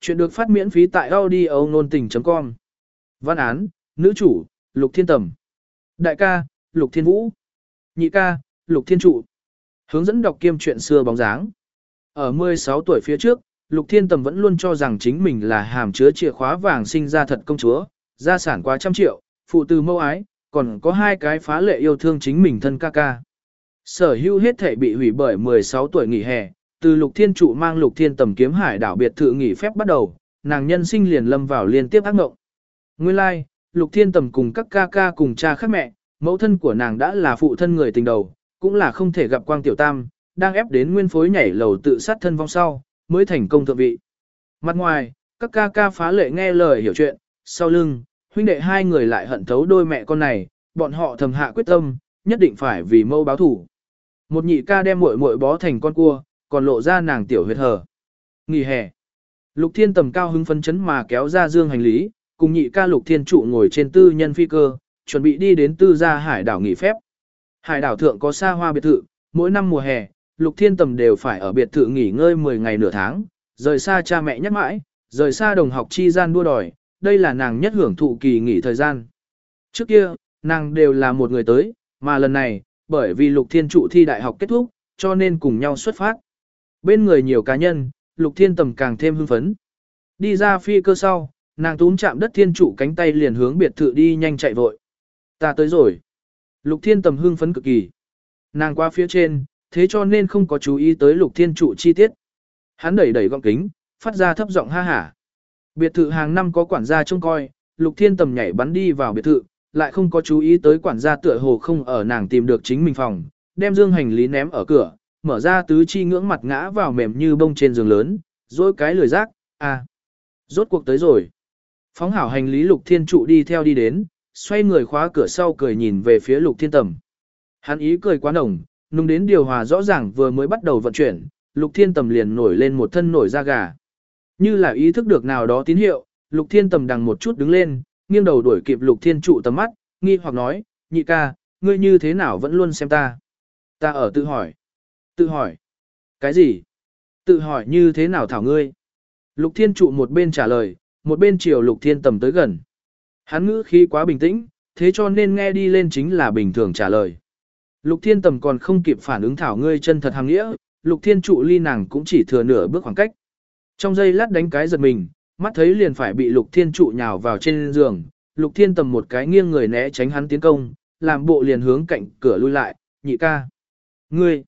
Chuyện được phát miễn phí tại audio nôn tình.com. Văn án, nữ chủ, Lục Thiên Tầm. Đại ca, Lục Thiên Vũ. Nhị ca, Lục Thiên Trụ. Hướng dẫn đọc kiêm chuyện xưa bóng dáng. Ở 16 tuổi phía trước, Lục Thiên Tầm vẫn luôn cho rằng chính mình là hàm chứa chìa khóa vàng sinh ra thật công chúa, gia sản quá trăm triệu, phụ từ mâu ái, còn có hai cái phá lệ yêu thương chính mình thân ca ca. Sở hữu hết thể bị hủy bởi 16 tuổi nghỉ hè, từ Lục Thiên Trụ mang Lục Thiên Tầm kiếm hải đảo biệt thự nghỉ phép bắt đầu, nàng nhân sinh liền lâm vào liên tiếp ác ngộng. Nguyên lai, like, Lục Thiên Tầm cùng các ca ca cùng cha khác mẹ, mẫu thân của nàng đã là phụ thân người tình đầu, cũng là không thể gặp quang tiểu tam, đang ép đến nguyên phối nhảy lầu tự sát thân vong sau, mới thành công thượng vị. Mặt ngoài, các ca ca phá lệ nghe lời hiểu chuyện, sau lưng, huynh đệ hai người lại hận thấu đôi mẹ con này, bọn họ thầm hạ quyết tâm, nhất định phải vì mâu báo thủ. Một nhị ca đem muội muội bó thành con cua, còn lộ ra nàng tiểu huyệt hở. Nghỉ hè. Lục Thiên tầm cao hứng phấn chấn mà kéo ra dương hành lý, cùng nhị ca Lục Thiên trụ ngồi trên tư nhân phi cơ, chuẩn bị đi đến tư gia hải đảo nghỉ phép. Hải đảo thượng có xa hoa biệt thự, mỗi năm mùa hè, Lục Thiên tầm đều phải ở biệt thự nghỉ ngơi 10 ngày nửa tháng, rời xa cha mẹ nhắc mãi, rời xa đồng học chi gian đua đòi, đây là nàng nhất hưởng thụ kỳ nghỉ thời gian. Trước kia, nàng đều là một người tới, mà lần này, bởi vì Lục Thiên trụ thi đại học kết thúc, cho nên cùng nhau xuất phát. Bên người nhiều cá nhân, Lục Thiên Tầm càng thêm hưng phấn. Đi ra phi cơ sau, nàng túm chạm đất thiên trụ cánh tay liền hướng biệt thự đi nhanh chạy vội. Ta tới rồi. Lục Thiên Tầm hưng phấn cực kỳ. Nàng qua phía trên, thế cho nên không có chú ý tới Lục Thiên trụ chi tiết. Hắn đẩy đẩy gọng kính, phát ra thấp giọng ha hả. Biệt thự hàng năm có quản gia trông coi, Lục Thiên Tầm nhảy bắn đi vào biệt thự, lại không có chú ý tới quản gia tựa hồ không ở nàng tìm được chính mình phòng, đem dương hành lý ném ở cửa, mở ra tứ chi ngưỡng mặt ngã vào mềm như bông trên giường lớn, rồi cái lười rác, à, rốt cuộc tới rồi. Phóng hảo hành lý lục thiên trụ đi theo đi đến, xoay người khóa cửa sau cười nhìn về phía lục thiên tầm. Hắn ý cười quá nồng, nung đến điều hòa rõ ràng vừa mới bắt đầu vận chuyển, lục thiên tầm liền nổi lên một thân nổi da gà. Như là ý thức được nào đó tín hiệu, lục thiên tầm đằng một chút đứng lên, nghiêng đầu đuổi kịp lục thiên trụ tầm mắt, nghi hoặc nói, nhị ca, ngươi như thế nào vẫn luôn xem ta. Ta ở tự hỏi. Tự hỏi. Cái gì? Tự hỏi như thế nào thảo ngươi? Lục thiên trụ một bên trả lời, một bên chiều lục thiên tầm tới gần. Hắn ngữ khí quá bình tĩnh, thế cho nên nghe đi lên chính là bình thường trả lời. Lục thiên tầm còn không kịp phản ứng thảo ngươi chân thật hàng nghĩa, lục thiên trụ ly nàng cũng chỉ thừa nửa bước khoảng cách. Trong giây lát đánh cái giật mình, mắt thấy liền phải bị lục thiên trụ nhào vào trên giường, lục thiên tầm một cái nghiêng người né tránh hắn tiến công, làm bộ liền hướng cạnh cửa lui lại, nhị ca. Ngươi,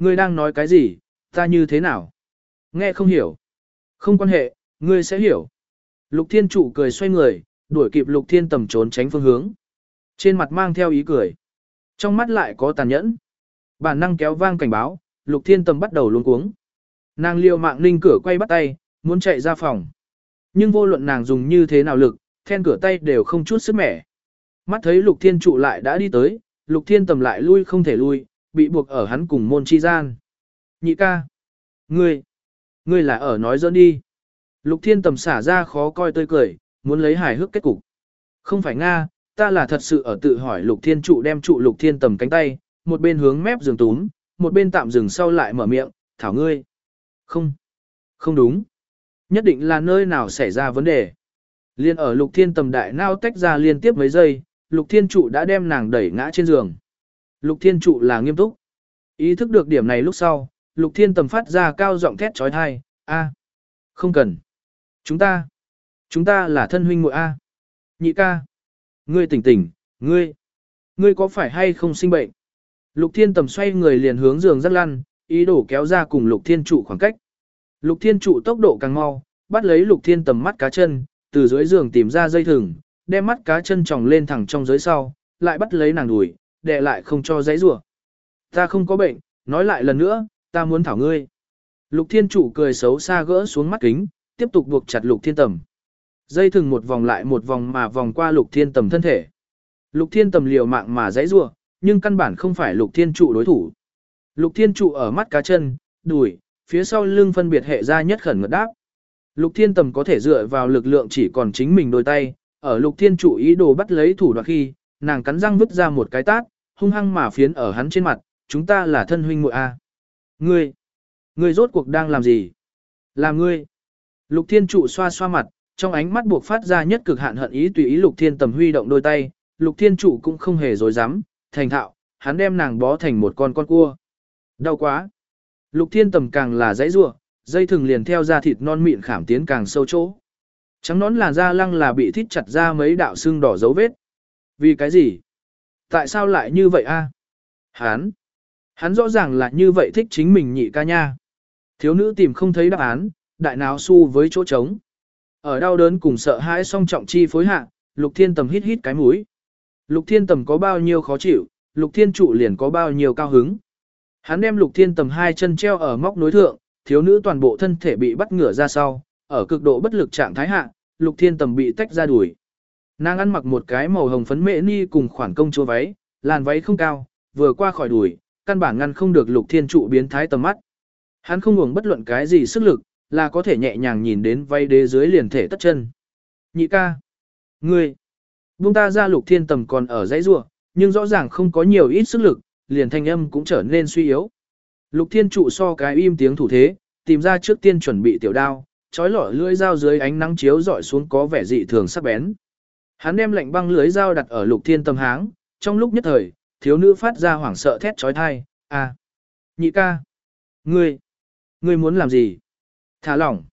ngươi đang nói cái gì, ta như thế nào? Nghe không hiểu. Không quan hệ, ngươi sẽ hiểu. Lục thiên trụ cười xoay người, đuổi kịp lục thiên tầm trốn tránh phương hướng. Trên mặt mang theo ý cười. Trong mắt lại có tàn nhẫn. Bản năng kéo vang cảnh báo, lục thiên tầm bắt đầu luống cuống. Nàng liều mạng ninh cửa quay bắt tay, muốn chạy ra phòng. Nhưng vô luận nàng dùng như thế nào lực, then cửa tay đều không chút sức mẻ. Mắt thấy lục thiên trụ lại đã đi tới, lục thiên tầm lại lui không thể lui, bị buộc ở hắn cùng môn chi gian. Nhị ca. Ngươi. Ngươi là ở nói dỡn đi. Lục thiên tầm xả ra khó coi tươi cười, muốn lấy hài hước kết cục. Không phải Nga, ta là thật sự ở tự hỏi lục thiên trụ đem trụ lục thiên tầm cánh tay, một bên hướng mép giường túm, một bên tạm dừng sau lại mở miệng, thảo ngươi. Không. Không đúng. Nhất định là nơi nào xảy ra vấn đề. Liên ở lục thiên tầm đại nao tách ra liên tiếp mấy giây, lục thiên trụ đã đem nàng đẩy ngã trên giường. Lục thiên trụ là nghiêm túc. Ý thức được điểm này lúc sau, lục thiên tầm phát ra cao giọng thét trói thai, a, không cần. Chúng ta, chúng ta là thân huynh muội a. Nhị ca, ngươi tỉnh tỉnh, ngươi, ngươi có phải hay không sinh bệnh? Lục thiên tầm xoay người liền hướng giường rắc lăn, ý đồ kéo ra cùng lục thiên trụ khoảng cách. Lục thiên trụ tốc độ càng mau, bắt lấy lục thiên tầm mắt cá chân, từ dưới giường tìm ra dây thừng, đem mắt cá chân tròng lên thẳng trong dưới sau, lại bắt lấy nàng đùi, đệ lại không cho giấy rủa. Ta không có bệnh, nói lại lần nữa, ta muốn thảo ngươi. Lục thiên Chủ cười xấu xa gỡ xuống mắt kính, tiếp tục buộc chặt lục thiên tầm. Dây thừng một vòng lại một vòng mà vòng qua lục thiên tầm thân thể. Lục thiên tầm liều mạng mà giấy rủa, nhưng căn bản không phải lục thiên trụ đối thủ. Lục thiên trụ ở mắt cá chân, đùi, phía sau lưng phân biệt hệ ra nhất khẩn ngật đáp. Lục thiên tầm có thể dựa vào lực lượng chỉ còn chính mình đôi tay, ở lục thiên trụ ý đồ bắt lấy thủ đoạn khi, nàng cắn răng vứt ra một cái tát, hung hăng mà phiến ở hắn trên mặt, chúng ta là thân huynh muội a. Ngươi, ngươi rốt cuộc đang làm gì? làm ngươi. Lục thiên trụ xoa xoa mặt, trong ánh mắt buộc phát ra nhất cực hạn hận ý tùy ý lục thiên tầm huy động đôi tay, lục thiên trụ cũng không hề dối dám, thành thạo, hắn đem nàng bó thành một con con cua. Đau quá. Lục thiên tầm càng là dãy rủa, dây thừng liền theo da thịt non mịn khảm tiến càng sâu chỗ. Trắng nón làn da lăng là bị thít chặt ra mấy đạo xương đỏ dấu vết. Vì cái gì? Tại sao lại như vậy a? Hắn, hắn rõ ràng là như vậy thích chính mình nhị ca nha. Thiếu nữ tìm không thấy đáp án, đại náo su với chỗ trống. Ở đau đớn cùng sợ hãi song trọng chi phối hạ, Lục Thiên Tầm hít hít cái mũi. Lục Thiên Tầm có bao nhiêu khó chịu, Lục Thiên Trụ liền có bao nhiêu cao hứng. Hắn đem Lục Thiên Tầm hai chân treo ở móc nối thượng, thiếu nữ toàn bộ thân thể bị bắt ngửa ra sau, ở cực độ bất lực trạng thái hạ, Lục Thiên Tầm bị tách ra đuổi. Nàng ăn mặc một cái màu hồng phấn mệ ni cùng khoản công chúa váy, làn váy không cao, vừa qua khỏi đùi, căn bản ngăn không được Lục Thiên Trụ biến thái tầm mắt. Hắn không ngừng bất luận cái gì sức lực, là có thể nhẹ nhàng nhìn đến váy đế dưới liền thể tất chân. Nhị ca, ngươi, buông ta ra Lục Thiên Tầm còn ở dãy rua, nhưng rõ ràng không có nhiều ít sức lực, liền thanh âm cũng trở nên suy yếu. Lục Thiên Trụ so cái im tiếng thủ thế, tìm ra trước tiên chuẩn bị tiểu đao, chói lỏ lưỡi dao dưới ánh nắng chiếu dọi xuống có vẻ dị thường sắc bén. Hắn đem lạnh băng lưới dao đặt ở Lục Thiên tâm háng, trong lúc nhất thời, thiếu nữ phát ra hoảng sợ thét chói tai, À, nhị ca, ngươi, ngươi muốn làm gì?" Thả lỏng.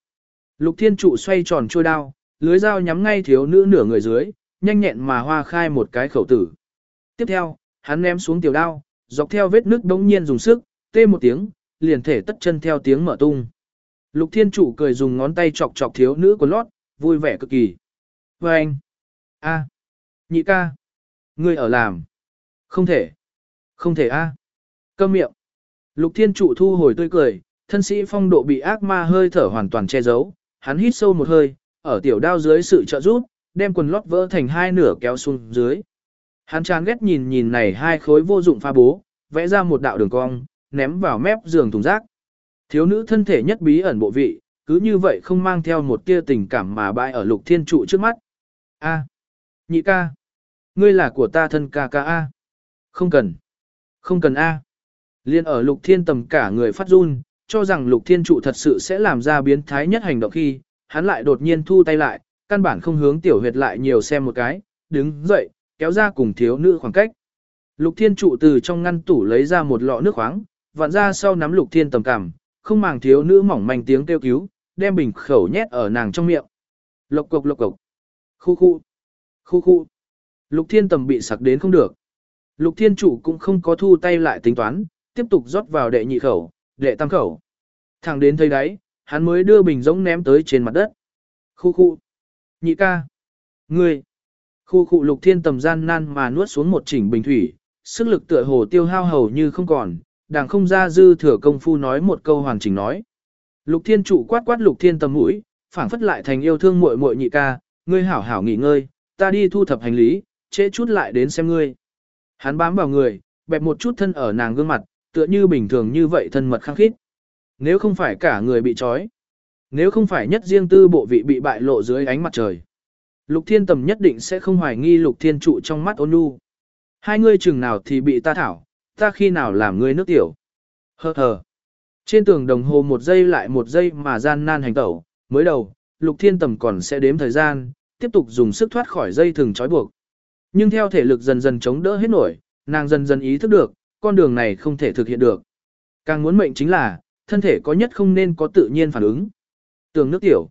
Lục Thiên trụ xoay tròn trôi đao, lưới dao nhắm ngay thiếu nữ nửa người dưới, nhanh nhẹn mà hoa khai một cái khẩu tử. Tiếp theo, hắn ném xuống tiểu đao, dọc theo vết nước đống nhiên dùng sức, tê một tiếng, liền thể tất chân theo tiếng mở tung. Lục Thiên Trụ cười dùng ngón tay chọc chọc thiếu nữ của lót, vui vẻ cực kỳ. Và anh, a, nhị ca, ngươi ở làm. Không thể, không thể a. Câm miệng. Lục Thiên Trụ thu hồi tươi cười, thân sĩ phong độ bị ác ma hơi thở hoàn toàn che giấu, hắn hít sâu một hơi, ở tiểu đao dưới sự trợ giúp, đem quần lót vỡ thành hai nửa kéo xuống dưới. Hắn chán ghét nhìn nhìn này hai khối vô dụng pha bố, vẽ ra một đạo đường cong, ném vào mép giường thùng rác. Thiếu nữ thân thể nhất bí ẩn bộ vị, cứ như vậy không mang theo một tia tình cảm mà bại ở lục thiên trụ trước mắt. A. Nhị ca. Ngươi là của ta thân ca ca A. Không cần. Không cần A. Liên ở lục thiên tầm cả người phát run, cho rằng lục thiên trụ thật sự sẽ làm ra biến thái nhất hành động khi, hắn lại đột nhiên thu tay lại, căn bản không hướng tiểu huyệt lại nhiều xem một cái, đứng dậy, kéo ra cùng thiếu nữ khoảng cách. Lục thiên trụ từ trong ngăn tủ lấy ra một lọ nước khoáng, vặn ra sau nắm lục thiên tầm cảm, không màng thiếu nữ mỏng manh tiếng kêu cứu, đem bình khẩu nhét ở nàng trong miệng. Lộc cục lộc cục. Khu khu. Khu khu. Lục thiên tầm bị sặc đến không được. Lục thiên chủ cũng không có thu tay lại tính toán, tiếp tục rót vào đệ nhị khẩu, đệ tam khẩu. Thẳng đến thấy đáy, hắn mới đưa bình giống ném tới trên mặt đất. Khu khu. Nhị ca. Ngươi. Khu khu lục thiên tầm gian nan mà nuốt xuống một chỉnh bình thủy, sức lực tựa hồ tiêu hao hầu như không còn, đàng không ra dư thừa công phu nói một câu hoàn chỉnh nói. Lục thiên trụ quát quát lục thiên tầm mũi, phảng phất lại thành yêu thương muội muội nhị ca, ngươi hảo hảo nghỉ ngơi, ta đi thu thập hành lý, trễ chút lại đến xem ngươi. Hắn bám vào người, bẹp một chút thân ở nàng gương mặt, tựa như bình thường như vậy thân mật khăng khít. Nếu không phải cả người bị trói, nếu không phải nhất riêng tư bộ vị bị bại lộ dưới ánh mặt trời, Lục Thiên Tầm nhất định sẽ không hoài nghi Lục Thiên Trụ trong mắt ôn nhu. Hai ngươi chừng nào thì bị ta thảo, ta khi nào làm ngươi nước tiểu. Hơ hờ. Trên tường đồng hồ một giây lại một giây mà gian nan hành tẩu, mới đầu, Lục Thiên Tầm còn sẽ đếm thời gian, tiếp tục dùng sức thoát khỏi dây thừng trói buộc. Nhưng theo thể lực dần dần chống đỡ hết nổi, nàng dần dần ý thức được, con đường này không thể thực hiện được. Càng muốn mệnh chính là, thân thể có nhất không nên có tự nhiên phản ứng. Tường nước tiểu.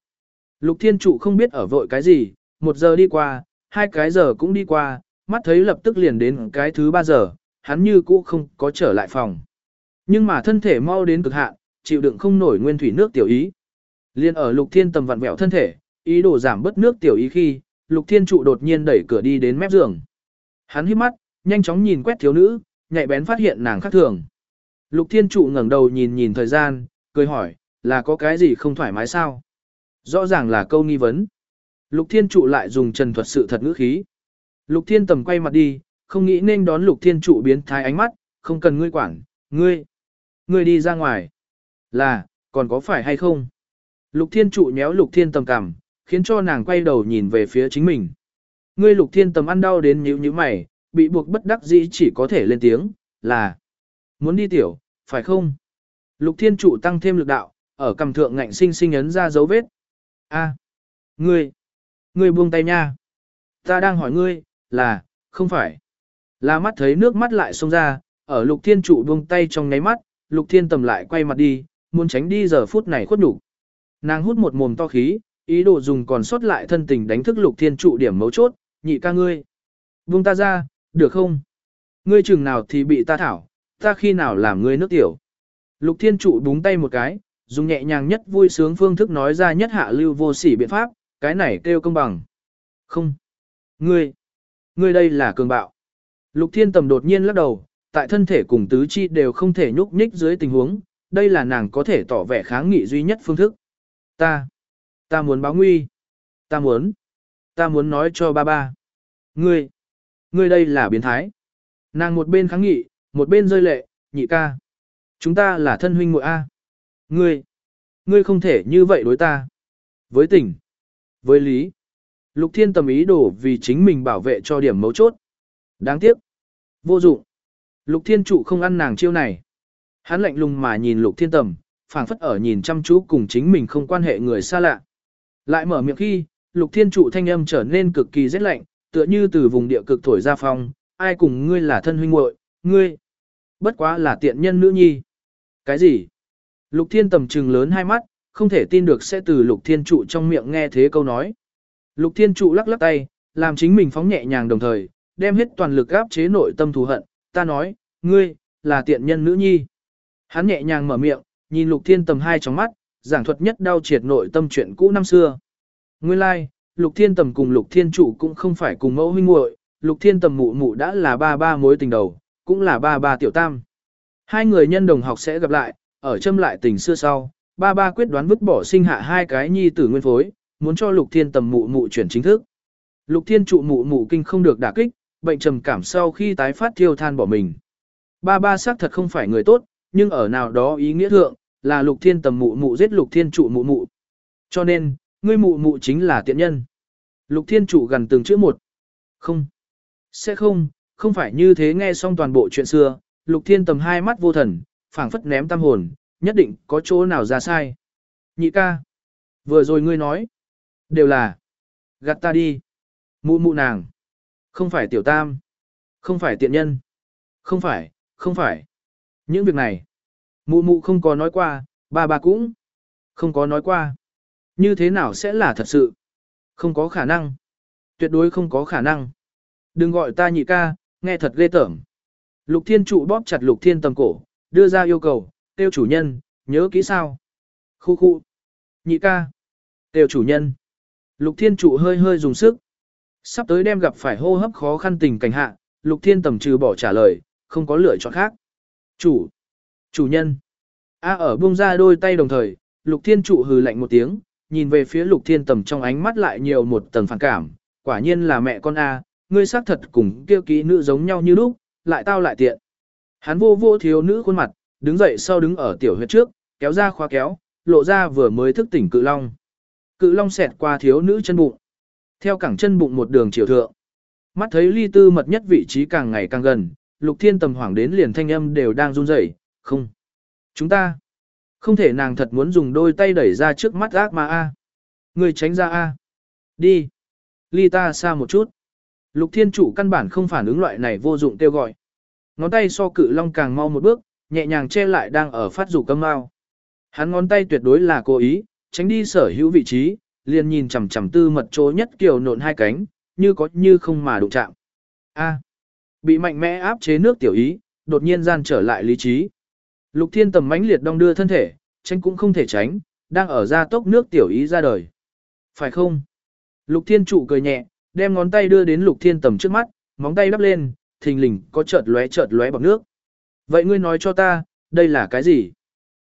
Lục Thiên Trụ không biết ở vội cái gì, một giờ đi qua, hai cái giờ cũng đi qua, mắt thấy lập tức liền đến cái thứ ba giờ, hắn như cũ không có trở lại phòng. Nhưng mà thân thể mau đến cực hạn, chịu đựng không nổi nguyên thủy nước tiểu ý. Liên ở Lục Thiên tầm vặn vẹo thân thể, ý đồ giảm bớt nước tiểu ý khi, Lục Thiên trụ đột nhiên đẩy cửa đi đến mép giường. Hắn hít mắt, nhanh chóng nhìn quét thiếu nữ, nhạy bén phát hiện nàng khác thường. Lục Thiên trụ ngẩng đầu nhìn nhìn thời gian, cười hỏi, là có cái gì không thoải mái sao? Rõ ràng là câu nghi vấn. Lục Thiên trụ lại dùng trần thuật sự thật ngữ khí. Lục Thiên tầm quay mặt đi, không nghĩ nên đón Lục Thiên trụ biến thái ánh mắt, không cần ngươi quản, ngươi, ngươi đi ra ngoài. Là, còn có phải hay không? Lục Thiên trụ nhéo Lục Thiên tầm cằm, khiến cho nàng quay đầu nhìn về phía chính mình. Ngươi Lục Thiên tầm ăn đau đến nhíu nhíu mày, bị buộc bất đắc dĩ chỉ có thể lên tiếng, là muốn đi tiểu, phải không? Lục Thiên trụ tăng thêm lực đạo, ở cầm thượng ngạnh sinh sinh ấn ra dấu vết. A, ngươi, ngươi buông tay nha. Ta đang hỏi ngươi, là, không phải. Là mắt thấy nước mắt lại xông ra, ở lục thiên trụ buông tay trong nháy mắt, lục thiên tầm lại quay mặt đi, muốn tránh đi giờ phút này khuất đủ. Nàng hút một mồm to khí, ý đồ dùng còn sót lại thân tình đánh thức lục thiên trụ điểm mấu chốt, nhị ca ngươi. vung ta ra, được không? Ngươi chừng nào thì bị ta thảo, ta khi nào làm ngươi nước tiểu. Lục thiên trụ búng tay một cái, dùng nhẹ nhàng nhất vui sướng phương thức nói ra nhất hạ lưu vô sỉ biện pháp, cái này kêu công bằng. Không. Ngươi. Ngươi đây là cường bạo. Lục thiên tầm đột nhiên lắc đầu, tại thân thể cùng tứ chi đều không thể nhúc nhích dưới tình huống, đây là nàng có thể tỏ vẻ kháng nghị duy nhất phương thức. Ta. Ta muốn báo nguy. Ta muốn. Ta muốn nói cho ba ba. Ngươi. Ngươi đây là biến thái. Nàng một bên kháng nghị, một bên rơi lệ, nhị ca. Chúng ta là thân huynh muội A. Ngươi, ngươi không thể như vậy đối ta. Với tình, với lý. Lục thiên tầm ý đồ vì chính mình bảo vệ cho điểm mấu chốt. Đáng tiếc. Vô dụng. Lục thiên trụ không ăn nàng chiêu này. Hắn lạnh lùng mà nhìn lục thiên tầm, phảng phất ở nhìn chăm chú cùng chính mình không quan hệ người xa lạ. Lại mở miệng khi, lục thiên trụ thanh âm trở nên cực kỳ rét lạnh, tựa như từ vùng địa cực thổi ra phong, ai cùng ngươi là thân huynh muội, ngươi. Bất quá là tiện nhân nữ nhi. Cái gì? Lục thiên tầm trừng lớn hai mắt, không thể tin được sẽ từ lục thiên trụ trong miệng nghe thế câu nói. Lục thiên trụ lắc lắc tay, làm chính mình phóng nhẹ nhàng đồng thời, đem hết toàn lực áp chế nội tâm thù hận, ta nói, ngươi, là tiện nhân nữ nhi. Hắn nhẹ nhàng mở miệng, nhìn lục thiên tầm hai trong mắt, giảng thuật nhất đau triệt nội tâm chuyện cũ năm xưa. Nguyên lai, like, lục thiên tầm cùng lục thiên Chủ cũng không phải cùng mẫu huynh muội, lục thiên tầm mụ mụ đã là ba ba mối tình đầu, cũng là ba ba tiểu tam. Hai người nhân đồng học sẽ gặp lại, ở châm lại tình xưa sau, ba ba quyết đoán vứt bỏ sinh hạ hai cái nhi tử nguyên phối, muốn cho lục thiên tầm mụ mụ chuyển chính thức. Lục thiên trụ mụ mụ kinh không được đả kích, bệnh trầm cảm sau khi tái phát thiêu than bỏ mình. Ba ba xác thật không phải người tốt, nhưng ở nào đó ý nghĩa thượng, là lục thiên tầm mụ mụ giết lục thiên trụ mụ mụ. Cho nên, ngươi mụ mụ chính là tiện nhân. Lục thiên trụ gần từng chữ một. Không. Sẽ không, không phải như thế nghe xong toàn bộ chuyện xưa, lục thiên tầm hai mắt vô thần, phảng phất ném tâm hồn, nhất định có chỗ nào ra sai. Nhị ca. Vừa rồi ngươi nói. Đều là. Gạt ta đi. Mụ mụ nàng. Không phải tiểu tam. Không phải tiện nhân. Không phải, không phải. Những việc này. Mụ mụ không có nói qua, bà bà cũng. Không có nói qua. Như thế nào sẽ là thật sự? Không có khả năng. Tuyệt đối không có khả năng. Đừng gọi ta nhị ca, nghe thật ghê tởm. Lục thiên trụ bóp chặt lục thiên tầm cổ, đưa ra yêu cầu, tiêu chủ nhân, nhớ kỹ sao. Khu khu. Nhị ca. Tiêu chủ nhân. Lục thiên trụ hơi hơi dùng sức. Sắp tới đem gặp phải hô hấp khó khăn tình cảnh hạ, lục thiên tầm trừ bỏ trả lời, không có lựa chọn khác. Chủ. Chủ nhân. A ở buông ra đôi tay đồng thời, lục thiên trụ hừ lạnh một tiếng, nhìn về phía lục thiên tầm trong ánh mắt lại nhiều một tầng phản cảm, quả nhiên là mẹ con A, ngươi xác thật cùng kêu kỹ nữ giống nhau như lúc, lại tao lại tiện. Hắn vô vô thiếu nữ khuôn mặt, đứng dậy sau đứng ở tiểu huyệt trước, kéo ra khóa kéo, lộ ra vừa mới thức tỉnh cự long. Cự long xẹt qua thiếu nữ chân bụng. Theo cẳng chân bụng một đường chiều thượng. Mắt thấy ly tư mật nhất vị trí càng ngày càng gần, lục thiên tầm hoảng đến liền thanh âm đều đang run rẩy, không. Chúng ta, không thể nàng thật muốn dùng đôi tay đẩy ra trước mắt ác ma A. Người tránh ra A. Đi. Ly ta xa một chút. Lục thiên chủ căn bản không phản ứng loại này vô dụng kêu gọi. Ngón tay so cự long càng mau một bước, nhẹ nhàng che lại đang ở phát rủ cơm mau. Hắn ngón tay tuyệt đối là cố ý, tránh đi sở hữu vị trí, liền nhìn chằm chằm tư mật chỗ nhất kiều nộn hai cánh, như có như không mà đụng chạm. A. bị mạnh mẽ áp chế nước tiểu ý, đột nhiên gian trở lại lý trí. Lục thiên tầm mãnh liệt đong đưa thân thể, tránh cũng không thể tránh, đang ở ra tốc nước tiểu ý ra đời. Phải không? Lục thiên trụ cười nhẹ, đem ngón tay đưa đến lục thiên tầm trước mắt, móng tay đắp lên, thình lình có chợt lóe chợt lóe bọc nước. Vậy ngươi nói cho ta, đây là cái gì?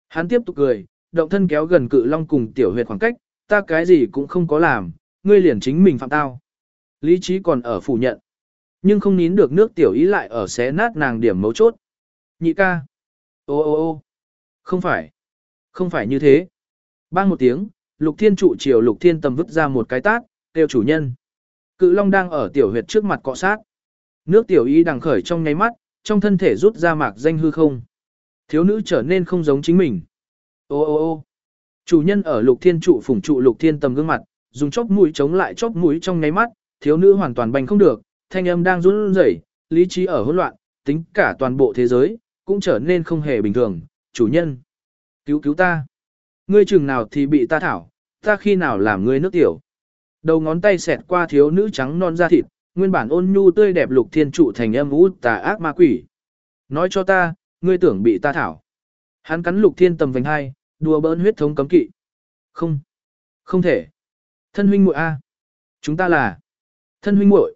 Hắn tiếp tục cười, động thân kéo gần cự long cùng tiểu huyệt khoảng cách, ta cái gì cũng không có làm, ngươi liền chính mình phạm tao. Lý trí còn ở phủ nhận. Nhưng không nín được nước tiểu ý lại ở xé nát nàng điểm mấu chốt. Nhị ca. Ô ô ô. Không phải. Không phải như thế. Bang một tiếng, lục thiên trụ chiều lục thiên tầm vứt ra một cái tát, kêu chủ nhân. Cự long đang ở tiểu huyệt trước mặt cọ sát. Nước tiểu y đằng khởi trong nháy mắt, trong thân thể rút ra mạc danh hư không. Thiếu nữ trở nên không giống chính mình. Ô ô ô Chủ nhân ở lục thiên trụ phủng trụ lục thiên tầm gương mặt, dùng chóp mũi chống lại chóp mũi trong nháy mắt, thiếu nữ hoàn toàn bành không được, thanh âm đang run rẩy, lý trí ở hỗn loạn, tính cả toàn bộ thế giới, cũng trở nên không hề bình thường. Chủ nhân, cứu cứu ta. Ngươi chừng nào thì bị ta thảo, ta khi nào làm ngươi nước tiểu. Đầu ngón tay xẹt qua thiếu nữ trắng non da thịt, nguyên bản ôn nhu tươi đẹp lục thiên trụ thành âm út tà ác ma quỷ. Nói cho ta, ngươi tưởng bị ta thảo. Hắn cắn lục thiên tầm vành hai, đùa bỡn huyết thống cấm kỵ. Không, không thể. Thân huynh muội a, chúng ta là thân huynh muội.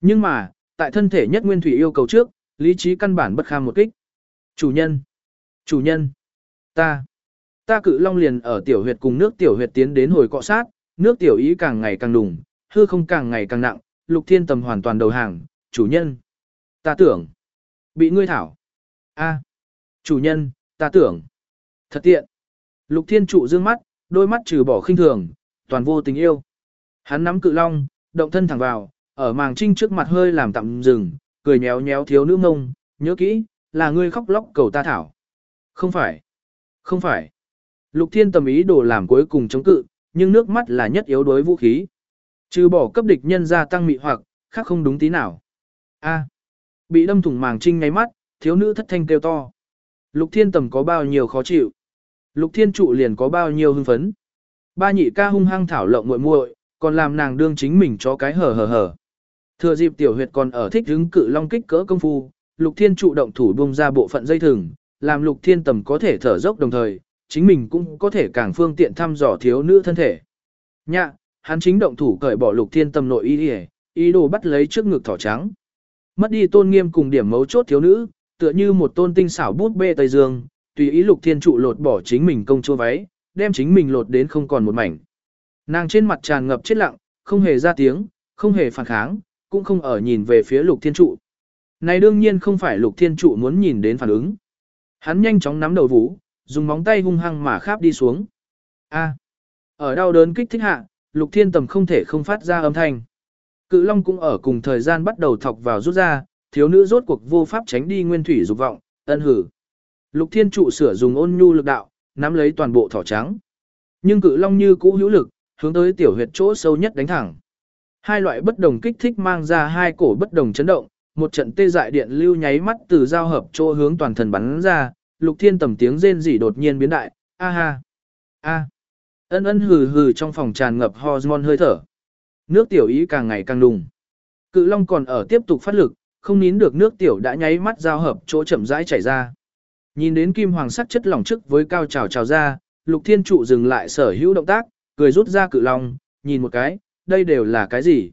Nhưng mà, tại thân thể nhất nguyên thủy yêu cầu trước, lý trí căn bản bất kham một kích. Chủ nhân, chủ nhân, ta, ta cự long liền ở tiểu huyệt cùng nước tiểu huyệt tiến đến hồi cọ sát, nước tiểu ý càng ngày càng đùng, hư không càng ngày càng nặng, lục thiên tầm hoàn toàn đầu hàng, chủ nhân. Ta tưởng, bị ngươi thảo. a chủ nhân, ta tưởng, thật tiện. Lục thiên trụ dương mắt, đôi mắt trừ bỏ khinh thường, toàn vô tình yêu. Hắn nắm cự long, động thân thẳng vào, ở màng trinh trước mặt hơi làm tạm dừng, cười nhéo nhéo thiếu nữ mông, nhớ kỹ, là ngươi khóc lóc cầu ta thảo. Không phải, không phải. Lục thiên tầm ý đồ làm cuối cùng chống cự, nhưng nước mắt là nhất yếu đối vũ khí. Trừ bỏ cấp địch nhân gia tăng mị hoặc, khác không đúng tí nào. A. bị đâm thủng màng trinh ngay mắt, thiếu nữ thất thanh kêu to. Lục thiên tầm có bao nhiêu khó chịu. Lục thiên trụ liền có bao nhiêu hưng phấn. Ba nhị ca hung hăng thảo lộng muội muội, còn làm nàng đương chính mình cho cái hở hở hở. Thừa dịp tiểu huyệt còn ở thích hứng cự long kích cỡ công phu, lục thiên trụ động thủ bung ra bộ phận dây thừng, làm lục thiên tầm có thể thở dốc đồng thời, chính mình cũng có thể càng phương tiện thăm dò thiếu nữ thân thể. Nhạ, hắn chính động thủ cởi bỏ lục thiên tầm nội y y, ý đồ bắt lấy trước ngực thỏ trắng. Mất đi tôn nghiêm cùng điểm mấu chốt thiếu nữ, tựa như một tôn tinh xảo bút bê Tây Dương, tùy ý lục thiên trụ lột bỏ chính mình công chúa váy, đem chính mình lột đến không còn một mảnh. Nàng trên mặt tràn ngập chết lặng, không hề ra tiếng, không hề phản kháng, cũng không ở nhìn về phía lục thiên trụ. Này đương nhiên không phải lục thiên trụ muốn nhìn đến phản ứng. Hắn nhanh chóng nắm đầu vũ, dùng móng tay hung hăng mà kháp đi xuống. A. Ở đau đớn kích thích hạ, lục thiên tầm không thể không phát ra âm thanh. Cự long cũng ở cùng thời gian bắt đầu thọc vào rút ra, thiếu nữ rốt cuộc vô pháp tránh đi nguyên thủy dục vọng, ân hử. Lục thiên trụ sửa dùng ôn nhu lực đạo, nắm lấy toàn bộ thỏ trắng. Nhưng cự long như cũ hữu lực, hướng tới tiểu huyệt chỗ sâu nhất đánh thẳng. Hai loại bất đồng kích thích mang ra hai cổ bất đồng chấn động, một trận tê dại điện lưu nháy mắt từ giao hợp chỗ hướng toàn thân bắn ra, lục thiên tầm tiếng rên rỉ đột nhiên biến đại, a ha, a, ân ân hừ hừ trong phòng tràn ngập hormone hơi thở. Nước tiểu ý càng ngày càng đùng. Cự long còn ở tiếp tục phát lực, không nín được nước tiểu đã nháy mắt giao hợp chỗ chậm rãi chảy ra. Nhìn đến kim hoàng sắc chất lỏng trước với cao trào trào ra, lục thiên trụ dừng lại sở hữu động tác, cười rút ra cự long, nhìn một cái, đây đều là cái gì?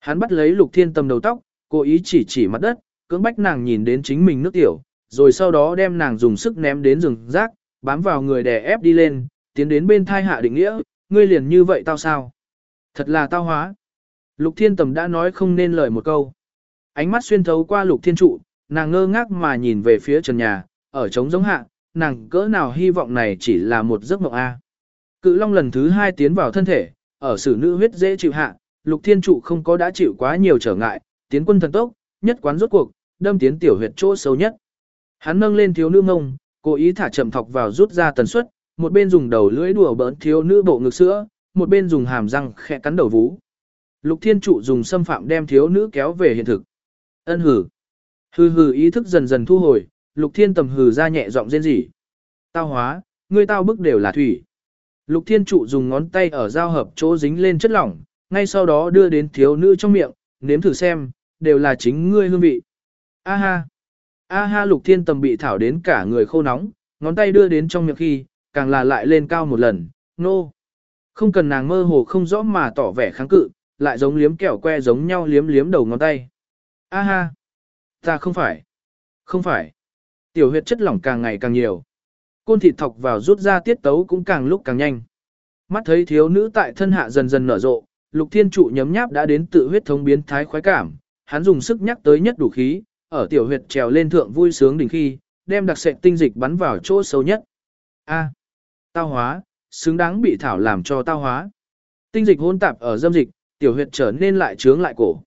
Hắn bắt lấy lục thiên tầm đầu tóc, cố ý chỉ chỉ mặt đất, cưỡng bách nàng nhìn đến chính mình nước tiểu, rồi sau đó đem nàng dùng sức ném đến rừng rác, bám vào người đè ép đi lên, tiến đến bên thai hạ định nghĩa, ngươi liền như vậy tao sao? Thật là tao hóa. Lục thiên tầm đã nói không nên lời một câu. Ánh mắt xuyên thấu qua lục thiên trụ, nàng ngơ ngác mà nhìn về phía trần nhà, ở trống giống hạ, nàng cỡ nào hy vọng này chỉ là một giấc mộng A. Cự long lần thứ hai tiến vào thân thể, ở sử nữ huyết dễ chịu hạ, lục thiên trụ không có đã chịu quá nhiều trở ngại, tiến quân thần tốc, nhất quán rốt cuộc, đâm tiến tiểu huyệt chỗ sâu nhất. Hắn nâng lên thiếu nữ ngông, cố ý thả chậm thọc vào rút ra tần suất, một bên dùng đầu lưỡi đùa bỡn thiếu nữ bộ ngực sữa, một bên dùng hàm răng khẽ cắn đầu vú. Lục thiên trụ dùng xâm phạm đem thiếu nữ kéo về hiện thực. Ân hử. Hừ hừ ý thức dần dần thu hồi, lục thiên tầm hừ ra nhẹ giọng rên rỉ. Tao hóa, ngươi tao bức đều là thủy. Lục thiên trụ dùng ngón tay ở giao hợp chỗ dính lên chất lỏng, ngay sau đó đưa đến thiếu nữ trong miệng, nếm thử xem, đều là chính ngươi hương vị. A ha. A ha lục thiên tầm bị thảo đến cả người khô nóng, ngón tay đưa đến trong miệng khi, càng là lại lên cao một lần, nô. No. Không cần nàng mơ hồ không rõ mà tỏ vẻ kháng cự, lại giống liếm kẹo que giống nhau liếm liếm đầu ngón tay. A ha. Ta không phải. Không phải. Tiểu huyệt chất lỏng càng ngày càng nhiều. Côn thịt thọc vào rút ra tiết tấu cũng càng lúc càng nhanh. Mắt thấy thiếu nữ tại thân hạ dần dần nở rộ, lục thiên trụ nhấm nháp đã đến tự huyết thống biến thái khoái cảm, hắn dùng sức nhắc tới nhất đủ khí, ở tiểu huyệt trèo lên thượng vui sướng đỉnh khi, đem đặc sệt tinh dịch bắn vào chỗ sâu nhất. A. tao hóa, xứng đáng bị thảo làm cho tao hóa. Tinh dịch hôn tạp ở dâm dịch, tiểu huyệt trở nên lại trướng lại cổ.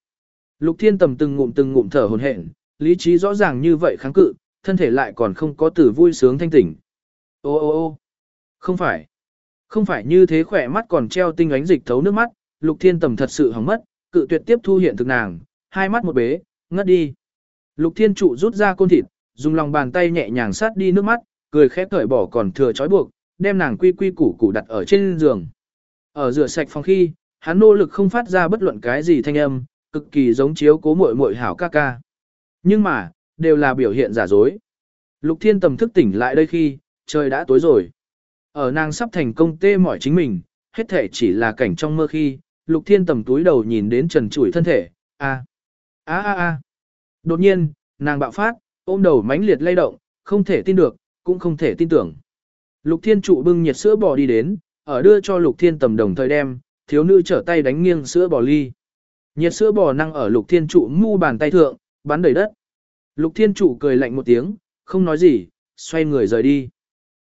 Lục thiên tầm từng ngụm từng ngụm thở hồn hển, lý trí rõ ràng như vậy kháng cự, thân thể lại còn không có tử vui sướng thanh tỉnh. Ô ô ô không phải, Không phải như thế khỏe mắt còn treo tinh ánh dịch thấu nước mắt, Lục Thiên Tầm thật sự hỏng mất, cự tuyệt tiếp thu hiện thực nàng, hai mắt một bế, ngất đi. Lục Thiên Trụ rút ra côn thịt, dùng lòng bàn tay nhẹ nhàng sát đi nước mắt, cười khẽ cởi bỏ còn thừa trói buộc, đem nàng quy quy củ củ đặt ở trên giường. Ở rửa sạch phòng khi, hắn nỗ lực không phát ra bất luận cái gì thanh âm, cực kỳ giống chiếu cố muội muội hảo ca ca. Nhưng mà, đều là biểu hiện giả dối. Lục Thiên Tầm thức tỉnh lại đây khi, trời đã tối rồi. Ở nàng sắp thành công tê mỏi chính mình, hết thể chỉ là cảnh trong mơ khi, Lục Thiên Tầm túi đầu nhìn đến trần trụi thân thể, a a a a. Đột nhiên, nàng bạo phát, ôm đầu mãnh liệt lay động, không thể tin được, cũng không thể tin tưởng. Lục Thiên trụ bưng nhiệt sữa bò đi đến, ở đưa cho Lục Thiên tầm đồng thời đem, thiếu nữ trở tay đánh nghiêng sữa bò ly. Nhiệt sữa bò năng ở Lục Thiên trụ mu bàn tay thượng, bắn đầy đất. Lục Thiên trụ cười lạnh một tiếng, không nói gì, xoay người rời đi.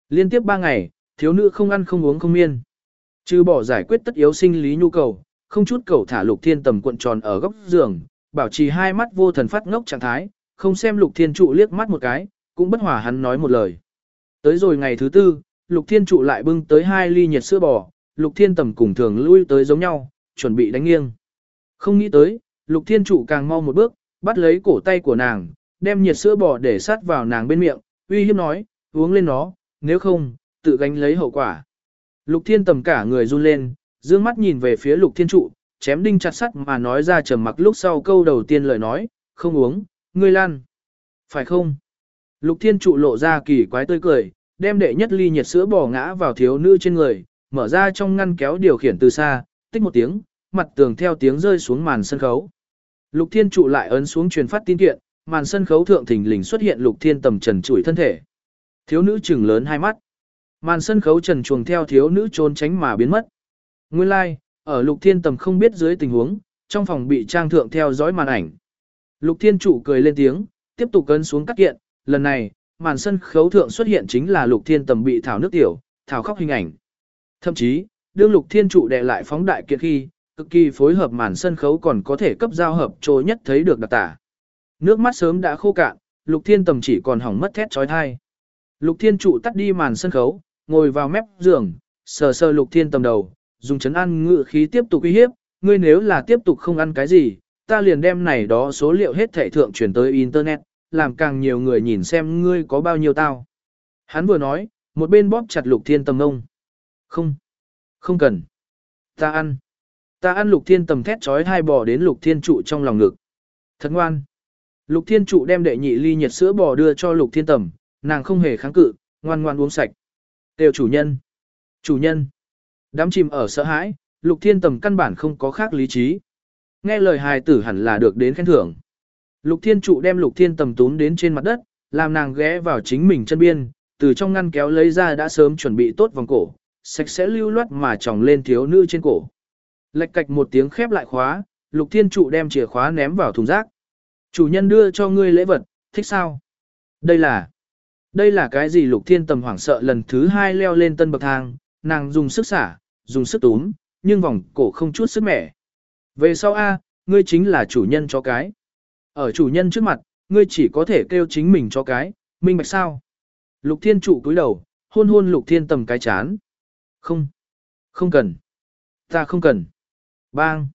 Liên tiếp ba ngày, thiếu nữ không ăn không uống không miên. Trừ bỏ giải quyết tất yếu sinh lý nhu cầu, không chút cầu thả Lục Thiên tầm cuộn tròn ở góc giường, bảo trì hai mắt vô thần phát ngốc trạng thái, không xem Lục Thiên trụ liếc mắt một cái, cũng bất hòa hắn nói một lời. Tới rồi ngày thứ tư, Lục Thiên trụ lại bưng tới hai ly nhiệt sữa bò, Lục Thiên tầm cùng thường lui tới giống nhau, chuẩn bị đánh nghiêng. Không nghĩ tới, Lục Thiên trụ càng mau một bước, bắt lấy cổ tay của nàng, đem nhiệt sữa bò để sát vào nàng bên miệng, uy hiếp nói, uống lên nó, nếu không, tự gánh lấy hậu quả. Lục Thiên tầm cả người run lên, dương mắt nhìn về phía Lục Thiên trụ, chém đinh chặt sắt mà nói ra trầm mặc lúc sau câu đầu tiên lời nói, không uống, ngươi lan. Phải không? Lục Thiên trụ lộ ra kỳ quái tươi cười, đem đệ nhất ly nhiệt sữa bò ngã vào thiếu nữ trên người, mở ra trong ngăn kéo điều khiển từ xa, tích một tiếng, mặt tường theo tiếng rơi xuống màn sân khấu. Lục Thiên trụ lại ấn xuống truyền phát tin kiện, màn sân khấu thượng thình lình xuất hiện Lục Thiên tầm trần trụi thân thể. Thiếu nữ trừng lớn hai mắt. Màn sân khấu trần chuồng theo thiếu nữ trốn tránh mà biến mất. Nguyên lai, like, ở Lục Thiên tầm không biết dưới tình huống, trong phòng bị trang thượng theo dõi màn ảnh. Lục Thiên trụ cười lên tiếng, tiếp tục cấn xuống cắt kiện, lần này, màn sân khấu thượng xuất hiện chính là Lục Thiên Tầm bị thảo nước tiểu, thảo khóc hình ảnh. Thậm chí, đương Lục Thiên trụ đệ lại phóng đại kiện khi, cực kỳ phối hợp màn sân khấu còn có thể cấp giao hợp trôi nhất thấy được đặc tả. Nước mắt sớm đã khô cạn, Lục Thiên Tầm chỉ còn hỏng mất thét trói thai. Lục Thiên trụ tắt đi màn sân khấu, ngồi vào mép giường, sờ sờ Lục Thiên Tầm đầu, dùng chấn ăn ngự khí tiếp tục uy hiếp, ngươi nếu là tiếp tục không ăn cái gì, ta liền đem này đó số liệu hết thảy thượng chuyển tới internet, làm càng nhiều người nhìn xem ngươi có bao nhiêu tao. Hắn vừa nói, một bên bóp chặt lục thiên tầm ngông. Không, không cần. Ta ăn. Ta ăn lục thiên tầm thét trói hai bò đến lục thiên trụ trong lòng ngực. Thật ngoan. Lục thiên trụ đem đệ nhị ly nhiệt sữa bò đưa cho lục thiên tầm, nàng không hề kháng cự, ngoan ngoan uống sạch. Đều chủ nhân. Chủ nhân. Đám chìm ở sợ hãi, lục thiên tầm căn bản không có khác lý trí. Nghe lời hài tử hẳn là được đến khen thưởng. Lục thiên trụ đem lục thiên tầm tún đến trên mặt đất, làm nàng ghé vào chính mình chân biên, từ trong ngăn kéo lấy ra đã sớm chuẩn bị tốt vòng cổ, sạch sẽ lưu loát mà tròng lên thiếu nữ trên cổ. Lệch cạch một tiếng khép lại khóa, lục thiên trụ đem chìa khóa ném vào thùng rác. Chủ nhân đưa cho ngươi lễ vật, thích sao? Đây là... Đây là cái gì lục thiên tầm hoảng sợ lần thứ hai leo lên tân bậc thang, nàng dùng sức xả, dùng sức túm, nhưng vòng cổ không chút sức mẻ. Về sau A, ngươi chính là chủ nhân cho cái. Ở chủ nhân trước mặt, ngươi chỉ có thể kêu chính mình cho cái, minh bạch sao. Lục thiên trụ cúi đầu, hôn hôn lục thiên tầm cái chán. Không, không cần. Ta không cần. Bang.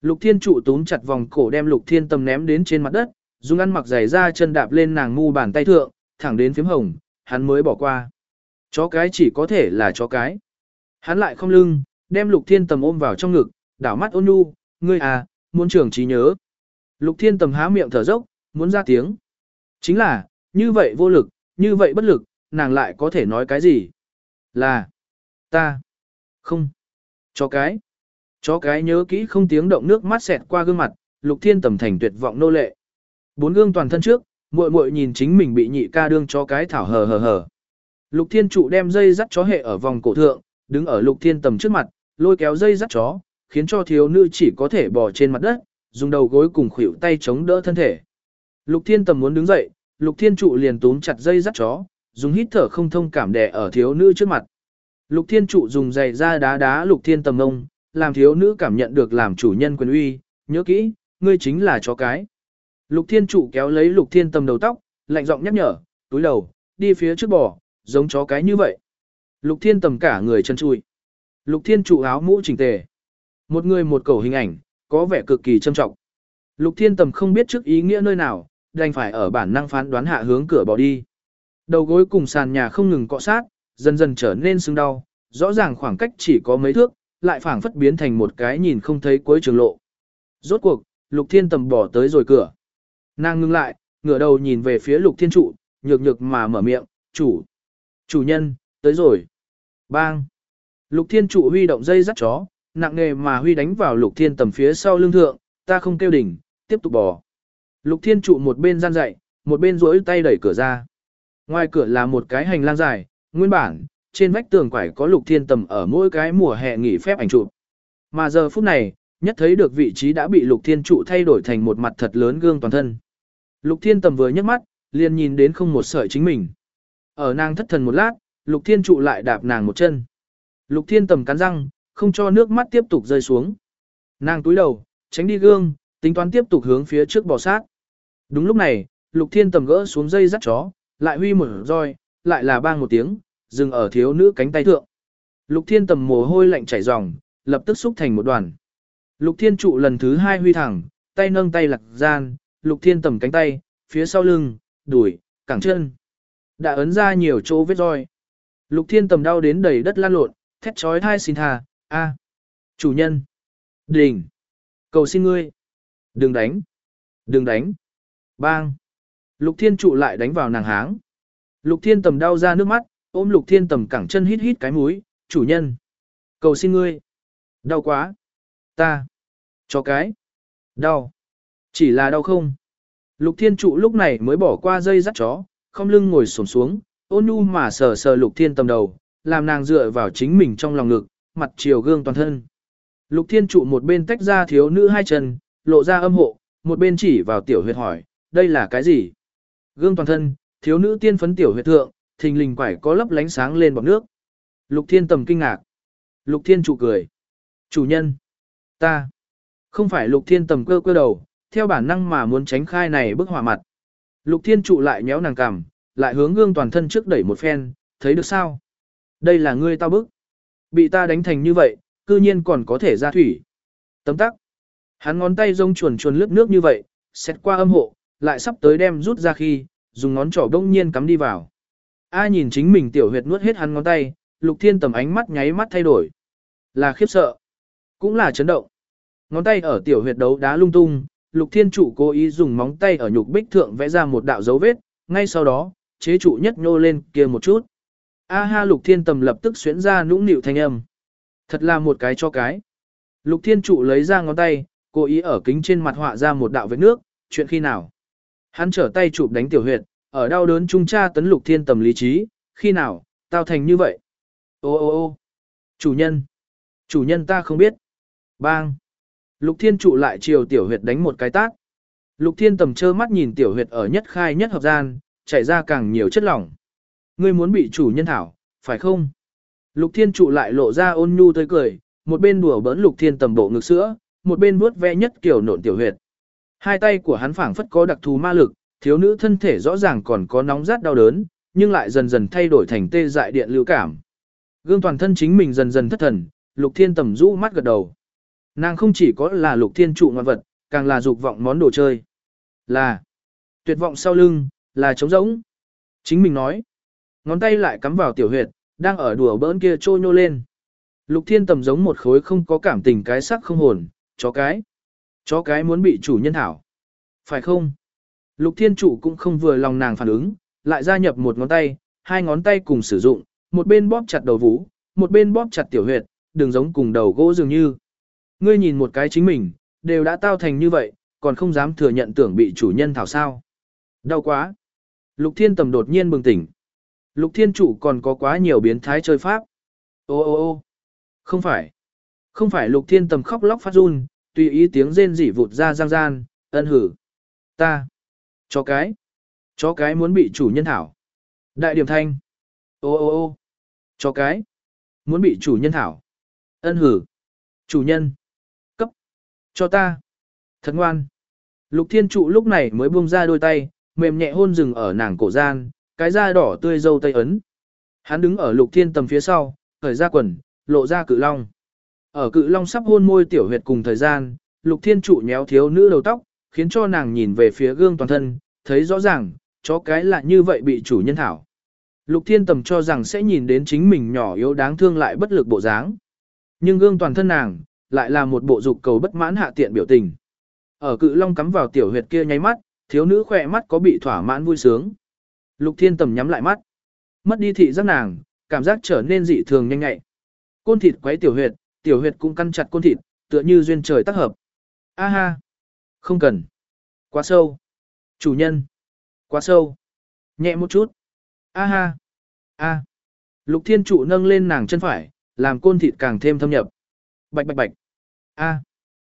Lục thiên trụ túm chặt vòng cổ đem lục thiên tầm ném đến trên mặt đất, dùng ăn mặc giày ra chân đạp lên nàng ngu bàn tay thượng, thẳng đến phím hồng, hắn mới bỏ qua. Chó cái chỉ có thể là chó cái. Hắn lại không lưng, đem lục thiên tầm ôm vào trong ngực, đảo mắt ôn nhu, ngươi à, muốn trưởng trí nhớ. Lục thiên tầm há miệng thở dốc, muốn ra tiếng. Chính là, như vậy vô lực, như vậy bất lực, nàng lại có thể nói cái gì? Là, ta, không, chó cái. Chó cái nhớ kỹ không tiếng động nước mắt xẹt qua gương mặt, lục thiên tầm thành tuyệt vọng nô lệ. Bốn gương toàn thân trước, muội muội nhìn chính mình bị nhị ca đương chó cái thảo hờ hờ hờ. Lục thiên trụ đem dây dắt chó hệ ở vòng cổ thượng, đứng ở lục thiên tầm trước mặt, lôi kéo dây dắt chó, khiến cho thiếu nữ chỉ có thể bò trên mặt đất, dùng đầu gối cùng khuỷu tay chống đỡ thân thể. Lục Thiên Tầm muốn đứng dậy, Lục Thiên Trụ liền túm chặt dây dắt chó, dùng hít thở không thông cảm đè ở thiếu nữ trước mặt. Lục Thiên Trụ dùng giày ra đá đá Lục Thiên Tầm ngông, làm thiếu nữ cảm nhận được làm chủ nhân quyền uy, nhớ kỹ, ngươi chính là chó cái. Lục Thiên Trụ kéo lấy Lục Thiên Tầm đầu tóc, lạnh giọng nhắc nhở, túi đầu, đi phía trước bò, giống chó cái như vậy. Lục Thiên Tầm cả người chân trụi. Lục thiên trụ áo mũ chỉnh tề. Một người một cầu hình ảnh, có vẻ cực kỳ trâm trọng. Lục thiên tầm không biết trước ý nghĩa nơi nào, đành phải ở bản năng phán đoán hạ hướng cửa bỏ đi. Đầu gối cùng sàn nhà không ngừng cọ sát, dần dần trở nên sưng đau, rõ ràng khoảng cách chỉ có mấy thước, lại phảng phất biến thành một cái nhìn không thấy cuối trường lộ. Rốt cuộc, Lục Thiên Tầm bỏ tới rồi cửa. Nàng ngưng lại, ngửa đầu nhìn về phía Lục Thiên Trụ, nhược nhược mà mở miệng, chủ, chủ nhân, tới rồi. Bang. Lục Thiên Trụ huy động dây dắt chó, nặng nghề mà huy đánh vào Lục Thiên Tầm phía sau lưng thượng, ta không kêu đỉnh, tiếp tục bò. Lục Thiên Trụ một bên gian dậy, một bên duỗi tay đẩy cửa ra. Ngoài cửa là một cái hành lang dài, nguyên bản, trên vách tường quải có Lục Thiên Tầm ở mỗi cái mùa hè nghỉ phép ảnh chụp. Mà giờ phút này, nhất thấy được vị trí đã bị Lục Thiên Trụ thay đổi thành một mặt thật lớn gương toàn thân. Lục Thiên Tầm vừa nhấc mắt, liền nhìn đến không một sợi chính mình. Ở nàng thất thần một lát, Lục Thiên Trụ lại đạp nàng một chân. Lục Thiên Tầm cắn răng, không cho nước mắt tiếp tục rơi xuống. Nàng túi đầu, tránh đi gương, tính toán tiếp tục hướng phía trước bò sát. Đúng lúc này, Lục Thiên Tầm gỡ xuống dây dắt chó, lại huy một roi, lại là bang một tiếng, dừng ở thiếu nữ cánh tay thượng. Lục Thiên Tầm mồ hôi lạnh chảy ròng, lập tức xúc thành một đoàn. Lục Thiên trụ lần thứ hai huy thẳng, tay nâng tay lạc gian, Lục Thiên tầm cánh tay, phía sau lưng, đùi, cẳng chân. Đã ấn ra nhiều chỗ vết roi. Lục Thiên tầm đau đến đầy đất lan lộn, thét trói thai xin tha, a, chủ nhân, đình, cầu xin ngươi, đừng đánh, đừng đánh, bang. Lục Thiên trụ lại đánh vào nàng háng. Lục Thiên tầm đau ra nước mắt, ôm Lục Thiên tầm cẳng chân hít hít cái mũi, chủ nhân, cầu xin ngươi, đau quá. Ta. Cho cái. Đau. Chỉ là đau không. Lục thiên trụ lúc này mới bỏ qua dây dắt chó, không lưng ngồi xổm xuống, ôn nhu mà sờ sờ lục thiên tầm đầu, làm nàng dựa vào chính mình trong lòng ngực, mặt chiều gương toàn thân. Lục thiên trụ một bên tách ra thiếu nữ hai chân, lộ ra âm hộ, một bên chỉ vào tiểu huyệt hỏi, đây là cái gì? Gương toàn thân, thiếu nữ tiên phấn tiểu huyệt thượng, thình lình quải có lấp lánh sáng lên bọc nước. Lục thiên tầm kinh ngạc. Lục thiên trụ cười. Chủ nhân. Ta, không phải lục thiên tầm cơ cơ đầu, theo bản năng mà muốn tránh khai này bức hỏa mặt. Lục thiên trụ lại nhéo nàng cằm, lại hướng gương toàn thân trước đẩy một phen, thấy được sao? Đây là ngươi tao bức. Bị ta đánh thành như vậy, cư nhiên còn có thể ra thủy. Tấm tắc. Hắn ngón tay rông chuồn chuồn lướt nước như vậy, xét qua âm hộ, lại sắp tới đem rút ra khi, dùng ngón trỏ đông nhiên cắm đi vào. A nhìn chính mình tiểu huyệt nuốt hết hắn ngón tay, lục thiên tầm ánh mắt nháy mắt thay đổi. Là khiếp sợ. Cũng là chấn động. Ngón tay ở tiểu huyệt đấu đá lung tung, lục thiên trụ cố ý dùng móng tay ở nhục bích thượng vẽ ra một đạo dấu vết, ngay sau đó, chế trụ nhất nhô lên kia một chút. A ha lục thiên tầm lập tức xuyến ra nũng nịu thanh âm. Thật là một cái cho cái. Lục thiên trụ lấy ra ngón tay, cố ý ở kính trên mặt họa ra một đạo vết nước, chuyện khi nào. Hắn trở tay chụp đánh tiểu huyệt, ở đau đớn trung tra tấn lục thiên tầm lý trí, khi nào, tao thành như vậy. Ô ô ô chủ nhân, chủ nhân ta không biết. Bang! Lục thiên trụ lại chiều tiểu huyệt đánh một cái tát. Lục thiên tầm trơ mắt nhìn tiểu huyệt ở nhất khai nhất hợp gian, chảy ra càng nhiều chất lỏng. Ngươi muốn bị chủ nhân thảo, phải không? Lục thiên trụ lại lộ ra ôn nhu tươi cười, một bên đùa bỡn lục thiên tầm bộ ngực sữa, một bên vuốt ve nhất kiểu nộn tiểu huyệt. Hai tay của hắn phảng phất có đặc thù ma lực, thiếu nữ thân thể rõ ràng còn có nóng rát đau đớn, nhưng lại dần dần thay đổi thành tê dại điện lưu cảm. Gương toàn thân chính mình dần dần thất thần, lục thiên tầm rũ mắt gật đầu. Nàng không chỉ có là lục thiên trụ ngoan vật, càng là dục vọng món đồ chơi. Là tuyệt vọng sau lưng, là trống rỗng. Chính mình nói. Ngón tay lại cắm vào tiểu huyệt, đang ở đùa bỡn kia trôi nhô lên. Lục thiên tầm giống một khối không có cảm tình cái sắc không hồn, chó cái. Chó cái muốn bị chủ nhân thảo. Phải không? Lục thiên chủ cũng không vừa lòng nàng phản ứng, lại gia nhập một ngón tay, hai ngón tay cùng sử dụng, một bên bóp chặt đầu vũ, một bên bóp chặt tiểu huyệt, đường giống cùng đầu gỗ dường như. Ngươi nhìn một cái chính mình, đều đã tao thành như vậy, còn không dám thừa nhận tưởng bị chủ nhân thảo sao. Đau quá. Lục thiên tầm đột nhiên bừng tỉnh. Lục thiên chủ còn có quá nhiều biến thái chơi pháp. Ô ô ô không phải. Không phải lục thiên tầm khóc lóc phát run, tùy ý tiếng rên rỉ vụt ra giang gian, ân hử. Ta. Chó cái. Chó cái muốn bị chủ nhân thảo. Đại điểm thanh. Ô ô ô chó cái. Muốn bị chủ nhân thảo. Ân hử. Chủ nhân. cấp, Cho ta. Thật ngoan. Lục thiên trụ lúc này mới buông ra đôi tay, mềm nhẹ hôn rừng ở nàng cổ gian, cái da đỏ tươi dâu tây ấn. Hắn đứng ở lục thiên tầm phía sau, khởi ra quần, lộ ra cự long. Ở cự long sắp hôn môi tiểu huyệt cùng thời gian, lục thiên trụ nhéo thiếu nữ đầu tóc, khiến cho nàng nhìn về phía gương toàn thân, thấy rõ ràng, chó cái là như vậy bị chủ nhân thảo. Lục thiên tầm cho rằng sẽ nhìn đến chính mình nhỏ yếu đáng thương lại bất lực bộ dáng. Nhưng gương toàn thân nàng, lại là một bộ dục cầu bất mãn hạ tiện biểu tình. Ở cự long cắm vào tiểu huyệt kia nháy mắt, thiếu nữ khỏe mắt có bị thỏa mãn vui sướng. Lục thiên tầm nhắm lại mắt. Mất đi thị giác nàng, cảm giác trở nên dị thường nhanh ngại. Côn thịt quấy tiểu huyệt, tiểu huyệt cũng căn chặt côn thịt, tựa như duyên trời tác hợp. A ha! Không cần. Quá sâu. Chủ nhân. Quá sâu. Nhẹ một chút. A ha! A! Lục thiên trụ nâng lên nàng chân phải, làm côn thịt càng thêm thâm nhập. Bạch bạch bạch. A!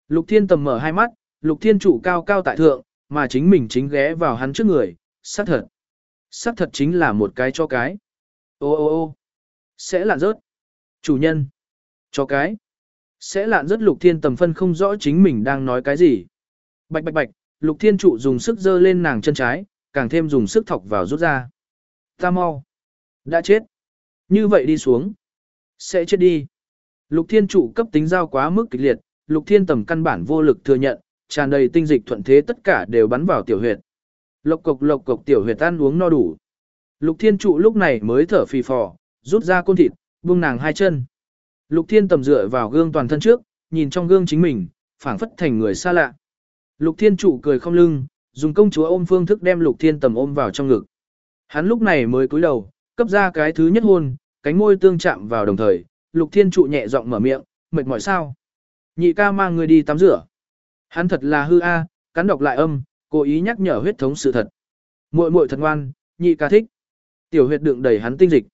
Lục thiên tầm mở hai mắt, lục thiên trụ cao cao tại thượng, mà chính mình chính ghé vào hắn trước người, xác thật. Xác thật chính là một cái cho cái. Ô ô ô sẽ lạn rớt. Chủ nhân. Cho cái. Sẽ lạn rớt lục thiên tầm phân không rõ chính mình đang nói cái gì. Bạch bạch bạch, lục thiên trụ dùng sức dơ lên nàng chân trái, càng thêm dùng sức thọc vào rút ra. Ta mau. Đã chết. Như vậy đi xuống. Sẽ chết đi. Lục thiên trụ cấp tính giao quá mức kịch liệt, lục thiên tầm căn bản vô lực thừa nhận, tràn đầy tinh dịch thuận thế tất cả đều bắn vào tiểu huyệt. Lộc cục lộc cục tiểu huyệt ăn uống no đủ. Lục thiên trụ lúc này mới thở phì phò, rút ra côn thịt, buông nàng hai chân. Lục thiên tầm dựa vào gương toàn thân trước, nhìn trong gương chính mình, phảng phất thành người xa lạ. Lục thiên trụ cười không lưng, dùng công chúa ôm phương thức đem lục thiên tầm ôm vào trong ngực. Hắn lúc này mới cúi đầu, cấp ra cái thứ nhất hôn, cánh môi tương chạm vào đồng thời, lục thiên trụ nhẹ giọng mở miệng, mệt mỏi sao. Nhị ca mang người đi tắm rửa. Hắn thật là hư a, cắn đọc lại âm, cố ý nhắc nhở huyết thống sự thật. Muội muội thật ngoan, nhị ca thích. Tiểu huyệt đựng đầy hắn tinh dịch.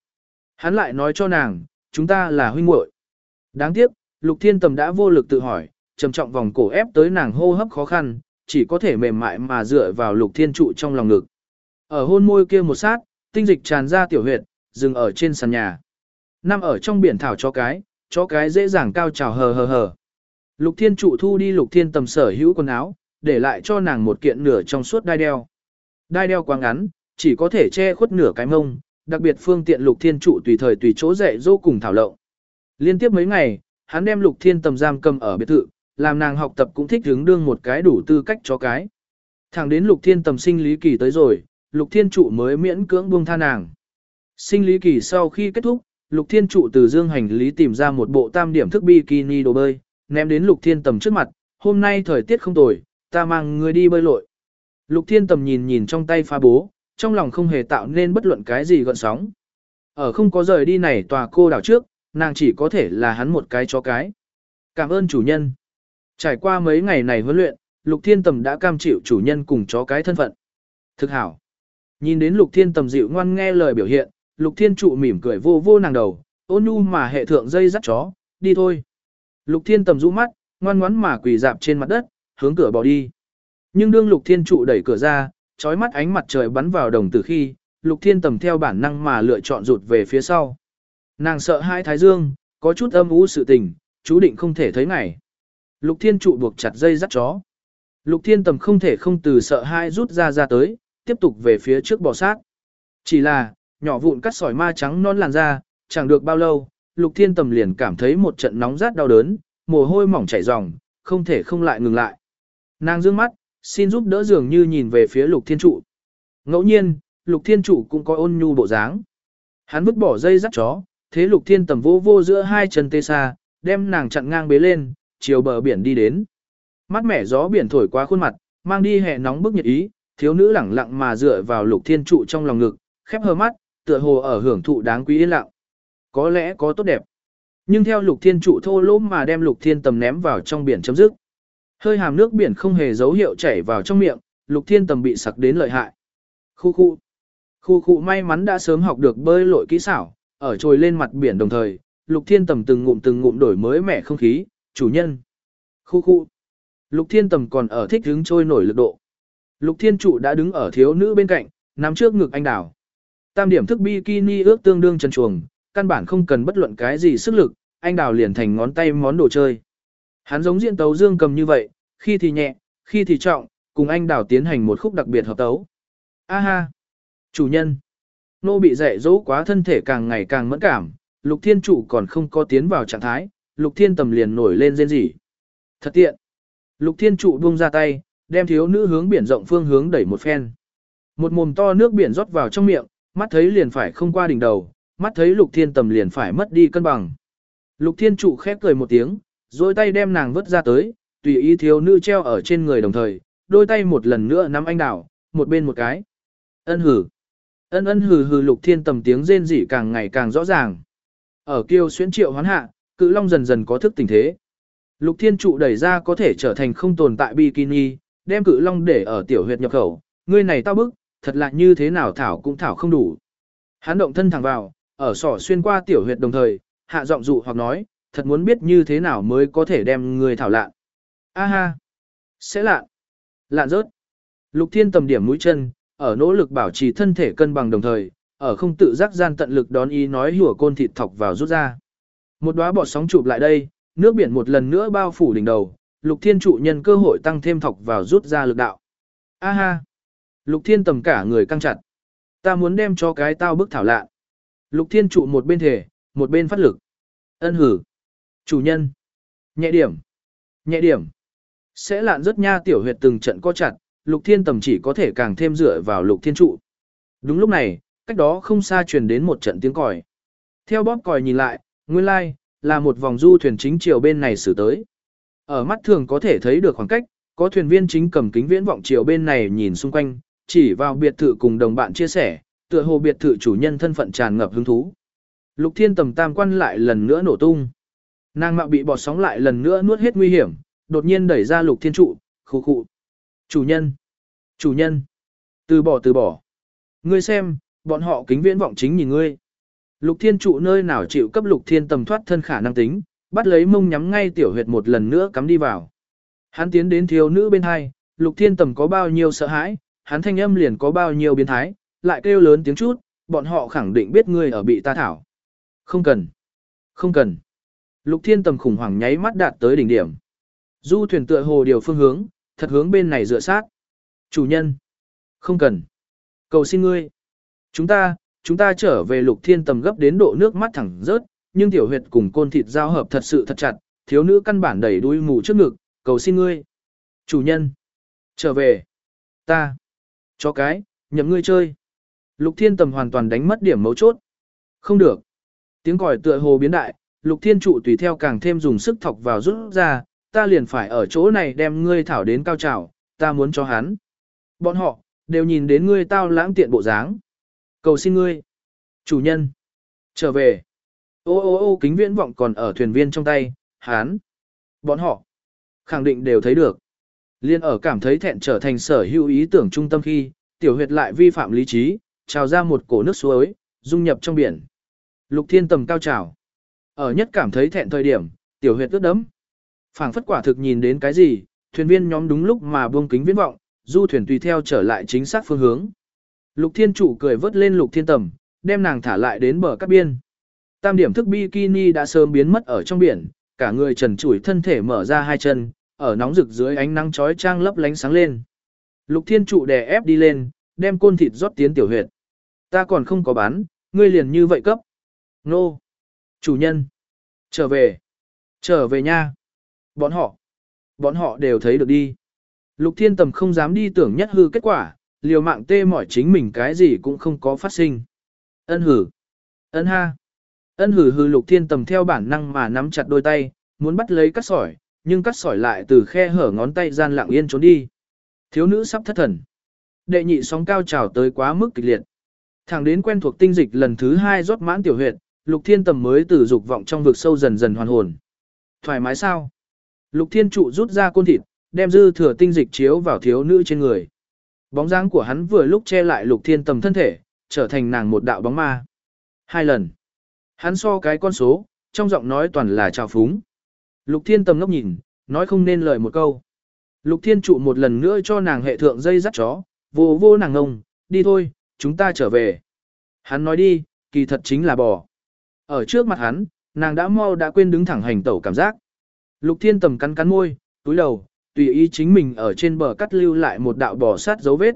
Hắn lại nói cho nàng, chúng ta là huynh muội. Đáng tiếc, Lục Thiên Tầm đã vô lực tự hỏi, trầm trọng vòng cổ ép tới nàng hô hấp khó khăn, chỉ có thể mềm mại mà dựa vào Lục Thiên trụ trong lòng ngực. Ở hôn môi kia một sát, tinh dịch tràn ra tiểu huyệt, dừng ở trên sàn nhà. Nằm ở trong biển thảo cho cái, cho cái dễ dàng cao trào hờ hờ hờ. Lục Thiên trụ thu đi Lục Thiên Tầm sở hữu quần áo, để lại cho nàng một kiện nửa trong suốt đai đeo. Đai đeo quá ngắn, chỉ có thể che khuất nửa cái mông, đặc biệt phương tiện Lục Thiên trụ tùy thời tùy chỗ dạy dỗ cùng thảo lộng. Liên tiếp mấy ngày, hắn đem Lục Thiên tầm giam cầm ở biệt thự, làm nàng học tập cũng thích hướng đương một cái đủ tư cách cho cái. Thẳng đến Lục Thiên tầm sinh lý kỳ tới rồi, Lục Thiên trụ mới miễn cưỡng buông tha nàng. Sinh lý kỳ sau khi kết thúc, Lục Thiên trụ từ dương hành lý tìm ra một bộ tam điểm thức bikini đồ bơi, ném đến Lục Thiên tầm trước mặt, hôm nay thời tiết không tồi, ta mang người đi bơi lội. Lục Thiên tầm nhìn nhìn trong tay pha bố, trong lòng không hề tạo nên bất luận cái gì gợn sóng. Ở không có rời đi này tòa cô đảo trước, nàng chỉ có thể là hắn một cái cho cái. Cảm ơn chủ nhân. Trải qua mấy ngày này huấn luyện, Lục Thiên Tầm đã cam chịu chủ nhân cùng chó cái thân phận. Thực hảo. Nhìn đến Lục Thiên Tầm dịu ngoan nghe lời biểu hiện, Lục Thiên trụ mỉm cười vô vô nàng đầu, ôn nhu mà hệ thượng dây dắt chó, đi thôi. Lục Thiên Tầm rũ mắt, ngoan ngoãn mà quỳ dạp trên mặt đất, hướng cửa bỏ đi. Nhưng đương Lục Thiên trụ đẩy cửa ra, trói mắt ánh mặt trời bắn vào đồng tử khi, Lục Thiên Tầm theo bản năng mà lựa chọn rụt về phía sau. Nàng sợ hai thái dương, có chút âm u sự tình, chú định không thể thấy ngày. Lục Thiên trụ buộc chặt dây dắt chó. Lục Thiên Tầm không thể không từ sợ hai rút ra ra tới, tiếp tục về phía trước bò sát. Chỉ là, nhỏ vụn cắt sỏi ma trắng non làn ra, chẳng được bao lâu, Lục Thiên Tầm liền cảm thấy một trận nóng rát đau đớn, mồ hôi mỏng chảy ròng, không thể không lại ngừng lại. Nàng dương mắt, xin giúp đỡ dường như nhìn về phía Lục Thiên Trụ. Ngẫu nhiên, Lục Thiên Trụ cũng có ôn nhu bộ dáng. Hắn vứt bỏ dây dắt chó, thế Lục Thiên Tầm vô vô giữa hai chân tê xa, đem nàng chặn ngang bế lên, chiều bờ biển đi đến. Mắt mẻ gió biển thổi qua khuôn mặt, mang đi hè nóng bức nhiệt ý, thiếu nữ lẳng lặng mà dựa vào Lục Thiên Trụ trong lòng ngực, khép hờ mắt, tựa hồ ở hưởng thụ đáng quý yên lặng. Có lẽ có tốt đẹp. Nhưng theo Lục Thiên Trụ thô lỗ mà đem Lục Thiên Tầm ném vào trong biển chấm dứt. Hơi hàm nước biển không hề dấu hiệu chảy vào trong miệng, Lục Thiên Tầm bị sặc đến lợi hại. Khu khu. Khu khu may mắn đã sớm học được bơi lội kỹ xảo, ở trồi lên mặt biển đồng thời, Lục Thiên Tầm từng ngụm từng ngụm đổi mới mẻ không khí, chủ nhân. Khu khu. Lục Thiên Tầm còn ở thích hứng trôi nổi lực độ. Lục Thiên Trụ đã đứng ở thiếu nữ bên cạnh, nắm trước ngực anh đảo. Tam điểm thức bikini ước tương đương chân chuồng, căn bản không cần bất luận cái gì sức lực, anh đào liền thành ngón tay món đồ chơi. Hắn giống diễn tấu dương cầm như vậy, khi thì nhẹ, khi thì trọng, cùng anh đào tiến hành một khúc đặc biệt hợp tấu. A ha! Chủ nhân! Nô bị dạy dỗ quá thân thể càng ngày càng mẫn cảm, Lục Thiên Trụ còn không có tiến vào trạng thái, Lục Thiên Tầm liền nổi lên rên rỉ. Thật tiện. Lục Thiên Trụ buông ra tay, đem thiếu nữ hướng biển rộng phương hướng đẩy một phen. Một mồm to nước biển rót vào trong miệng, mắt thấy liền phải không qua đỉnh đầu, mắt thấy Lục Thiên Tầm liền phải mất đi cân bằng. Lục Thiên Trụ khép cười một tiếng, rồi tay đem nàng vứt ra tới, tùy ý thiếu nữ treo ở trên người đồng thời, đôi tay một lần nữa nắm anh đảo, một bên một cái. Ân hử. Ân ân hừ hừ Lục Thiên Tầm tiếng rên rỉ càng ngày càng rõ ràng. Ở kiêu xuyến triệu hoán hạ, cự long dần dần có thức tình thế. Lục Thiên Trụ đẩy ra có thể trở thành không tồn tại bikini, đem cự long để ở tiểu huyệt nhập khẩu, ngươi này tao bức, thật là như thế nào thảo cũng thảo không đủ. Hắn động thân thẳng vào, ở sỏ xuyên qua tiểu huyệt đồng thời, hạ giọng dụ hoặc nói, thật muốn biết như thế nào mới có thể đem người thảo lạn. A ha, sẽ lạn, lạn rớt. Lục Thiên tầm điểm mũi chân, ở nỗ lực bảo trì thân thể cân bằng đồng thời, ở không tự giác gian tận lực đón ý nói hùa côn thịt thọc vào rút ra. Một đóa bọt sóng chụp lại đây, nước biển một lần nữa bao phủ đỉnh đầu, Lục Thiên trụ nhân cơ hội tăng thêm thọc vào rút ra lực đạo. A ha! Lục Thiên tầm cả người căng chặt. Ta muốn đem cho cái tao bức thảo lạ. Lục Thiên trụ một bên thể, một bên phát lực. Ân hử. Chủ nhân. Nhẹ điểm. Nhẹ điểm. Sẽ lạn rất nha tiểu huyệt từng trận co chặt, Lục Thiên tầm chỉ có thể càng thêm dựa vào Lục Thiên trụ. Đúng lúc này, cách đó không xa truyền đến một trận tiếng còi. Theo bóp còi nhìn lại, nguyên lai, like, là một vòng du thuyền chính chiều bên này xử tới. Ở mắt thường có thể thấy được khoảng cách, có thuyền viên chính cầm kính viễn vọng chiều bên này nhìn xung quanh, chỉ vào biệt thự cùng đồng bạn chia sẻ, tựa hồ biệt thự chủ nhân thân phận tràn ngập hứng thú. Lục Thiên tầm tam quan lại lần nữa nổ tung. Nàng mạo bị bọt sóng lại lần nữa nuốt hết nguy hiểm, đột nhiên đẩy ra Lục Thiên trụ, khụ khụ. Chủ nhân! Chủ nhân! Từ bỏ từ bỏ. Ngươi xem, bọn họ kính viễn vọng chính nhìn ngươi. Lục Thiên trụ nơi nào chịu cấp Lục Thiên tầm thoát thân khả năng tính, bắt lấy mông nhắm ngay tiểu huyệt một lần nữa cắm đi vào. Hắn tiến đến thiếu nữ bên hai, Lục Thiên tầm có bao nhiêu sợ hãi, hắn thanh âm liền có bao nhiêu biến thái, lại kêu lớn tiếng chút, bọn họ khẳng định biết ngươi ở bị ta thảo. Không cần. Không cần. Lục Thiên tầm khủng hoảng nháy mắt đạt tới đỉnh điểm. Du thuyền tựa hồ điều phương hướng, thật hướng bên này dựa sát. Chủ nhân. Không cần. Cầu xin ngươi. Chúng ta, chúng ta trở về lục thiên tầm gấp đến độ nước mắt thẳng rớt, nhưng tiểu huyệt cùng côn thịt giao hợp thật sự thật chặt, thiếu nữ căn bản đẩy đuôi mù trước ngực, cầu xin ngươi. Chủ nhân. Trở về. Ta. Cho cái, nhậm ngươi chơi. Lục thiên tầm hoàn toàn đánh mất điểm mấu chốt. Không được. Tiếng còi tựa hồ biến đại, lục thiên trụ tùy theo càng thêm dùng sức thọc vào rút ra, ta liền phải ở chỗ này đem ngươi thảo đến cao trào, ta muốn cho hắn. Bọn họ, đều nhìn đến ngươi tao lãng tiện bộ dáng. Cầu xin ngươi. Chủ nhân. Trở về. Ô ô ô kính viễn vọng còn ở thuyền viên trong tay, hán. Bọn họ. Khẳng định đều thấy được. Liên ở cảm thấy thẹn trở thành sở hữu ý tưởng trung tâm khi, tiểu huyệt lại vi phạm lý trí, trào ra một cổ nước suối, dung nhập trong biển. Lục thiên tầm cao trào. Ở nhất cảm thấy thẹn thời điểm, tiểu huyệt ướt đấm. phảng phất quả thực nhìn đến cái gì, thuyền viên nhóm đúng lúc mà buông kính viễn vọng, du thuyền tùy theo trở lại chính xác phương hướng. Lục thiên trụ cười vớt lên lục thiên tầm, đem nàng thả lại đến bờ các biên. Tam điểm thức bikini đã sớm biến mất ở trong biển, cả người trần trụi thân thể mở ra hai chân, ở nóng rực dưới ánh nắng chói trang lấp lánh sáng lên. Lục thiên trụ đè ép đi lên, đem côn thịt rót tiến tiểu huyệt. Ta còn không có bán, ngươi liền như vậy cấp. Nô. Chủ nhân. Trở về. Trở về nha. Bọn họ. Bọn họ đều thấy được đi. Lục thiên tầm không dám đi tưởng nhất hư kết quả, liều mạng tê mỏi chính mình cái gì cũng không có phát sinh. Ân hử. Ân ha. Ân hử hử lục thiên tầm theo bản năng mà nắm chặt đôi tay, muốn bắt lấy cắt sỏi, nhưng cắt sỏi lại từ khe hở ngón tay gian lặng yên trốn đi. Thiếu nữ sắp thất thần. Đệ nhị sóng cao trào tới quá mức kịch liệt. Thẳng đến quen thuộc tinh dịch lần thứ hai rót mãn tiểu huyệt, lục thiên tầm mới từ dục vọng trong vực sâu dần dần hoàn hồn. Thoải mái sao? Lục thiên trụ rút ra côn thịt, đem dư thừa tinh dịch chiếu vào thiếu nữ trên người. Bóng dáng của hắn vừa lúc che lại lục thiên tầm thân thể, trở thành nàng một đạo bóng ma. Hai lần. Hắn so cái con số, trong giọng nói toàn là trào phúng. Lục thiên tầm ngốc nhìn, nói không nên lời một câu. Lục thiên trụ một lần nữa cho nàng hệ thượng dây dắt chó, vô vô nàng ngông, đi thôi, chúng ta trở về. Hắn nói đi, kỳ thật chính là bò. Ở trước mặt hắn, nàng đã mau đã quên đứng thẳng hành tẩu cảm giác. Lục thiên tầm cắn cắn môi, túi đầu, tùy ý chính mình ở trên bờ cắt lưu lại một đạo bò sát dấu vết.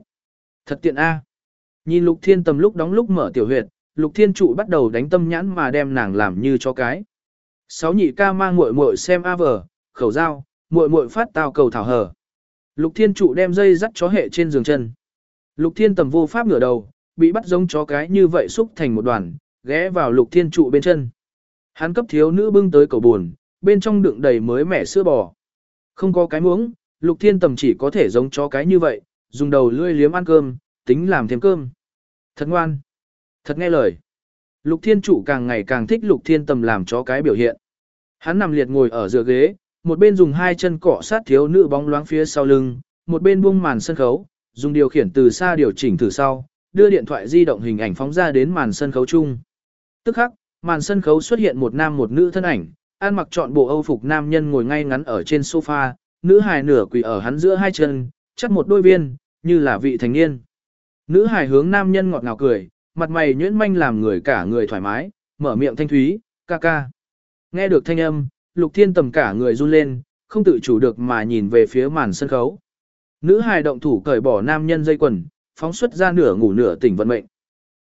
Thật tiện A. Nhìn lục thiên tầm lúc đóng lúc mở tiểu huyệt, Lục Thiên Trụ bắt đầu đánh tâm nhãn mà đem nàng làm như cho cái. Sáu nhị ca mang muội muội xem a vờ, khẩu dao, muội muội phát tao cầu thảo hở. Lục Thiên Trụ đem dây dắt chó hệ trên giường chân. Lục Thiên tầm vô pháp ngửa đầu, bị bắt giống chó cái như vậy xúc thành một đoàn, ghé vào Lục Thiên Trụ bên chân. Hắn cấp thiếu nữ bưng tới cầu buồn, bên trong đựng đầy mới mẻ sữa bò. Không có cái muỗng, Lục Thiên tầm chỉ có thể giống chó cái như vậy, dùng đầu lươi liếm ăn cơm, tính làm thêm cơm. Thật ngoan. Thật nghe lời. Lục Thiên Trụ càng ngày càng thích Lục Thiên tầm làm chó cái biểu hiện. Hắn nằm liệt ngồi ở giữa ghế, một bên dùng hai chân cọ sát thiếu nữ bóng loáng phía sau lưng, một bên buông màn sân khấu, dùng điều khiển từ xa điều chỉnh từ sau, đưa điện thoại di động hình ảnh phóng ra đến màn sân khấu chung. Tức khắc, màn sân khấu xuất hiện một nam một nữ thân ảnh, ăn mặc trọn bộ Âu phục nam nhân ngồi ngay ngắn ở trên sofa, nữ hài nửa quỳ ở hắn giữa hai chân, chắc một đôi viên, như là vị thành niên. Nữ hài hướng nam nhân ngọt ngào cười, mặt mày nhuyễn manh làm người cả người thoải mái, mở miệng thanh thúy, ca ca. Nghe được thanh âm, lục thiên tầm cả người run lên, không tự chủ được mà nhìn về phía màn sân khấu. Nữ hài động thủ cởi bỏ nam nhân dây quần, phóng xuất ra nửa ngủ nửa tỉnh vận mệnh.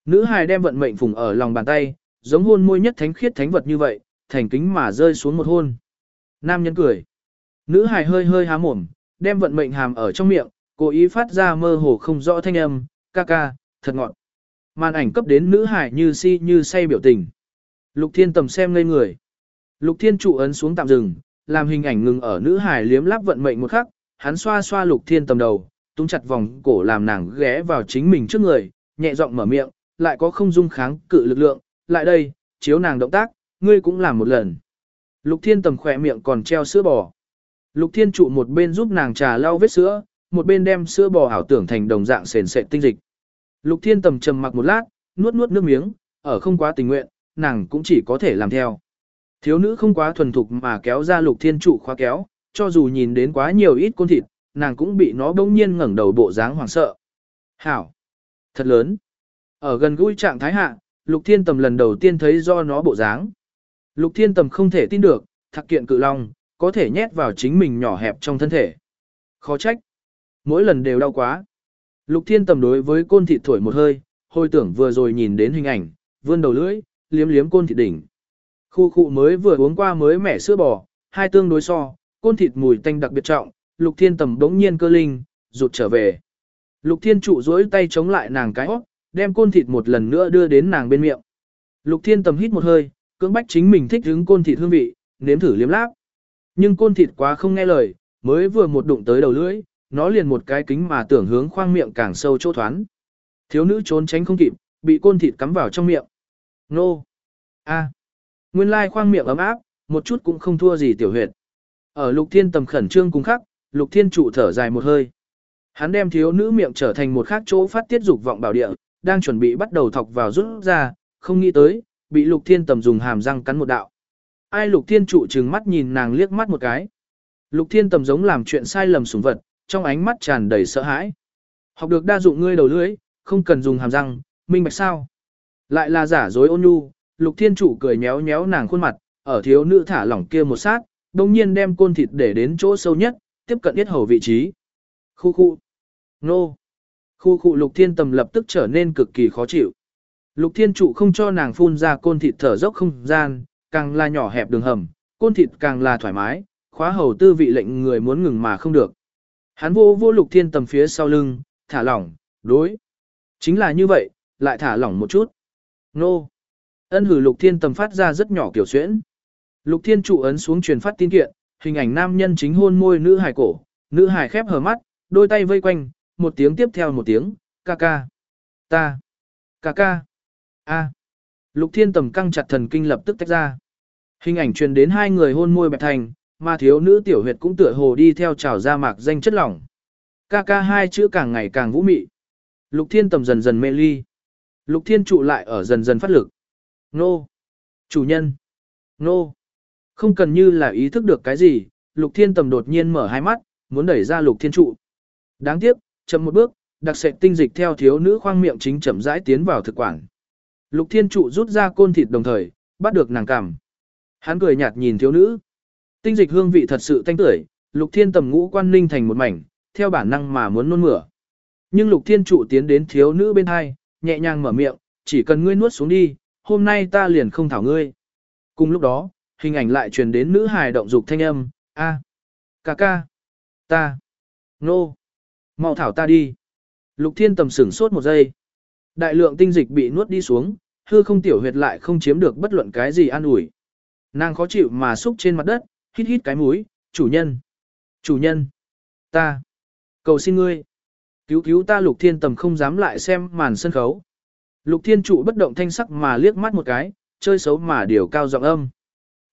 Nữ hài đem vận mệnh phùng ở lòng bàn tay, giống hôn môi nhất thánh khiết thánh vật như vậy, thành kính mà rơi xuống một hôn. Nam nhân cười. Nữ hài hơi hơi há mồm, đem vận mệnh hàm ở trong miệng, cố ý phát ra mơ hồ không rõ thanh âm, ca ca, thật ngọt. Màn ảnh cấp đến nữ hài như si như say biểu tình. Lục thiên tầm xem ngây người. Lục thiên trụ ấn xuống tạm dừng, làm hình ảnh ngừng ở nữ hài liếm láp vận mệnh một khắc, hắn xoa xoa lục thiên tầm đầu, tung chặt vòng cổ làm nàng ghé vào chính mình trước người, nhẹ giọng mở miệng, lại có không dung kháng cự lực lượng, lại đây, chiếu nàng động tác, ngươi cũng làm một lần. Lục thiên tầm khỏe miệng còn treo sữa bò. Lục thiên trụ một bên giúp nàng trà lau vết sữa, một bên đem sữa bò ảo tưởng thành đồng dạng sền sệt tinh dịch. Lục thiên tầm trầm mặc một lát, nuốt nuốt nước miếng, ở không quá tình nguyện, nàng cũng chỉ có thể làm theo. Thiếu nữ không quá thuần thục mà kéo ra lục thiên trụ khóa kéo, cho dù nhìn đến quá nhiều ít côn thịt, nàng cũng bị nó bỗng nhiên ngẩng đầu bộ dáng hoảng sợ. Hảo! Thật lớn! Ở gần gũi trạng thái hạ, lục thiên tầm lần đầu tiên thấy do nó bộ dáng. Lục thiên tầm không thể tin được, thạc kiện cự long, có thể nhét vào chính mình nhỏ hẹp trong thân thể. Khó trách. Mỗi lần đều đau quá. Lục thiên tầm đối với côn thịt thổi một hơi, hồi tưởng vừa rồi nhìn đến hình ảnh, vươn đầu lưỡi, liếm liếm côn thịt đỉnh. Khu khu mới vừa uống qua mới mẻ sữa bò, hai tương đối so, côn thịt mùi tanh đặc biệt trọng, lục thiên tầm đống nhiên cơ linh, rụt trở về. Lục thiên trụ duỗi tay chống lại nàng cái óc, đem côn thịt một lần nữa đưa đến nàng bên miệng. Lục thiên tầm hít một hơi, cưỡng bách chính mình thích hứng côn thịt hương vị, nếm thử liếm láp. Nhưng côn thịt quá không nghe lời, mới vừa một đụng tới đầu lưỡi, nó liền một cái kính mà tưởng hướng khoang miệng càng sâu chỗ thoán. Thiếu nữ trốn tránh không kịp, bị côn thịt cắm vào trong miệng. Nô! A! Nguyên lai khoang miệng ấm áp, một chút cũng không thua gì tiểu huyệt. Ở lục thiên tầm khẩn trương cùng khắc, lục thiên trụ thở dài một hơi. Hắn đem thiếu nữ miệng trở thành một khác chỗ phát tiết dục vọng bảo địa, đang chuẩn bị bắt đầu thọc vào rút ra, không nghĩ tới, bị lục thiên tầm dùng hàm răng cắn một đạo. Ai lục thiên trụ trừng mắt nhìn nàng liếc mắt một cái. Lục thiên tầm giống làm chuyện sai lầm sủng vật, trong ánh mắt tràn đầy sợ hãi. Học được đa dụng ngươi đầu lưỡi, không cần dùng hàm răng, minh bạch sao. Lại là giả dối ôn nhu, lục thiên trụ cười nhéo nhéo nàng khuôn mặt, ở thiếu nữ thả lỏng kia một sát, đồng nhiên đem côn thịt để đến chỗ sâu nhất, tiếp cận yết hầu vị trí. Khu khu. Nô. Khu khu lục thiên tầm lập tức trở nên cực kỳ khó chịu. Lục thiên trụ không cho nàng phun ra côn thịt thở dốc không gian, càng là nhỏ hẹp đường hầm, côn thịt càng là thoải mái, khóa hầu tư vị lệnh người muốn ngừng mà không được. Hắn vô vô lục thiên tầm phía sau lưng, thả lỏng, đối. Chính là như vậy, lại thả lỏng một chút. Nô. Ân hử lục thiên tầm phát ra rất nhỏ kiểu xuyễn. Lục thiên trụ ấn xuống truyền phát tin kiện, hình ảnh nam nhân chính hôn môi nữ hài cổ, nữ hài khép hờ mắt, đôi tay vây quanh, một tiếng tiếp theo một tiếng, ca ca, ta, ca ca, a. Lục thiên tầm căng chặt thần kinh lập tức tách ra. Hình ảnh truyền đến hai người hôn môi bẹp thành, mà thiếu nữ tiểu huyệt cũng tựa hồ đi theo trào ra mạc danh chất lỏng. Ca ca hai chữ càng ngày càng vũ mị. Lục thiên tầm dần dần mê ly. Lục thiên trụ lại ở dần dần phát lực. Nô. Chủ nhân. Nô. Không cần như là ý thức được cái gì, lục thiên tầm đột nhiên mở hai mắt, muốn đẩy ra lục thiên trụ. Đáng tiếc, chậm một bước, đặc sệt tinh dịch theo thiếu nữ khoang miệng chính chậm rãi tiến vào thực quản. Lục thiên trụ rút ra côn thịt đồng thời, bắt được nàng cằm. Hắn cười nhạt nhìn thiếu nữ. Tinh dịch hương vị thật sự thanh tưởi, lục thiên tầm ngũ quan ninh thành một mảnh, theo bản năng mà muốn nôn mửa. Nhưng lục thiên trụ tiến đến thiếu nữ bên hai, nhẹ nhàng mở miệng, chỉ cần ngươi nuốt xuống đi, hôm nay ta liền không thảo ngươi. Cùng lúc đó, hình ảnh lại truyền đến nữ hài động dục thanh âm, a, ca ca, ta, nô, mau thảo ta đi. Lục thiên tầm sửng sốt một giây. Đại lượng tinh dịch bị nuốt đi xuống, hư không tiểu huyệt lại không chiếm được bất luận cái gì an ủi. Nàng khó chịu mà xúc trên mặt đất, hít hít cái mũi, chủ nhân, chủ nhân, ta, cầu xin ngươi, cứu cứu ta lục thiên tầm không dám lại xem màn sân khấu. Lục thiên trụ bất động thanh sắc mà liếc mắt một cái, chơi xấu mà điều cao giọng âm.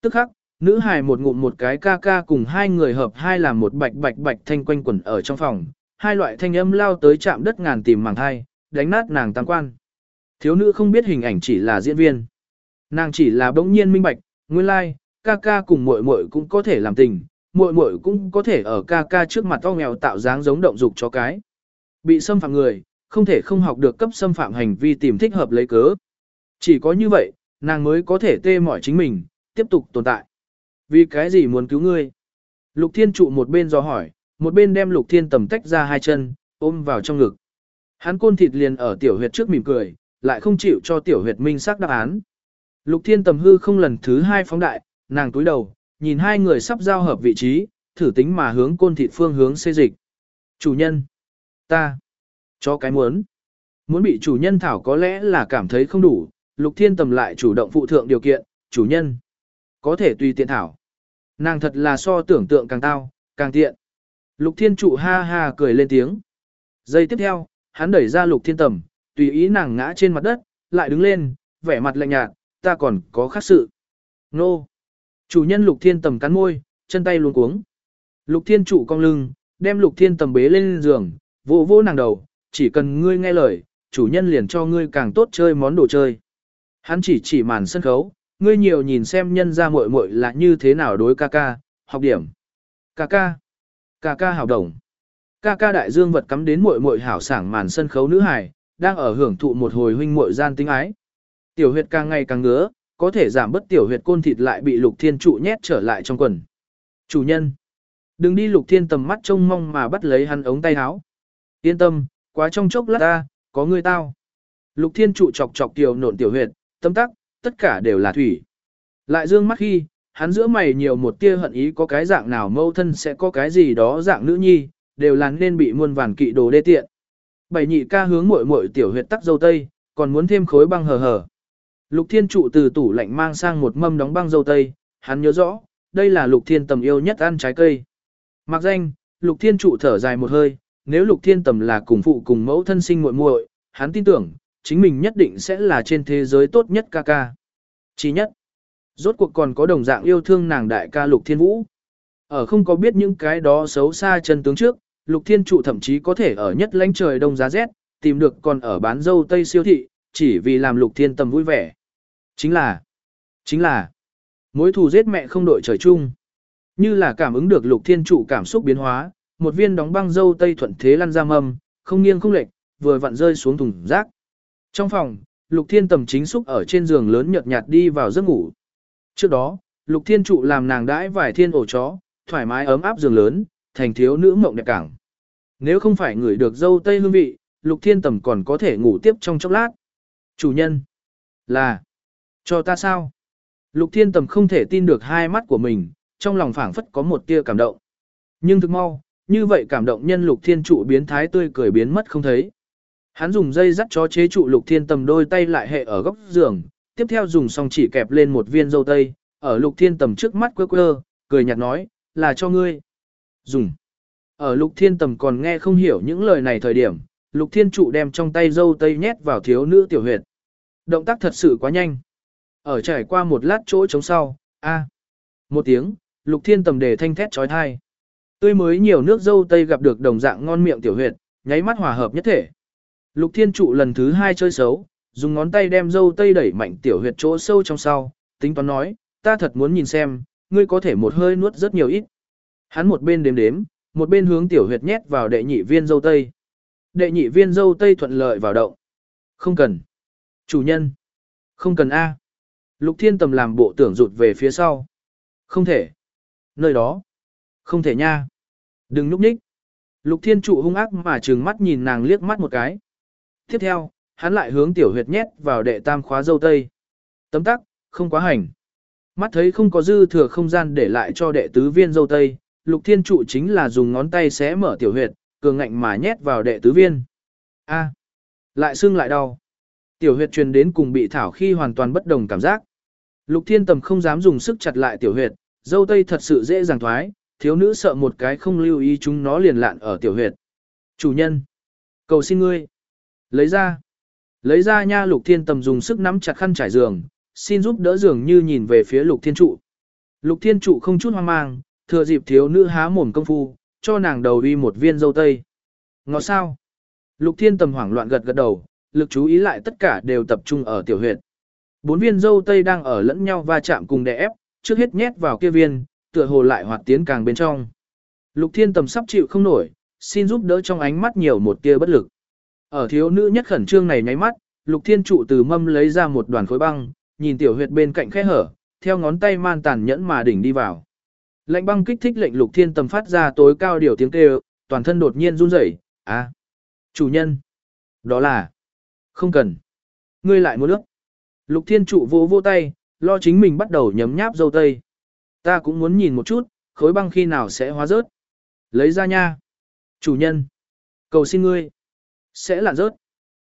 Tức khắc, nữ hài một ngụm một cái ca ca cùng hai người hợp hai làm một bạch bạch bạch thanh quanh quẩn ở trong phòng, hai loại thanh âm lao tới chạm đất ngàn tìm màng hai, đánh nát nàng tam quan. Thiếu nữ không biết hình ảnh chỉ là diễn viên. Nàng chỉ là bỗng nhiên minh bạch, nguyên lai, like, ca ca cùng muội muội cũng có thể làm tình, muội muội cũng có thể ở ca ca trước mặt to nghèo tạo dáng giống động dục cho cái. Bị xâm phạm người, không thể không học được cấp xâm phạm hành vi tìm thích hợp lấy cớ. Chỉ có như vậy, nàng mới có thể tê mỏi chính mình, tiếp tục tồn tại. Vì cái gì muốn cứu ngươi? Lục Thiên trụ một bên do hỏi, một bên đem Lục Thiên tầm tách ra hai chân, ôm vào trong ngực. Hắn côn thịt liền ở tiểu huyệt trước mỉm cười, lại không chịu cho tiểu huyệt minh xác đáp án. Lục Thiên tầm hư không lần thứ hai phóng đại, nàng túi đầu, nhìn hai người sắp giao hợp vị trí, thử tính mà hướng côn thịt phương hướng xê dịch. Chủ nhân, ta, cho cái muốn. Muốn bị chủ nhân thảo có lẽ là cảm thấy không đủ, Lục Thiên tầm lại chủ động phụ thượng điều kiện, chủ nhân, có thể tùy tiện thảo. Nàng thật là so tưởng tượng càng tao, càng tiện. Lục Thiên trụ ha ha cười lên tiếng. Giây tiếp theo, hắn đẩy ra Lục Thiên tầm, tùy ý nàng ngã trên mặt đất, lại đứng lên, vẻ mặt lạnh nhạt, ta còn có khác sự. Nô! Chủ nhân Lục Thiên tầm cắn môi, chân tay luống cuống. Lục Thiên trụ cong lưng, đem Lục Thiên tầm bế lên giường, vỗ vỗ nàng đầu, chỉ cần ngươi nghe lời, chủ nhân liền cho ngươi càng tốt chơi món đồ chơi. Hắn chỉ chỉ màn sân khấu, ngươi nhiều nhìn xem nhân ra muội muội là như thế nào đối ca ca, học điểm. Ca ca, ca ca hào đồng. Ca ca đại dương vật cắm đến muội muội hảo sảng màn sân khấu nữ hài, đang ở hưởng thụ một hồi huynh muội gian tinh ái. Tiểu huyệt càng ngày càng ngứa, có thể giảm bất tiểu huyệt côn thịt lại bị lục thiên trụ nhét trở lại trong quần. Chủ nhân, đừng đi lục thiên tầm mắt trông mong mà bắt lấy hắn ống tay áo. Yên tâm, quá trong chốc lát ta, có người tao. Lục thiên trụ chọc chọc tiểu nộn tiểu huyệt, tâm tắc, tất cả đều là thủy. Lại dương mắt khi, hắn giữa mày nhiều một tia hận ý có cái dạng nào mâu thân sẽ có cái gì đó dạng nữ nhi, đều là nên bị muôn vàn kỵ đồ đê tiện. Bảy nhị ca hướng muội muội tiểu huyệt tắc dâu tây, còn muốn thêm khối băng hờ hờ. Lục thiên trụ từ tủ lạnh mang sang một mâm đóng băng dâu tây, hắn nhớ rõ, đây là lục thiên tầm yêu nhất ăn trái cây. Mặc danh, lục thiên trụ thở dài một hơi, nếu lục thiên tầm là cùng phụ cùng mẫu thân sinh muội muội, hắn tin tưởng, chính mình nhất định sẽ là trên thế giới tốt nhất ca ca. Chỉ nhất, rốt cuộc còn có đồng dạng yêu thương nàng đại ca lục thiên vũ. Ở không có biết những cái đó xấu xa chân tướng trước, lục thiên trụ thậm chí có thể ở nhất lãnh trời đông giá rét, tìm được còn ở bán dâu tây siêu thị, chỉ vì làm lục thiên tầm vui vẻ. Chính là, chính là, mối thù giết mẹ không đội trời chung. Như là cảm ứng được lục thiên trụ cảm xúc biến hóa, một viên đóng băng dâu tây thuận thế lăn ra mâm, không nghiêng không lệch, vừa vặn rơi xuống thùng rác. Trong phòng, lục thiên tầm chính xúc ở trên giường lớn nhợt nhạt đi vào giấc ngủ. Trước đó, lục thiên trụ làm nàng đãi vài thiên ổ chó, thoải mái ấm áp giường lớn, thành thiếu nữ mộng đẹp cảng. Nếu không phải người được dâu tây hương vị, lục thiên tầm còn có thể ngủ tiếp trong chốc lát. Chủ nhân, là, cho ta sao? Lục thiên tầm không thể tin được hai mắt của mình, trong lòng phảng phất có một tia cảm động. Nhưng thực mau, như vậy cảm động nhân lục thiên trụ biến thái tươi cười biến mất không thấy. Hắn dùng dây dắt chó chế trụ lục thiên tầm đôi tay lại hệ ở góc giường, tiếp theo dùng song chỉ kẹp lên một viên dâu tây, ở lục thiên tầm trước mắt quơ quơ, cười nhạt nói, là cho ngươi. Dùng. Ở lục thiên tầm còn nghe không hiểu những lời này thời điểm, lục thiên trụ đem trong tay dâu tây nhét vào thiếu nữ tiểu huyệt. Động tác thật sự quá nhanh. Ở trải qua một lát chỗ trống sau, a Một tiếng, lục thiên tầm đề thanh thét trói thai. Tươi mới nhiều nước dâu tây gặp được đồng dạng ngon miệng tiểu huyệt, nháy mắt hòa hợp nhất thể. Lục thiên trụ lần thứ hai chơi xấu, dùng ngón tay đem dâu tây đẩy mạnh tiểu huyệt chỗ sâu trong sau, tính toán nói, ta thật muốn nhìn xem, ngươi có thể một hơi nuốt rất nhiều ít. Hắn một bên đếm đếm, một bên hướng tiểu huyệt nhét vào đệ nhị viên dâu tây. Đệ nhị viên dâu tây thuận lợi vào động. Không cần. Chủ nhân. Không cần A. Lục thiên tầm làm bộ tưởng rụt về phía sau. Không thể. Nơi đó. Không thể nha. Đừng núp nhích. Lục thiên trụ hung ác mà trừng mắt nhìn nàng liếc mắt một cái. Tiếp theo, hắn lại hướng tiểu huyệt nhét vào đệ tam khóa dâu tây. Tấm tắc, không quá hành. Mắt thấy không có dư thừa không gian để lại cho đệ tứ viên dâu tây, lục thiên trụ chính là dùng ngón tay xé mở tiểu huyệt, cường ngạnh mà nhét vào đệ tứ viên. A, lại sưng lại đau. Tiểu huyệt truyền đến cùng bị thảo khi hoàn toàn bất đồng cảm giác. Lục thiên tầm không dám dùng sức chặt lại tiểu huyệt, dâu tây thật sự dễ dàng thoái, thiếu nữ sợ một cái không lưu ý chúng nó liền lạn ở tiểu huyệt. Chủ nhân, cầu xin ngươi, lấy ra. Lấy ra nha lục thiên tầm dùng sức nắm chặt khăn trải giường, xin giúp đỡ giường như nhìn về phía lục thiên trụ. Lục thiên trụ không chút hoang mang, thừa dịp thiếu nữ há mồm công phu, cho nàng đầu uy một viên dâu tây. Ngọt sao? Lục thiên tầm hoảng loạn gật gật đầu, lực chú ý lại tất cả đều tập trung ở tiểu huyệt. Bốn viên dâu tây đang ở lẫn nhau va chạm cùng đè ép, trước hết nhét vào kia viên, tựa hồ lại hoạt tiến càng bên trong. Lục thiên tầm sắp chịu không nổi, xin giúp đỡ trong ánh mắt nhiều một tia bất lực. Ở thiếu nữ nhất khẩn trương này nháy mắt, lục thiên trụ từ mâm lấy ra một đoàn khối băng, nhìn tiểu huyệt bên cạnh khe hở, theo ngón tay man tàn nhẫn mà đỉnh đi vào. lạnh băng kích thích lệnh lục thiên tầm phát ra tối cao điều tiếng kêu, toàn thân đột nhiên run rẩy. À, chủ nhân, đó là, không cần, ngươi lại muốn nước. Lục thiên trụ vỗ vỗ tay, lo chính mình bắt đầu nhấm nháp dâu tây. Ta cũng muốn nhìn một chút, khối băng khi nào sẽ hóa rớt. Lấy ra nha. Chủ nhân. Cầu xin ngươi. Sẽ lạn rớt.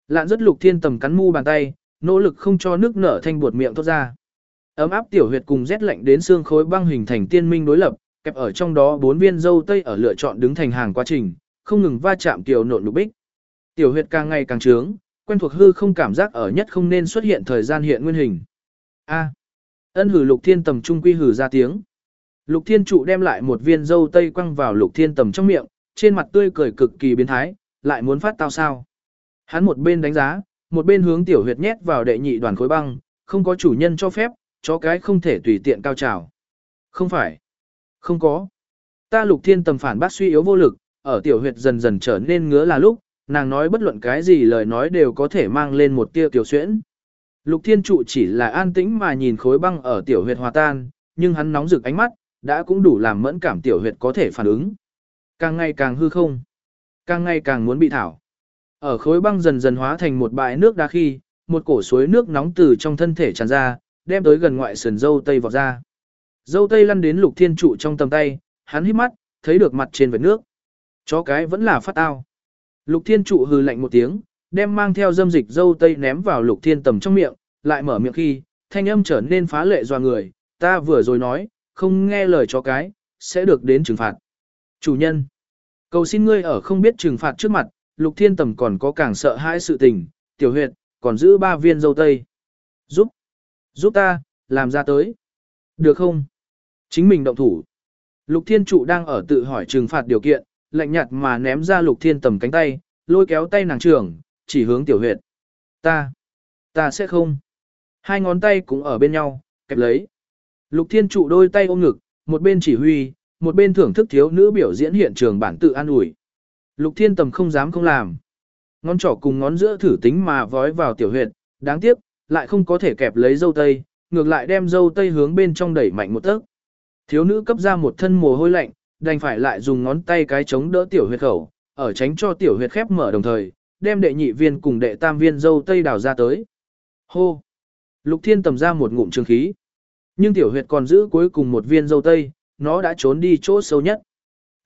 Lạn rớt lục thiên tầm cắn mu bàn tay, nỗ lực không cho nước nở thanh buột miệng thoát ra. Ấm áp tiểu huyệt cùng rét lạnh đến xương khối băng hình thành tiên minh đối lập, kẹp ở trong đó bốn viên dâu tây ở lựa chọn đứng thành hàng quá trình, không ngừng va chạm tiểu nộn lục bích. Tiểu huyệt càng ngày càng trướng, quen thuộc hư không cảm giác ở nhất không nên xuất hiện thời gian hiện nguyên hình. A. Ân hử lục thiên tầm trung quy hử ra tiếng. Lục thiên trụ đem lại một viên dâu tây quăng vào lục thiên tầm trong miệng, trên mặt tươi cười cực kỳ biến thái, lại muốn phát tao sao. Hắn một bên đánh giá, một bên hướng tiểu huyệt nhét vào đệ nhị đoàn khối băng, không có chủ nhân cho phép, chó cái không thể tùy tiện cao trào. Không phải. Không có. Ta lục thiên tầm phản bác suy yếu vô lực, ở tiểu huyệt dần dần trở nên ngứa là lúc, nàng nói bất luận cái gì lời nói đều có thể mang lên một tia tiểu xuyễn. Lục thiên trụ chỉ là an tĩnh mà nhìn khối băng ở tiểu huyệt hòa tan, nhưng hắn nóng rực ánh mắt, đã cũng đủ làm mẫn cảm tiểu huyệt có thể phản ứng. Càng ngày càng hư không, càng ngày càng muốn bị thảo. Ở khối băng dần dần hóa thành một bãi nước đá khi, một cổ suối nước nóng từ trong thân thể tràn ra, đem tới gần ngoại sườn dâu tây vọt ra. Dâu tây lăn đến lục thiên trụ trong tầm tay, hắn hít mắt, thấy được mặt trên vệt nước. Chó cái vẫn là phát ao. Lục thiên trụ hừ lạnh một tiếng, đem mang theo dâm dịch dâu tây ném vào lục thiên tầm trong miệng, lại mở miệng khi, thanh âm trở nên phá lệ doa người, ta vừa rồi nói, không nghe lời chó cái, sẽ được đến trừng phạt. Chủ nhân, cầu xin ngươi ở không biết trừng phạt trước mặt, lục thiên tầm còn có càng sợ hãi sự tình, tiểu huyệt, còn giữ ba viên dâu tây. Giúp, giúp ta, làm ra tới. Được không? Chính mình động thủ. Lục thiên trụ đang ở tự hỏi trừng phạt điều kiện, lạnh nhạt mà ném ra lục thiên tầm cánh tay, lôi kéo tay nàng trưởng, chỉ hướng tiểu huyệt. Ta, ta sẽ không. Hai ngón tay cũng ở bên nhau, kẹp lấy. Lục thiên trụ đôi tay ôm ngực, một bên chỉ huy, một bên thưởng thức thiếu nữ biểu diễn hiện trường bản tự an ủi. Lục thiên tầm không dám không làm. Ngón trỏ cùng ngón giữa thử tính mà vói vào tiểu huyệt, đáng tiếc, lại không có thể kẹp lấy dâu tây, ngược lại đem dâu tây hướng bên trong đẩy mạnh một tấc. Thiếu nữ cấp ra một thân mồ hôi lạnh, đành phải lại dùng ngón tay cái chống đỡ tiểu huyệt khẩu, ở tránh cho tiểu huyệt khép mở đồng thời, đem đệ nhị viên cùng đệ tam viên dâu tây đào ra tới. Hô! Lục thiên tầm ra một ngụm trường khí. Nhưng tiểu huyệt còn giữ cuối cùng một viên dâu tây, nó đã trốn đi chỗ sâu nhất.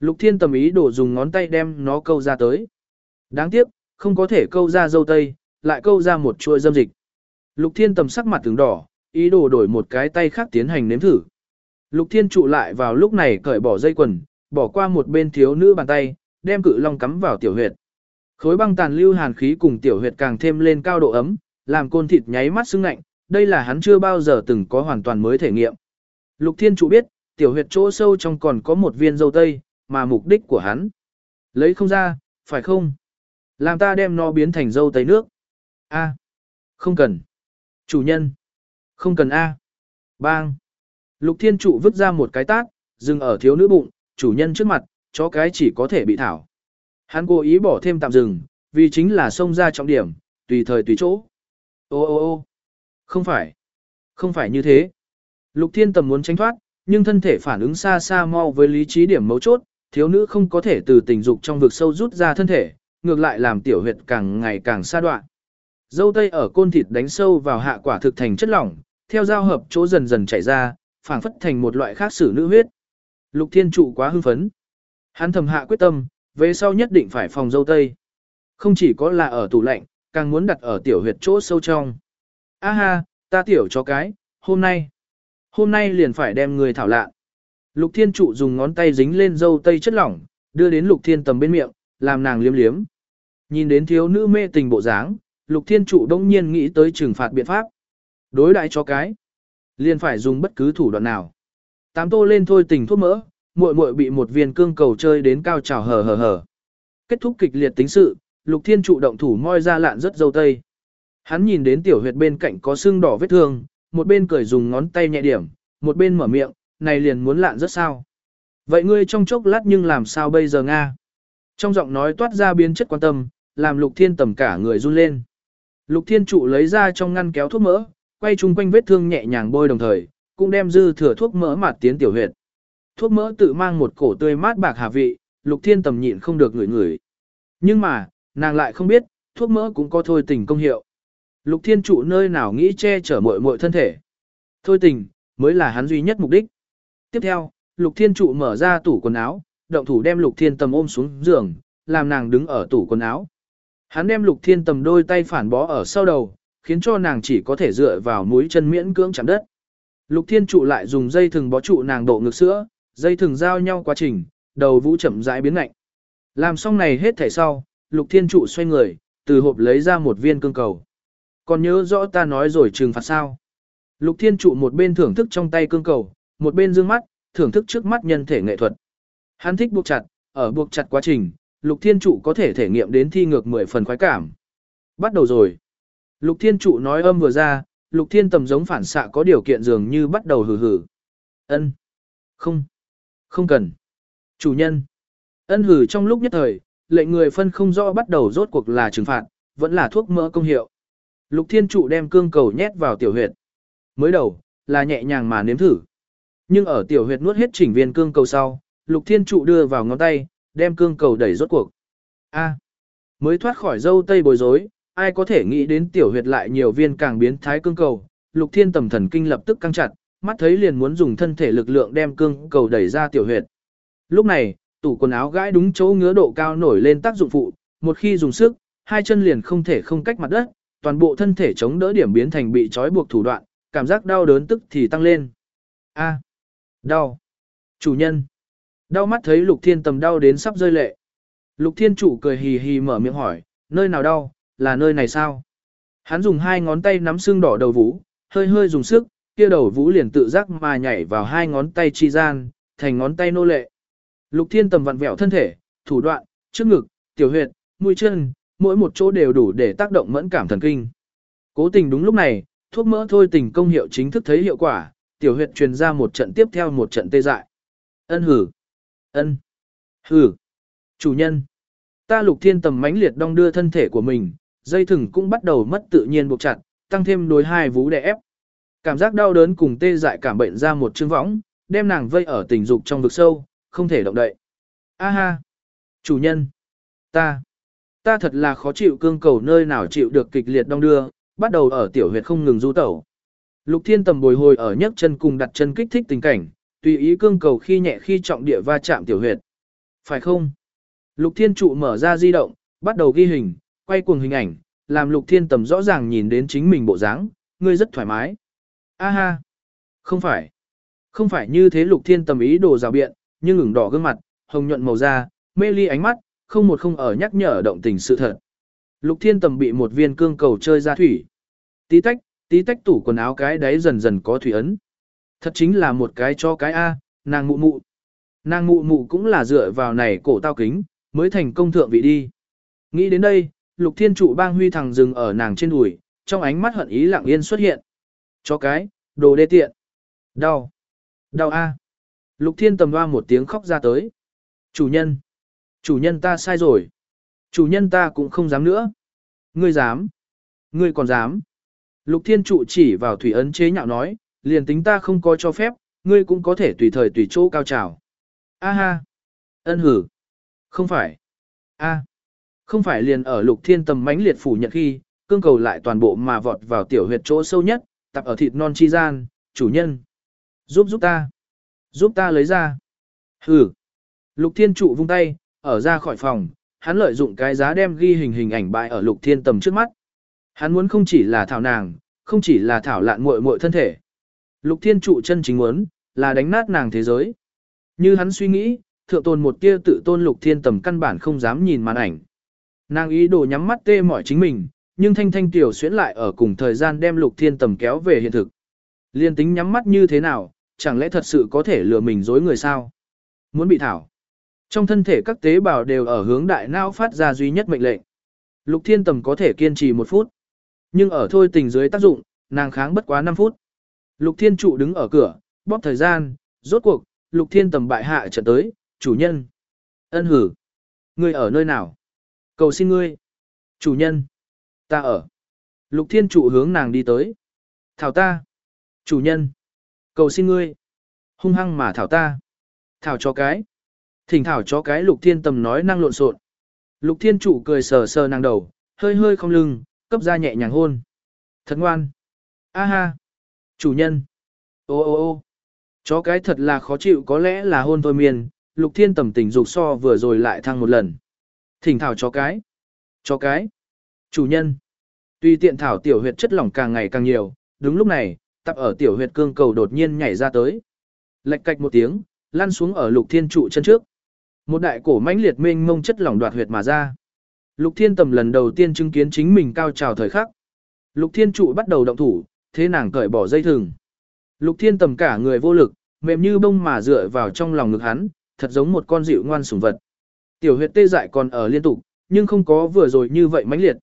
Lục thiên tầm ý đổ dùng ngón tay đem nó câu ra tới. Đáng tiếc, không có thể câu ra dâu tây, lại câu ra một chuôi dâm dịch. Lục thiên tầm sắc mặt tướng đỏ, ý đồ đổi một cái tay khác tiến hành nếm thử. Lục thiên trụ lại vào lúc này cởi bỏ dây quần, bỏ qua một bên thiếu nữ bàn tay, đem cự long cắm vào tiểu huyệt. Khối băng tàn lưu hàn khí cùng tiểu huyệt càng thêm lên cao độ ấm, làm côn thịt nháy mắt sưng lạnh, đây là hắn chưa bao giờ từng có hoàn toàn mới thể nghiệm. Lục Thiên Trụ biết, tiểu huyệt chỗ sâu trong còn có một viên dâu tây, mà mục đích của hắn. Lấy không ra, phải không? Làm ta đem nó biến thành dâu tây nước. A. Không cần. Chủ nhân. Không cần A. Bang. Lục Thiên Trụ vứt ra một cái tát, dừng ở thiếu nữ bụng, chủ nhân trước mặt, chó cái chỉ có thể bị thảo. Hắn cố ý bỏ thêm tạm dừng, vì chính là xông ra trọng điểm, tùy thời tùy chỗ. Ô ô ô không phải, không phải như thế. Lục thiên tầm muốn tránh thoát, nhưng thân thể phản ứng xa xa mau với lý trí điểm mấu chốt, thiếu nữ không có thể từ tình dục trong vực sâu rút ra thân thể, ngược lại làm tiểu huyệt càng ngày càng xa đoạn. Dâu tây ở côn thịt đánh sâu vào hạ quả thực thành chất lỏng, theo giao hợp chỗ dần dần chảy ra, phảng phất thành một loại khác sử nữ huyết. Lục Thiên Trụ quá hưng phấn. Hắn thầm hạ quyết tâm, về sau nhất định phải phòng dâu tây. Không chỉ có là ở tủ lạnh, càng muốn đặt ở tiểu huyệt chỗ sâu trong. A ha, ta tiểu cho cái, hôm nay. Hôm nay liền phải đem người thảo lạ. Lục Thiên Trụ dùng ngón tay dính lên dâu tây chất lỏng, đưa đến Lục Thiên tầm bên miệng, làm nàng liếm liếm. Nhìn đến thiếu nữ mê tình bộ dáng, Lục Thiên Trụ đông nhiên nghĩ tới trừng phạt biện pháp. Đối đại cho cái, liền phải dùng bất cứ thủ đoạn nào. Tám tô lên thôi tình thuốc mỡ, muội muội bị một viên cương cầu chơi đến cao trào hờ hờ hờ. Kết thúc kịch liệt tính sự, Lục Thiên Trụ động thủ moi ra lạn rất dâu tây. Hắn nhìn đến tiểu huyệt bên cạnh có xương đỏ vết thương, một bên cười dùng ngón tay nhẹ điểm, một bên mở miệng, này liền muốn lạn rất sao. Vậy ngươi trong chốc lát nhưng làm sao bây giờ Nga? Trong giọng nói toát ra biến chất quan tâm, làm Lục Thiên tầm cả người run lên. Lục Thiên Trụ lấy ra trong ngăn kéo thuốc mỡ, quay chung quanh vết thương nhẹ nhàng bôi đồng thời, cũng đem dư thừa thuốc mỡ mạt tiến tiểu huyệt. Thuốc mỡ tự mang một cổ tươi mát bạc hà vị, Lục Thiên tầm nhịn không được ngửi ngửi. Nhưng mà, nàng lại không biết, thuốc mỡ cũng có thôi tình công hiệu. Lục Thiên Trụ nơi nào nghĩ che chở muội muội thân thể. Thôi tình, mới là hắn duy nhất mục đích. Tiếp theo, Lục Thiên Trụ mở ra tủ quần áo, động thủ đem Lục Thiên Tầm ôm xuống giường, làm nàng đứng ở tủ quần áo. Hắn đem Lục Thiên Tầm đôi tay phản bó ở sau đầu, khiến cho nàng chỉ có thể dựa vào mũi chân miễn cưỡng chạm đất. Lục Thiên Trụ lại dùng dây thừng bó trụ nàng độ ngực sữa, dây thừng giao nhau quá trình, đầu vũ chậm rãi biến lạnh. Làm xong này hết thảy sau, Lục Thiên Trụ xoay người, từ hộp lấy ra một viên cương cầu. Còn nhớ rõ ta nói rồi trừng phạt sao? Lục Thiên Trụ một bên thưởng thức trong tay cương cầu, một bên dương mắt, thưởng thức trước mắt nhân thể nghệ thuật. Hắn thích buộc chặt, ở buộc chặt quá trình, Lục Thiên Trụ có thể thể nghiệm đến thi ngược 10 phần khoái cảm. Bắt đầu rồi. Lục Thiên Trụ nói âm vừa ra, Lục Thiên tầm giống phản xạ có điều kiện dường như bắt đầu hừ hừ. Ân, Không. Không cần. Chủ nhân. Ân hừ trong lúc nhất thời, lệnh người phân không rõ bắt đầu rốt cuộc là trừng phạt, vẫn là thuốc mỡ công hiệu. Lục Thiên Trụ đem cương cầu nhét vào tiểu huyệt. Mới đầu, là nhẹ nhàng mà nếm thử. Nhưng ở tiểu huyệt nuốt hết chỉnh viên cương cầu sau, Lục Thiên Trụ đưa vào ngón tay, đem cương cầu đẩy rốt cuộc. A, mới thoát khỏi dâu tây bối rối, ai có thể nghĩ đến tiểu huyệt lại nhiều viên càng biến thái cương cầu. Lục Thiên tầm thần kinh lập tức căng chặt, mắt thấy liền muốn dùng thân thể lực lượng đem cương cầu đẩy ra tiểu huyệt. Lúc này, tủ quần áo gãi đúng chỗ ngứa độ cao nổi lên tác dụng phụ, một khi dùng sức, hai chân liền không thể không cách mặt đất, toàn bộ thân thể chống đỡ điểm biến thành bị trói buộc thủ đoạn, cảm giác đau đớn tức thì tăng lên. A, đau. Chủ nhân. Đau mắt thấy Lục Thiên tầm đau đến sắp rơi lệ. Lục Thiên chủ cười hì hì mở miệng hỏi, nơi nào đau, là nơi này sao? Hắn dùng hai ngón tay nắm xương đỏ đầu vũ, hơi hơi dùng sức, kia đầu vũ liền tự giác mà nhảy vào hai ngón tay chi gian, thành ngón tay nô lệ. Lục Thiên tầm vặn vẹo thân thể, thủ đoạn, trước ngực, tiểu huyệt, mũi chân, mỗi một chỗ đều đủ để tác động mẫn cảm thần kinh. Cố tình đúng lúc này, thuốc mỡ thôi tình công hiệu chính thức thấy hiệu quả, tiểu huyệt truyền ra một trận tiếp theo một trận tê dại. Ân hử. Ân. Hử. Chủ nhân. Ta lục thiên tầm mãnh liệt đong đưa thân thể của mình, dây thừng cũng bắt đầu mất tự nhiên buộc chặt, tăng thêm đối hai vú đè ép. Cảm giác đau đớn cùng tê dại cảm bệnh ra một chương võng, đem nàng vây ở tình dục trong vực sâu, không thể động đậy. A ha! Chủ nhân! Ta! Ta thật là khó chịu cương cầu nơi nào chịu được kịch liệt đong đưa, bắt đầu ở tiểu huyệt không ngừng du tẩu. Lục thiên tầm bồi hồi ở nhấc chân cùng đặt chân kích thích tình cảnh, tùy ý cương cầu khi nhẹ khi trọng địa va chạm tiểu huyệt. Phải không? Lục thiên trụ mở ra di động, bắt đầu ghi hình, quay cuồng hình ảnh, làm lục thiên tầm rõ ràng nhìn đến chính mình bộ dáng, ngươi rất thoải mái. A ha! Không phải. Không phải như thế lục thiên tầm ý đồ rào biện, nhưng ửng đỏ gương mặt, hồng nhuận màu da, mê ly ánh mắt, không một không ở nhắc nhở động tình sự thật. Lục thiên tầm bị một viên cương cầu chơi ra thủy. Tí tách, tí tách tủ quần áo cái đấy dần dần có thủy ấn. Thật chính là một cái cho cái A, nàng mụ mụ. Nàng mụ mụ cũng là dựa vào này cổ tao kính, mới thành công thượng vị đi. Nghĩ đến đây, lục thiên trụ bang huy thằng dừng ở nàng trên đùi, trong ánh mắt hận ý lặng yên xuất hiện. Cho cái, đồ đê tiện. Đau. Đau A. Lục thiên tầm hoa một tiếng khóc ra tới. Chủ nhân. Chủ nhân ta sai rồi. Chủ nhân ta cũng không dám nữa. Ngươi dám. Ngươi còn dám. Lục thiên trụ chỉ vào thủy ấn chế nhạo nói, liền tính ta không có cho phép, ngươi cũng có thể tùy thời tùy chỗ cao trào. A ha. Ân hử. Không phải. A. Không phải liền ở lục thiên tầm mãnh liệt phủ nhận khi, cương cầu lại toàn bộ mà vọt vào tiểu huyệt chỗ sâu nhất, tập ở thịt non chi gian, chủ nhân. Giúp giúp ta. Giúp ta lấy ra. Hử? Lục thiên trụ vung tay, ở ra khỏi phòng, hắn lợi dụng cái giá đem ghi hình hình ảnh bại ở lục thiên tầm trước mắt. Hắn muốn không chỉ là thảo nàng, không chỉ là thảo lạn muội muội thân thể. Lục thiên trụ chân chính muốn, là đánh nát nàng thế giới. Như hắn suy nghĩ, thượng tồn một tia tự tôn lục thiên tầm căn bản không dám nhìn màn ảnh. Nàng ý đồ nhắm mắt tê mỏi chính mình, nhưng thanh thanh tiểu xuyến lại ở cùng thời gian đem lục thiên tầm kéo về hiện thực. Liên tính nhắm mắt như thế nào, chẳng lẽ thật sự có thể lừa mình dối người sao? Muốn bị thảo. Trong thân thể các tế bào đều ở hướng đại não phát ra duy nhất mệnh lệnh. Lục thiên tầm có thể kiên trì một phút. Nhưng ở thôi tình dưới tác dụng, nàng kháng bất quá 5 phút. Lục thiên trụ đứng ở cửa, bóp thời gian, rốt cuộc, lục thiên tầm bại hạ trận tới, chủ nhân. Ân hử. Ngươi ở nơi nào? Cầu xin ngươi. Chủ nhân. Ta ở. Lục thiên trụ hướng nàng đi tới. Thảo ta. Chủ nhân. Cầu xin ngươi. Hung hăng mà thảo ta. Thảo cho cái. Thỉnh thảo cho cái lục thiên tầm nói năng lộn xộn. Lục thiên trụ cười sờ sờ nàng đầu, hơi hơi không lưng, cấp ra nhẹ nhàng hôn. Thật ngoan. A ha. Chủ nhân. Ô ô ô. Chó cái thật là khó chịu có lẽ là hôn thôi miên, lục thiên tầm tình dục so vừa rồi lại thăng một lần. Thỉnh thảo chó cái. Chó cái. Chủ nhân. Tuy tiện thảo tiểu huyệt chất lỏng càng ngày càng nhiều, đúng lúc này, tập ở tiểu huyệt cương cầu đột nhiên nhảy ra tới. Lệch cạch một tiếng, lăn xuống ở lục thiên trụ chân trước. Một đại cổ mãnh liệt mênh mông chất lỏng đoạt huyệt mà ra. Lục thiên tầm lần đầu tiên chứng kiến chính mình cao trào thời khắc. Lục thiên trụ bắt đầu động thủ, thế nàng cởi bỏ dây thừng. Lục thiên tầm cả người vô lực, mềm như bông mà dựa vào trong lòng ngực hắn, thật giống một con dịu ngoan sủng vật. Tiểu huyệt tê dại còn ở liên tục, nhưng không có vừa rồi như vậy mãnh liệt.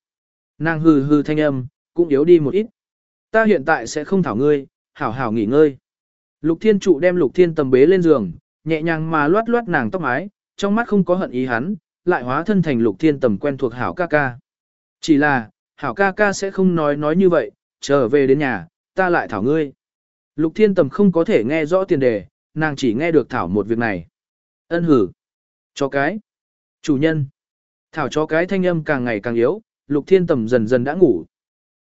Nàng hừ hừ thanh âm, cũng yếu đi một ít. Ta hiện tại sẽ không thảo ngươi, hảo hảo nghỉ ngơi. Lục thiên trụ đem lục thiên tầm bế lên giường, nhẹ nhàng mà loát loát nàng tóc mái, trong mắt không có hận ý hắn, lại hóa thân thành lục thiên tầm quen thuộc hảo ca ca. Chỉ là, hảo ca ca sẽ không nói nói như vậy, trở về đến nhà, ta lại thảo ngươi. Lục thiên tầm không có thể nghe rõ tiền đề, nàng chỉ nghe được thảo một việc này. Ân hử. chó cái. Chủ nhân. Thảo chó cái thanh âm càng ngày càng yếu, lục thiên tầm dần dần đã ngủ.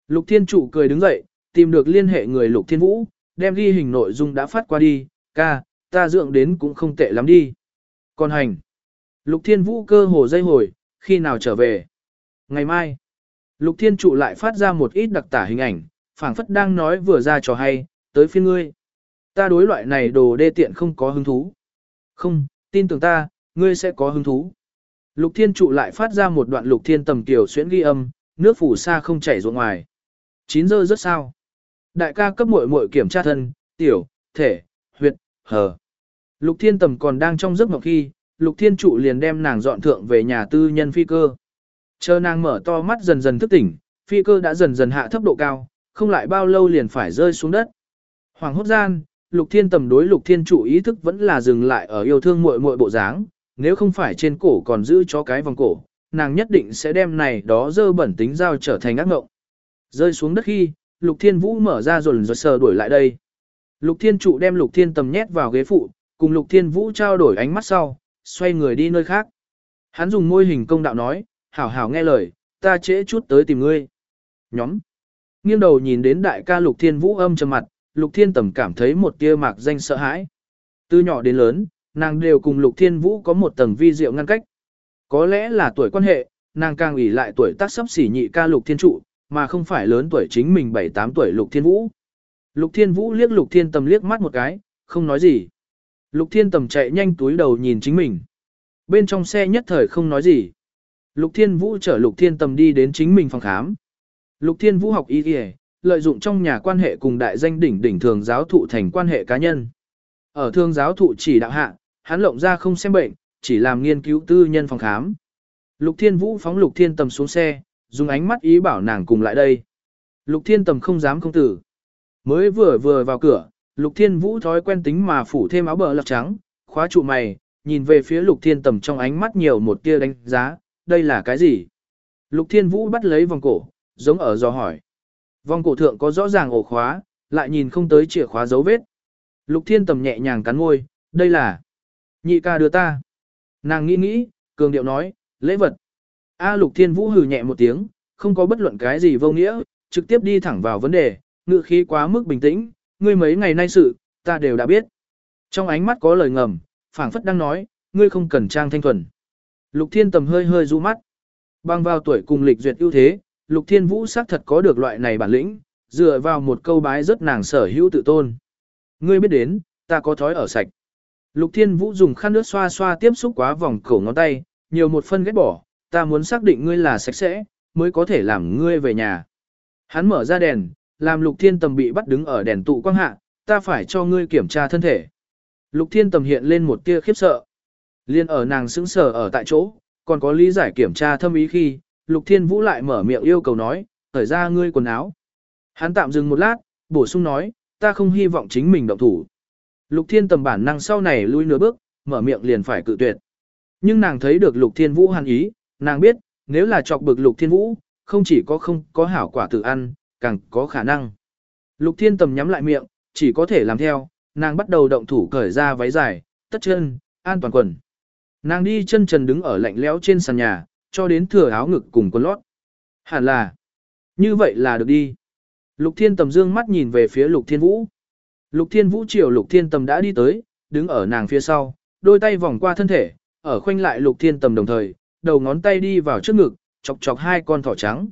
Lục thiên trụ cười đứng dậy, tìm được liên hệ người lục thiên vũ, đem ghi hình nội dung đã phát qua đi, ca, ta dưỡng đến cũng không tệ lắm đi. Còn hành. Lục thiên vũ cơ hồ dây hồi, khi nào trở về? Ngày mai. Lục thiên trụ lại phát ra một ít đặc tả hình ảnh, phảng phất đang nói vừa ra trò hay, tới phiên ngươi. Ta đối loại này đồ đê tiện không có hứng thú. Không, tin tưởng ta, ngươi sẽ có hứng thú. Lục thiên trụ lại phát ra một đoạn lục thiên tầm tiểu xuyễn ghi âm, nước phủ xa không chảy ruộng ngoài. 9 giờ rất sao. Đại ca cấp muội muội kiểm tra thân, tiểu, thể, huyệt, hờ. Lục thiên tầm còn đang trong giấc mộng khi, lục thiên trụ liền đem nàng dọn thượng về nhà tư nhân phi cơ. Chờ nàng mở to mắt dần dần thức tỉnh, phi cơ đã dần dần hạ thấp độ cao, không lại bao lâu liền phải rơi xuống đất. Hoàng hốt gian, lục thiên tầm đối lục thiên trụ ý thức vẫn là dừng lại ở yêu thương muội muội bộ dáng, nếu không phải trên cổ còn giữ cho cái vòng cổ, nàng nhất định sẽ đem này đó dơ bẩn tính giao trở thành ác ngộng. Rơi xuống đất khi, lục thiên vũ mở ra rồi rồi sờ đuổi lại đây. Lục thiên trụ đem lục thiên tầm nhét vào ghế phụ, cùng lục thiên vũ trao đổi ánh mắt sau, xoay người đi nơi khác. Hắn dùng môi hình công đạo nói, hảo hảo nghe lời, ta trễ chút tới tìm ngươi. Nhóm. Nghiêng đầu nhìn đến đại ca lục thiên vũ âm trầm mặt, lục thiên tầm cảm thấy một tia mạc danh sợ hãi. Từ nhỏ đến lớn, nàng đều cùng lục thiên vũ có một tầng vi diệu ngăn cách. Có lẽ là tuổi quan hệ, nàng càng ủy lại tuổi tác sắp xỉ nhị ca lục thiên trụ, mà không phải lớn tuổi chính mình 7-8 tuổi lục thiên vũ. Lục thiên vũ liếc lục thiên tầm liếc mắt một cái, không nói gì. Lục thiên tầm chạy nhanh túi đầu nhìn chính mình. Bên trong xe nhất thời không nói gì. Lục thiên vũ chở lục thiên tầm đi đến chính mình phòng khám. Lục thiên vũ học y y, lợi dụng trong nhà quan hệ cùng đại danh đỉnh đỉnh thường giáo thụ thành quan hệ cá nhân. Ở thương giáo thụ chỉ đạo hạ, hắn lộng ra không xem bệnh, chỉ làm nghiên cứu tư nhân phòng khám. Lục Thiên Vũ phóng Lục Thiên Tầm xuống xe, dùng ánh mắt ý bảo nàng cùng lại đây. Lục Thiên Tầm không dám không tử. Mới vừa vừa vào cửa, Lục Thiên Vũ thói quen tính mà phủ thêm áo bờ lọc trắng, khóa trụ mày, nhìn về phía Lục Thiên Tầm trong ánh mắt nhiều một tia đánh giá, đây là cái gì? Lục Thiên Vũ bắt lấy vòng cổ, giống ở do hỏi. Vòng cổ thượng có rõ ràng ổ khóa, lại nhìn không tới chìa khóa dấu vết. Lục Thiên Tầm nhẹ nhàng cắn môi, đây là nhị ca đưa ta. Nàng nghĩ nghĩ, cường điệu nói, lễ vật. A Lục Thiên Vũ hừ nhẹ một tiếng, không có bất luận cái gì vô nghĩa, trực tiếp đi thẳng vào vấn đề, ngựa khí quá mức bình tĩnh, ngươi mấy ngày nay sự, ta đều đã biết. Trong ánh mắt có lời ngầm, phảng phất đang nói, ngươi không cần trang thanh thuần. Lục Thiên Tầm hơi hơi du mắt. Bằng vào tuổi cùng lịch duyệt ưu thế, Lục Thiên Vũ xác thật có được loại này bản lĩnh, dựa vào một câu bái rất nàng sở hữu tự tôn. Ngươi biết đến, ta có thói ở sạch. Lục Thiên Vũ dùng khăn nước xoa xoa tiếp xúc quá vòng cổ ngón tay, nhiều một phân ghét bỏ, ta muốn xác định ngươi là sạch sẽ, mới có thể làm ngươi về nhà. Hắn mở ra đèn, làm Lục Thiên Tầm bị bắt đứng ở đèn tụ quang hạ, ta phải cho ngươi kiểm tra thân thể. Lục Thiên Tầm hiện lên một tia khiếp sợ. Liên ở nàng sững sờ ở tại chỗ, còn có lý giải kiểm tra thâm ý khi, Lục Thiên Vũ lại mở miệng yêu cầu nói, thời ra ngươi quần áo. Hắn tạm dừng một lát, bổ sung nói, ta không hy vọng chính mình động thủ. Lục Thiên Tầm bản năng sau này lui nửa bước, mở miệng liền phải cự tuyệt. Nhưng nàng thấy được Lục Thiên Vũ hàn ý, nàng biết, nếu là chọc bực Lục Thiên Vũ, không chỉ có không có hảo quả tự ăn, càng có khả năng. Lục Thiên Tầm nhắm lại miệng, chỉ có thể làm theo, nàng bắt đầu động thủ cởi ra váy dài, tất chân, an toàn quần. Nàng đi chân trần đứng ở lạnh lẽo trên sàn nhà, cho đến thừa áo ngực cùng quần lót. Hẳn là, như vậy là được đi. Lục Thiên Tầm dương mắt nhìn về phía Lục Thiên Vũ. Lục Thiên Vũ chiều Lục Thiên Tầm đã đi tới, đứng ở nàng phía sau, đôi tay vòng qua thân thể, ở khoanh lại Lục Thiên Tầm đồng thời, đầu ngón tay đi vào trước ngực, chọc chọc hai con thỏ trắng.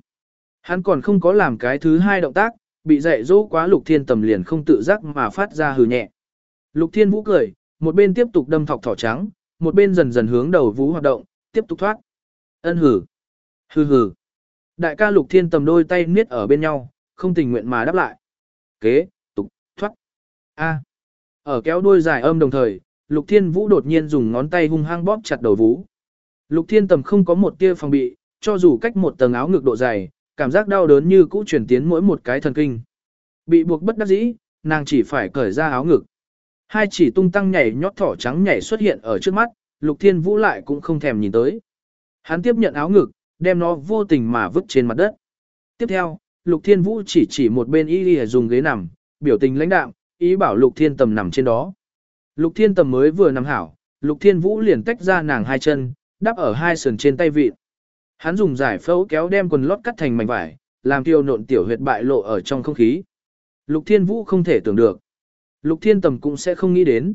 Hắn còn không có làm cái thứ hai động tác, bị dạy dỗ quá Lục Thiên Tầm liền không tự giác mà phát ra hừ nhẹ. Lục Thiên Vũ cười, một bên tiếp tục đâm thọc thỏ trắng, một bên dần dần hướng đầu Vũ hoạt động, tiếp tục thoát. Ân hử. Hừ hừ. Đại ca Lục Thiên Tầm đôi tay niết ở bên nhau, không tình nguyện mà đáp lại. Kế, tục, thoát. A. Ở kéo đuôi dài âm đồng thời, Lục Thiên Vũ đột nhiên dùng ngón tay hung hăng bóp chặt đầu Vũ. Lục Thiên Tầm không có một tia phòng bị, cho dù cách một tầng áo ngực độ dày, cảm giác đau đớn như cũ truyền tiến mỗi một cái thần kinh. Bị buộc bất đắc dĩ, nàng chỉ phải cởi ra áo ngực. Hai chỉ tung tăng nhảy nhót thỏ trắng nhảy xuất hiện ở trước mắt, Lục Thiên Vũ lại cũng không thèm nhìn tới. Hắn tiếp nhận áo ngực, đem nó vô tình mà vứt trên mặt đất. Tiếp theo, Lục Thiên Vũ chỉ chỉ một bên y y dùng ghế nằm, biểu tình lãnh đạm, ý bảo Lục Thiên Tầm nằm trên đó. Lục Thiên Tầm mới vừa nằm hảo, Lục Thiên Vũ liền tách ra nàng hai chân, đắp ở hai sườn trên tay vịt. Hắn dùng giải phẫu kéo đem quần lót cắt thành mảnh vải, làm tiêu nộn tiểu huyệt bại lộ ở trong không khí. Lục Thiên Vũ không thể tưởng được. Lục Thiên Tầm cũng sẽ không nghĩ đến.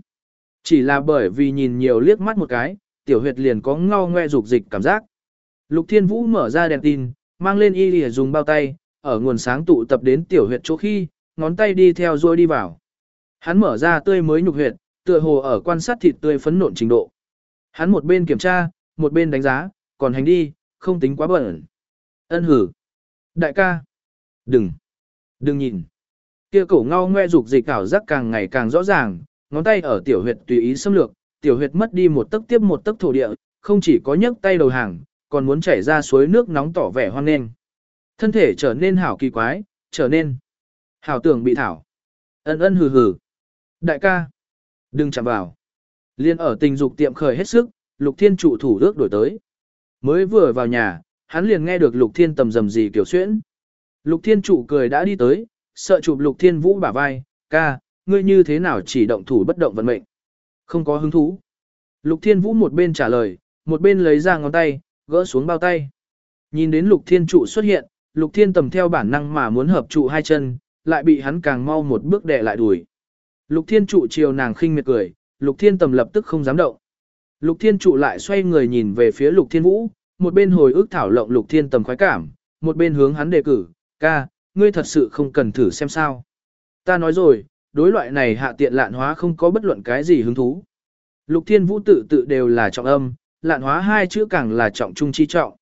Chỉ là bởi vì nhìn nhiều liếc mắt một cái, tiểu huyệt liền có ngao ngoe dục dịch cảm giác. Lục Thiên Vũ mở ra đèn tin, mang lên y lìa dùng bao tay, ở nguồn sáng tụ tập đến tiểu huyệt chỗ khi, ngón tay đi theo rồi đi vào. Hắn mở ra tươi mới nhục huyệt, tựa hồ ở quan sát thịt tươi phấn nộn trình độ. Hắn một bên kiểm tra, một bên đánh giá, còn hành đi, không tính quá bẩn. Ân hử. Đại ca. Đừng. Đừng nhìn. Kia cổ ngao ngoe dục dịch ảo giác càng ngày càng rõ ràng, ngón tay ở tiểu huyệt tùy ý xâm lược, tiểu huyệt mất đi một tấc tiếp một tấc thổ địa, không chỉ có nhấc tay đầu hàng, còn muốn chảy ra suối nước nóng tỏ vẻ hoang nghênh. Thân thể trở nên hảo kỳ quái, trở nên hảo tưởng bị thảo. Ân ân hừ hừ. Đại ca, đừng chạm vào. Liên ở tình dục tiệm khởi hết sức, Lục Thiên trụ thủ ước đổi tới. Mới vừa vào nhà, hắn liền nghe được Lục Thiên tầm rầm gì kiểu xuyễn. Lục Thiên trụ cười đã đi tới, sợ chụp Lục Thiên Vũ bả vai, ca, ngươi như thế nào chỉ động thủ bất động vận mệnh. Không có hứng thú. Lục Thiên Vũ một bên trả lời, một bên lấy ra ngón tay, gỡ xuống bao tay. Nhìn đến Lục Thiên trụ xuất hiện, Lục Thiên tầm theo bản năng mà muốn hợp trụ hai chân, lại bị hắn càng mau một bước đè lại đuổi. Lục Thiên trụ chiều nàng khinh miệt cười, Lục Thiên tầm lập tức không dám động. Lục Thiên trụ lại xoay người nhìn về phía Lục Thiên Vũ, một bên hồi ức thảo lộng Lục Thiên tầm khoái cảm, một bên hướng hắn đề cử, ca, ngươi thật sự không cần thử xem sao. Ta nói rồi, đối loại này hạ tiện lạn hóa không có bất luận cái gì hứng thú. Lục Thiên Vũ tự tự đều là trọng âm, lạn hóa hai chữ càng là trọng trung chi trọng.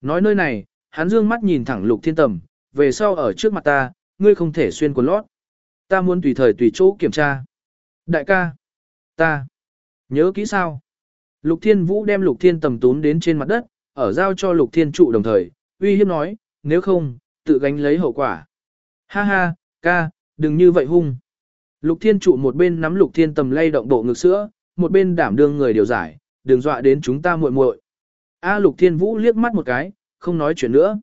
Nói nơi này, hắn dương mắt nhìn thẳng Lục Thiên Tầm, về sau ở trước mặt ta, ngươi không thể xuyên quần lót. Ta muốn tùy thời tùy chỗ kiểm tra. Đại ca, ta, nhớ kỹ sao? Lục Thiên Vũ đem Lục Thiên Tầm tún đến trên mặt đất, ở giao cho Lục Thiên trụ đồng thời, uy hiếp nói, nếu không, tự gánh lấy hậu quả. Ha ha, ca, đừng như vậy hung. Lục Thiên trụ một bên nắm Lục Thiên Tầm lay động bộ ngực sữa, một bên đảm đương người điều giải, đừng dọa đến chúng ta muội muội. A Lục Thiên Vũ liếc mắt một cái, không nói chuyện nữa.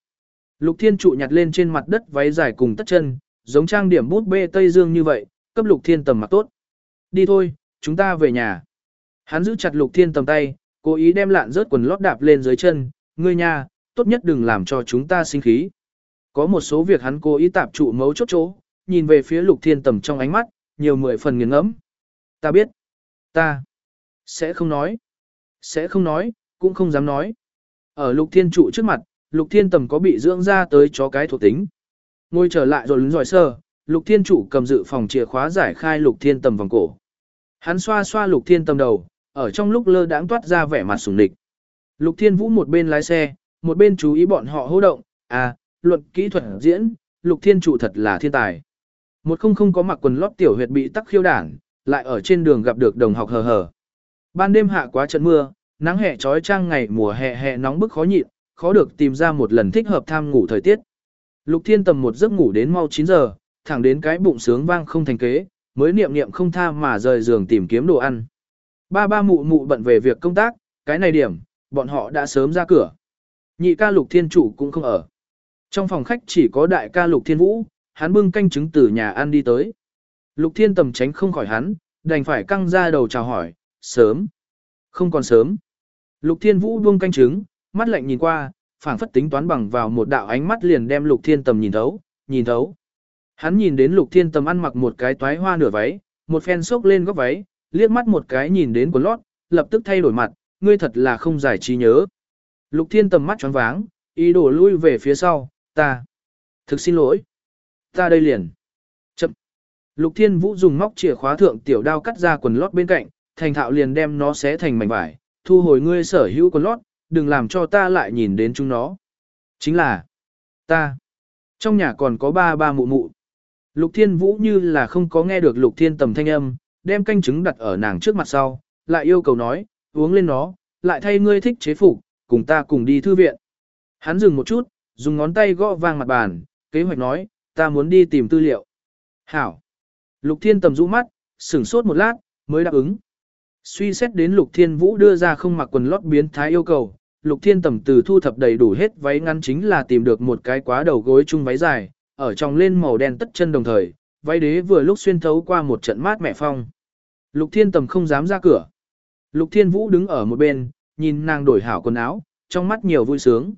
Lục Thiên trụ nhặt lên trên mặt đất váy dài cùng tất chân, giống trang điểm bút bê Tây Dương như vậy, cấp Lục Thiên tầm mặc tốt. Đi thôi, chúng ta về nhà. Hắn giữ chặt Lục Thiên tầm tay, cố ý đem lạn rớt quần lót đạp lên dưới chân, ngươi nha, tốt nhất đừng làm cho chúng ta sinh khí. Có một số việc hắn cố ý tạp trụ mấu chốt chỗ, nhìn về phía lục thiên tầm trong ánh mắt, nhiều mười phần nghiền ngẫm. Ta biết. Ta. Sẽ không nói. Sẽ không nói, cũng không dám nói. Ở lục thiên trụ trước mặt, lục thiên tầm có bị dưỡng ra tới chó cái thuộc tính. Ngồi trở lại rồi lún giỏi sơ, lục thiên trụ cầm dự phòng chìa khóa giải khai lục thiên tầm vòng cổ. Hắn xoa xoa lục thiên tầm đầu, ở trong lúc lơ đãng toát ra vẻ mặt sùng địch. Lục thiên vũ một bên lái xe, một bên chú ý bọn họ hô động, à, luận kỹ thuật diễn, lục thiên trụ thật là thiên tài. Một không không có mặc quần lót tiểu huyệt bị tắc khiêu đảng, lại ở trên đường gặp được đồng học hờ hờ. Ban đêm hạ quá trận mưa, nắng hè trói trang ngày mùa hè hè nóng bức khó nhịn, khó được tìm ra một lần thích hợp tham ngủ thời tiết. Lục Thiên tầm một giấc ngủ đến mau 9 giờ, thẳng đến cái bụng sướng vang không thành kế, mới niệm niệm không tha mà rời giường tìm kiếm đồ ăn. Ba ba mụ mụ bận về việc công tác, cái này điểm, bọn họ đã sớm ra cửa. Nhị ca Lục Thiên chủ cũng không ở. Trong phòng khách chỉ có đại ca Lục Thiên Vũ, hắn bưng canh trứng từ nhà ăn đi tới. Lục Thiên tầm tránh không khỏi hắn, đành phải căng ra đầu chào hỏi, sớm. Không còn sớm. Lục Thiên Vũ buông canh trứng, mắt lạnh nhìn qua, phảng phất tính toán bằng vào một đạo ánh mắt liền đem Lục Thiên tầm nhìn thấu, nhìn thấu. Hắn nhìn đến Lục Thiên tầm ăn mặc một cái toái hoa nửa váy, một phen xốc lên góc váy, liếc mắt một cái nhìn đến quần lót, lập tức thay đổi mặt, ngươi thật là không giải trí nhớ. Lục Thiên tầm mắt choáng váng, ý đồ lui về phía sau, ta. Thực xin lỗi. Ta đây liền. Chậm. Lục Thiên Vũ dùng móc chìa khóa thượng tiểu đao cắt ra quần lót bên cạnh, thành thạo liền đem nó xé thành mảnh vải, thu hồi ngươi sở hữu quần lót, đừng làm cho ta lại nhìn đến chúng nó. Chính là, ta. Trong nhà còn có ba ba mụ mụ. Lục Thiên Vũ như là không có nghe được Lục Thiên tầm thanh âm, đem canh trứng đặt ở nàng trước mặt sau, lại yêu cầu nói, uống lên nó, lại thay ngươi thích chế phục, cùng ta cùng đi thư viện. Hắn dừng một chút, dùng ngón tay gõ vang mặt bàn, kế hoạch nói, ta muốn đi tìm tư liệu. Hảo. Lục Thiên tầm rũ mắt, sửng sốt một lát, mới đáp ứng. Suy xét đến Lục Thiên Vũ đưa ra không mặc quần lót biến thái yêu cầu, Lục Thiên tầm từ thu thập đầy đủ hết váy ngắn chính là tìm được một cái quá đầu gối chung váy dài, ở trong lên màu đen tất chân đồng thời, váy đế vừa lúc xuyên thấu qua một trận mát mẻ phong. Lục Thiên tầm không dám ra cửa. Lục Thiên Vũ đứng ở một bên, nhìn nàng đổi hảo quần áo, trong mắt nhiều vui sướng.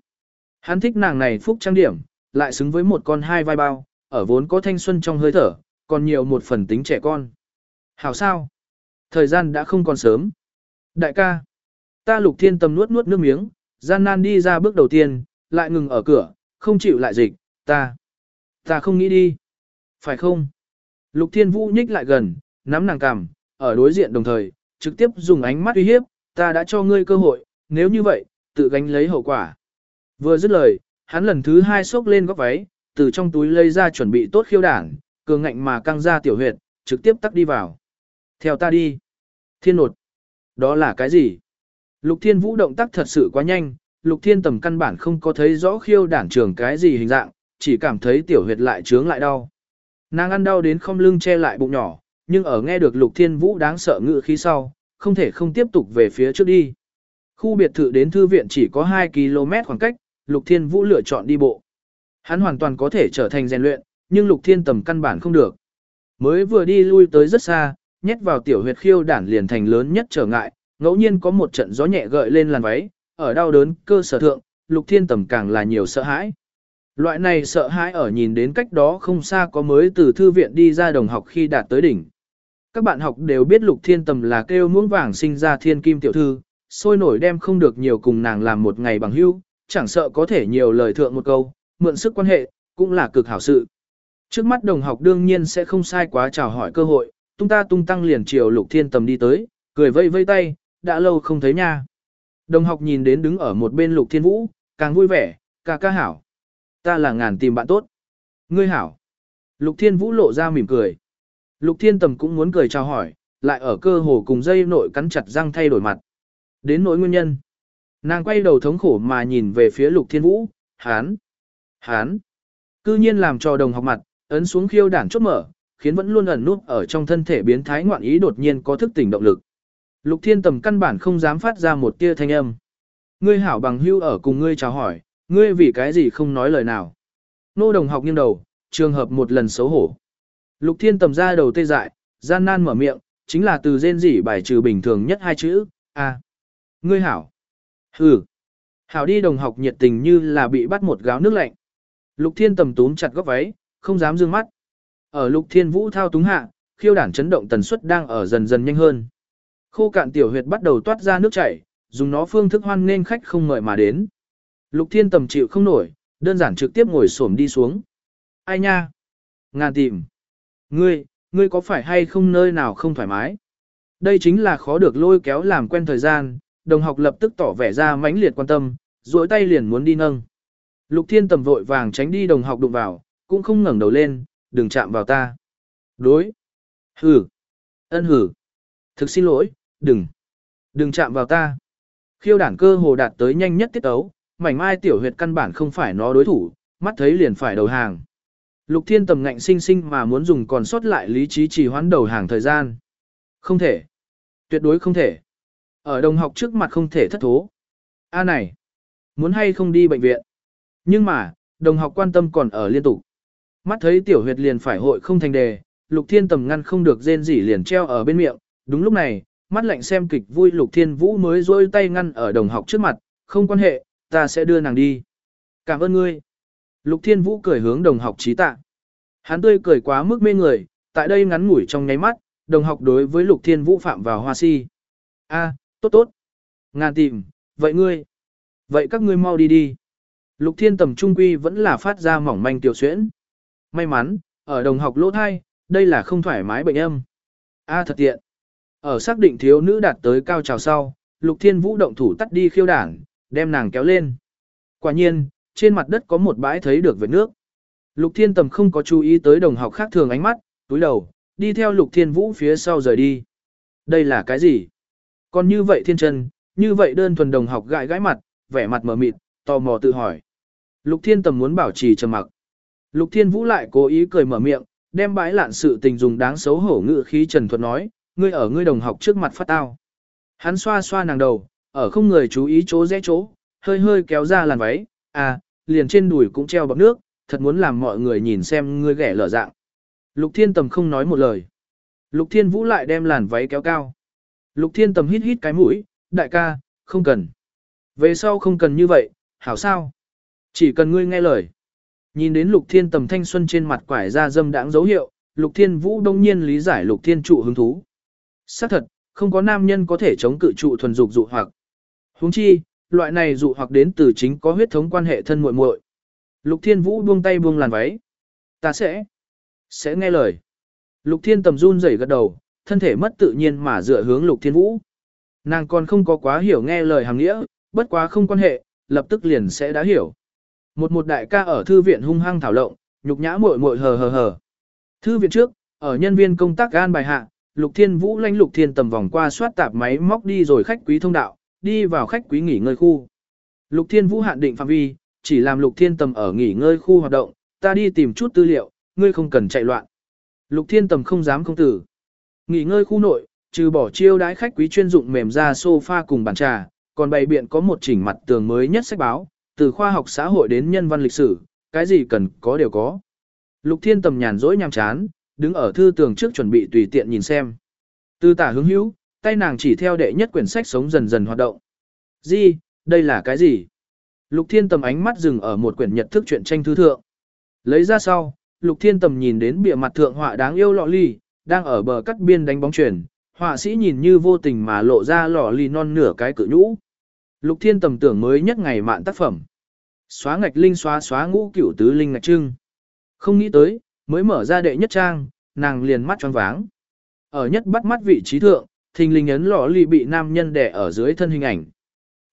Hắn thích nàng này phúc trang điểm, lại xứng với một con hai vai bao, ở vốn có thanh xuân trong hơi thở, còn nhiều một phần tính trẻ con. Hảo sao? Thời gian đã không còn sớm. Đại ca, ta lục thiên Tầm nuốt nuốt nước miếng, gian nan đi ra bước đầu tiên, lại ngừng ở cửa, không chịu lại dịch, ta, ta không nghĩ đi. Phải không? Lục thiên vũ nhích lại gần, nắm nàng cằm, ở đối diện đồng thời, trực tiếp dùng ánh mắt uy hiếp, ta đã cho ngươi cơ hội, nếu như vậy, tự gánh lấy hậu quả. Vừa dứt lời, hắn lần thứ hai xốc lên góc váy, từ trong túi lấy ra chuẩn bị tốt khiêu đảng, cường ngạnh mà căng ra tiểu huyệt, trực tiếp tắt đi vào. Theo ta đi. Thiên nột. Đó là cái gì? Lục thiên vũ động tác thật sự quá nhanh, lục thiên tầm căn bản không có thấy rõ khiêu đảng trường cái gì hình dạng, chỉ cảm thấy tiểu huyệt lại trướng lại đau. Nàng ăn đau đến không lưng che lại bụng nhỏ, nhưng ở nghe được lục thiên vũ đáng sợ ngự khí sau, không thể không tiếp tục về phía trước đi. Khu biệt thự đến thư viện chỉ có 2 km khoảng cách, lục thiên vũ lựa chọn đi bộ. Hắn hoàn toàn có thể trở thành rèn luyện, nhưng lục thiên tầm căn bản không được. Mới vừa đi lui tới rất xa, nhét vào tiểu huyệt khiêu đản liền thành lớn nhất trở ngại, ngẫu nhiên có một trận gió nhẹ gợi lên làn váy, ở đau đớn cơ sở thượng, lục thiên tầm càng là nhiều sợ hãi. Loại này sợ hãi ở nhìn đến cách đó không xa có mới từ thư viện đi ra đồng học khi đạt tới đỉnh. Các bạn học đều biết lục thiên tầm là kêu muỗng vàng sinh ra thiên kim tiểu thư, sôi nổi đem không được nhiều cùng nàng làm một ngày bằng hữu, chẳng sợ có thể nhiều lời thượng một câu, mượn sức quan hệ, cũng là cực hảo sự. Trước mắt đồng học đương nhiên sẽ không sai quá chào hỏi cơ hội, tung ta tung tăng liền chiều lục thiên tầm đi tới, cười vây vây tay, đã lâu không thấy nha. Đồng học nhìn đến đứng ở một bên lục thiên vũ, càng vui vẻ, ca ca hảo. Ta là ngàn tìm bạn tốt. Ngươi hảo. Lục thiên vũ lộ ra mỉm cười. Lục thiên tầm cũng muốn cười chào hỏi, lại ở cơ hồ cùng dây nội cắn chặt răng thay đổi mặt. Đến nỗi nguyên nhân. Nàng quay đầu thống khổ mà nhìn về phía lục thiên vũ, hán, hán. Cư nhiên làm cho đồng học mặt, ấn xuống khiêu đản chốt mở, khiến vẫn luôn ẩn nút ở trong thân thể biến thái ngoạn ý đột nhiên có thức tỉnh động lực. Lục thiên tầm căn bản không dám phát ra một tia thanh âm. Ngươi hảo bằng hưu ở cùng ngươi chào hỏi, ngươi vì cái gì không nói lời nào. Nô đồng học nghiêng đầu, trường hợp một lần xấu hổ. Lục thiên tầm ra đầu tê dại, gian nan mở miệng, chính là từ rên rỉ bài trừ bình thường nhất hai chữ, a. Ngươi hảo. Hừ. Hảo đi đồng học nhiệt tình như là bị bắt một gáo nước lạnh. Lục Thiên tầm túm chặt góc váy, không dám dương mắt. Ở Lục Thiên Vũ thao túng hạ, khiêu đản chấn động tần suất đang ở dần dần nhanh hơn. Khô cạn tiểu huyệt bắt đầu toát ra nước chảy, dùng nó phương thức hoan nên khách không ngợi mà đến. Lục Thiên tầm chịu không nổi, đơn giản trực tiếp ngồi xổm đi xuống. Ai nha? Ngàn tìm. Ngươi, ngươi có phải hay không nơi nào không thoải mái? Đây chính là khó được lôi kéo làm quen thời gian, đồng học lập tức tỏ vẻ ra mãnh liệt quan tâm, duỗi tay liền muốn đi nâng. Lục Thiên tầm vội vàng tránh đi đồng học đụng vào, cũng không ngẩng đầu lên, đừng chạm vào ta. Đối. Hử. Ân hử. Thực xin lỗi, đừng. Đừng chạm vào ta. Khiêu đảng cơ hồ đạt tới nhanh nhất tiết ấu, mảnh mai tiểu huyệt căn bản không phải nó đối thủ, mắt thấy liền phải đầu hàng. Lục Thiên tầm ngạnh sinh sinh mà muốn dùng còn sót lại lý trí trì hoãn đầu hàng thời gian. Không thể. Tuyệt đối không thể. Ở đồng học trước mặt không thể thất thố. A này. Muốn hay không đi bệnh viện. Nhưng mà, đồng học quan tâm còn ở liên tục. Mắt thấy tiểu huyệt liền phải hội không thành đề, Lục Thiên tầm ngăn không được rên rỉ liền treo ở bên miệng. Đúng lúc này, mắt lạnh xem kịch vui Lục Thiên Vũ mới rôi tay ngăn ở đồng học trước mặt, không quan hệ, ta sẽ đưa nàng đi. Cảm ơn ngươi. Lục Thiên Vũ cười hướng đồng học trí tạ. Hắn tươi cười quá mức mê người, tại đây ngắn ngủi trong nháy mắt, đồng học đối với Lục Thiên Vũ phạm vào hoa si. A, tốt tốt. Ngàn tìm, vậy ngươi. Vậy các ngươi mau đi đi. Lục Thiên tầm trung quy vẫn là phát ra mỏng manh tiểu xuyễn. May mắn, ở đồng học lỗ thai, đây là không thoải mái bệnh âm. A thật tiện. Ở xác định thiếu nữ đạt tới cao trào sau, Lục Thiên Vũ động thủ tắt đi khiêu đảng, đem nàng kéo lên. Quả nhiên, trên mặt đất có một bãi thấy được vệt nước. Lục Thiên Tầm không có chú ý tới đồng học khác thường ánh mắt, túi đầu, đi theo Lục Thiên Vũ phía sau rời đi. Đây là cái gì? Còn như vậy thiên chân, như vậy đơn thuần đồng học gãi gãi mặt, vẻ mặt mở mịt, tò mò tự hỏi. Lục Thiên Tầm muốn bảo trì trầm mặc. Lục Thiên Vũ lại cố ý cười mở miệng, đem bãi lạn sự tình dùng đáng xấu hổ ngữ khí trần thuật nói, ngươi ở ngươi đồng học trước mặt phát tao. Hắn xoa xoa nàng đầu, ở không người chú ý chỗ rẽ chỗ, hơi hơi kéo ra làn váy, à, liền trên đùi cũng treo bọc nước, thật muốn làm mọi người nhìn xem ngươi ghẻ lở dạng. Lục Thiên Tầm không nói một lời. Lục Thiên Vũ lại đem làn váy kéo cao. Lục Thiên Tầm hít hít cái mũi, đại ca, không cần. Về sau không cần như vậy, hảo sao? Chỉ cần ngươi nghe lời. Nhìn đến Lục Thiên Tầm thanh xuân trên mặt quải ra dâm đãng dấu hiệu, Lục Thiên Vũ đông nhiên lý giải Lục Thiên trụ hứng thú. Xác thật, không có nam nhân có thể chống cự trụ thuần dục dụ hoặc. Huống chi, loại này dụ hoặc đến từ chính có huyết thống quan hệ thân muội muội. Lục Thiên Vũ buông tay buông làn váy. Ta sẽ, sẽ nghe lời. Lục Thiên tầm run rẩy gật đầu, thân thể mất tự nhiên mà dựa hướng Lục Thiên Vũ. Nàng còn không có quá hiểu nghe lời hàng nghĩa, bất quá không quan hệ, lập tức liền sẽ đã hiểu. Một một đại ca ở thư viện hung hăng thảo lộng, nhục nhã muội muội hờ hờ hờ. Thư viện trước, ở nhân viên công tác gan bài hạ, Lục Thiên Vũ lãnh Lục Thiên tầm vòng qua soát tạp máy móc đi rồi khách quý thông đạo, đi vào khách quý nghỉ ngơi khu. Lục Thiên Vũ hạn định phạm vi, chỉ làm Lục Thiên Tầm ở nghỉ ngơi khu hoạt động, ta đi tìm chút tư liệu, ngươi không cần chạy loạn. Lục Thiên Tầm không dám không tử. Nghỉ ngơi khu nội, trừ bỏ chiêu đãi khách quý chuyên dụng mềm ra sofa cùng bàn trà, còn bày biện có một chỉnh mặt tường mới nhất sách báo, từ khoa học xã hội đến nhân văn lịch sử, cái gì cần có đều có. Lục Thiên Tầm nhàn rỗi nhàm chán, đứng ở thư tường trước chuẩn bị tùy tiện nhìn xem. Từ tả hướng hữu, tay nàng chỉ theo đệ nhất quyển sách sống dần dần hoạt động. Di, đây là cái gì? Lục Thiên Tầm ánh mắt dừng ở một quyển nhật thức truyện tranh thư thượng. Lấy ra sau, Lục Thiên Tầm nhìn đến bìa mặt thượng họa đáng yêu lọ ly, đang ở bờ cắt biên đánh bóng chuyển, họa sĩ nhìn như vô tình mà lộ ra lọ ly non nửa cái cự nhũ. Lục Thiên Tầm tưởng mới nhất ngày mạn tác phẩm. Xóa ngạch linh xóa xóa ngũ cửu tứ linh ngạch trưng. Không nghĩ tới, mới mở ra đệ nhất trang, nàng liền mắt choáng váng. Ở nhất bắt mắt vị trí thượng, thình lình ấn lọ lì bị nam nhân đè ở dưới thân hình ảnh.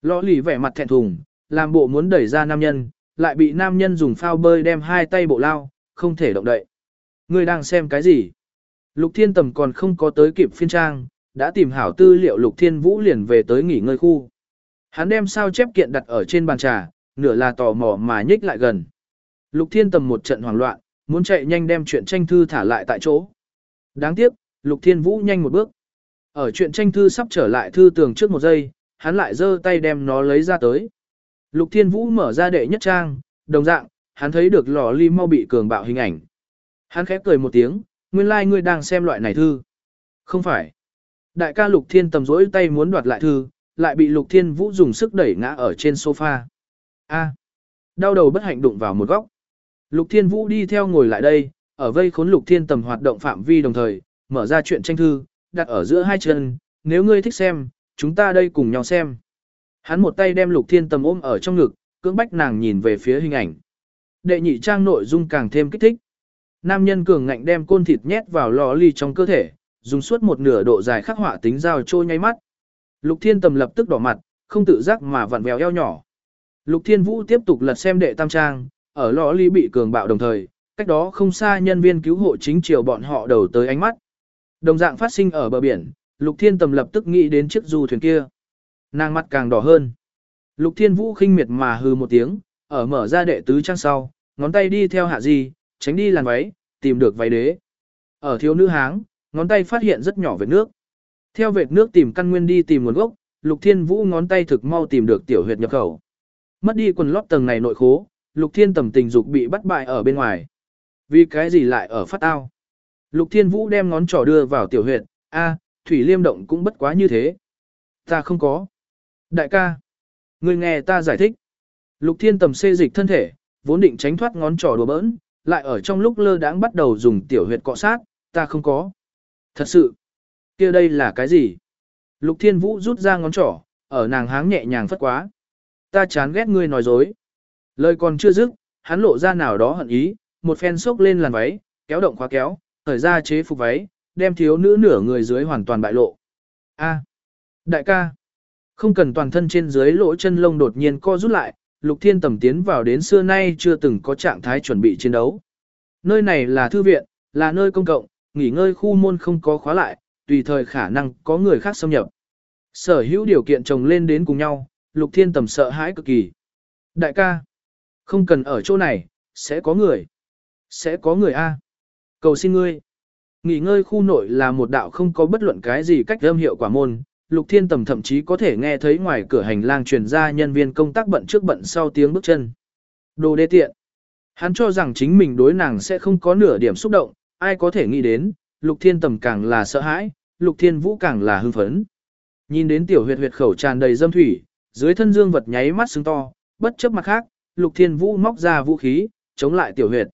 Lọ lì vẻ mặt thẹn thùng, làm bộ muốn đẩy ra nam nhân, lại bị nam nhân dùng phao bơi đem hai tay bộ lao, không thể động đậy. Người đang xem cái gì? Lục Thiên Tầm còn không có tới kịp phiên trang, đã tìm hảo tư liệu Lục Thiên Vũ liền về tới nghỉ ngơi khu. Hắn đem sao chép kiện đặt ở trên bàn trà, nửa là tò mò mà nhích lại gần. Lục Thiên Tầm một trận hoảng loạn, muốn chạy nhanh đem chuyện tranh thư thả lại tại chỗ. Đáng tiếc, Lục Thiên Vũ nhanh một bước. Ở chuyện tranh thư sắp trở lại thư tường trước một giây, hắn lại giơ tay đem nó lấy ra tới. Lục Thiên Vũ mở ra đệ nhất trang, đồng dạng, hắn thấy được lò ly mau bị cường bạo hình ảnh. Hắn khép cười một tiếng, nguyên lai like ngươi đang xem loại này thư. Không phải. Đại ca Lục Thiên tầm rỗi tay muốn đoạt lại thư, lại bị Lục Thiên Vũ dùng sức đẩy ngã ở trên sofa. A. Đau đầu bất hạnh đụng vào một góc. Lục Thiên Vũ đi theo ngồi lại đây, ở vây khốn Lục Thiên tầm hoạt động phạm vi đồng thời, mở ra chuyện tranh thư, đặt ở giữa hai chân, nếu ngươi thích xem, chúng ta đây cùng nhau xem. Hắn một tay đem Lục Thiên tầm ôm ở trong ngực, cưỡng bách nàng nhìn về phía hình ảnh. Đệ nhị trang nội dung càng thêm kích thích. Nam nhân cường ngạnh đem côn thịt nhét vào lò ly trong cơ thể, dùng suốt một nửa độ dài khắc họa tính dao trôi nháy mắt. Lục Thiên Tầm lập tức đỏ mặt, không tự giác mà vặn vẹo eo nhỏ. Lục Thiên Vũ tiếp tục lật xem đệ tam trang, ở lò ly bị cường bạo đồng thời, cách đó không xa nhân viên cứu hộ chính chiều bọn họ đầu tới ánh mắt. Đồng dạng phát sinh ở bờ biển, Lục Thiên Tầm lập tức nghĩ đến chiếc du thuyền kia. Nàng mặt càng đỏ hơn. Lục Thiên Vũ khinh miệt mà hừ một tiếng, ở mở ra đệ tứ trang sau, ngón tay đi theo hạ di, tránh đi làn váy, tìm được váy đế. Ở thiếu nữ háng, ngón tay phát hiện rất nhỏ vệt nước. Theo vệt nước tìm căn nguyên đi tìm nguồn gốc, Lục Thiên Vũ ngón tay thực mau tìm được tiểu huyệt nhập khẩu. Mất đi quần lót tầng này nội khố, Lục Thiên tầm tình dục bị bắt bại ở bên ngoài. Vì cái gì lại ở phát ao? Lục Thiên Vũ đem ngón trỏ đưa vào tiểu huyệt, a, thủy liêm động cũng bất quá như thế. Ta không có. Đại ca, người nghe ta giải thích. Lục Thiên tầm xê dịch thân thể, vốn định tránh thoát ngón trỏ đùa bỡn, lại ở trong lúc lơ đãng bắt đầu dùng tiểu huyệt cọ sát, ta không có. Thật sự, kia đây là cái gì? Lục Thiên Vũ rút ra ngón trỏ, ở nàng háng nhẹ nhàng phất quá. Ta chán ghét ngươi nói dối. Lời còn chưa dứt, hắn lộ ra nào đó hận ý, một phen xốc lên làn váy, kéo động khóa kéo, thời ra chế phục váy, đem thiếu nữ nửa người dưới hoàn toàn bại lộ. A, đại ca, không cần toàn thân trên dưới lỗ chân lông đột nhiên co rút lại, Lục Thiên Tầm tiến vào đến xưa nay chưa từng có trạng thái chuẩn bị chiến đấu. Nơi này là thư viện, là nơi công cộng, nghỉ ngơi khu môn không có khóa lại, tùy thời khả năng có người khác xâm nhập. Sở hữu điều kiện chồng lên đến cùng nhau, Lục Thiên Tầm sợ hãi cực kỳ. Đại ca, không cần ở chỗ này, sẽ có người. Sẽ có người A. Cầu xin ngươi. Nghỉ ngơi khu nội là một đạo không có bất luận cái gì cách âm hiệu quả môn, Lục Thiên Tầm thậm chí có thể nghe thấy ngoài cửa hành lang truyền ra nhân viên công tác bận trước bận sau tiếng bước chân. Đồ đê tiện. Hắn cho rằng chính mình đối nàng sẽ không có nửa điểm xúc động, ai có thể nghĩ đến, Lục Thiên Tầm càng là sợ hãi, Lục Thiên Vũ càng là hưng phấn. Nhìn đến tiểu huyệt huyệt khẩu tràn đầy dâm thủy, dưới thân dương vật nháy mắt sưng to, bất chấp mặt khác, Lục Thiên Vũ móc ra vũ khí, chống lại tiểu huyệt.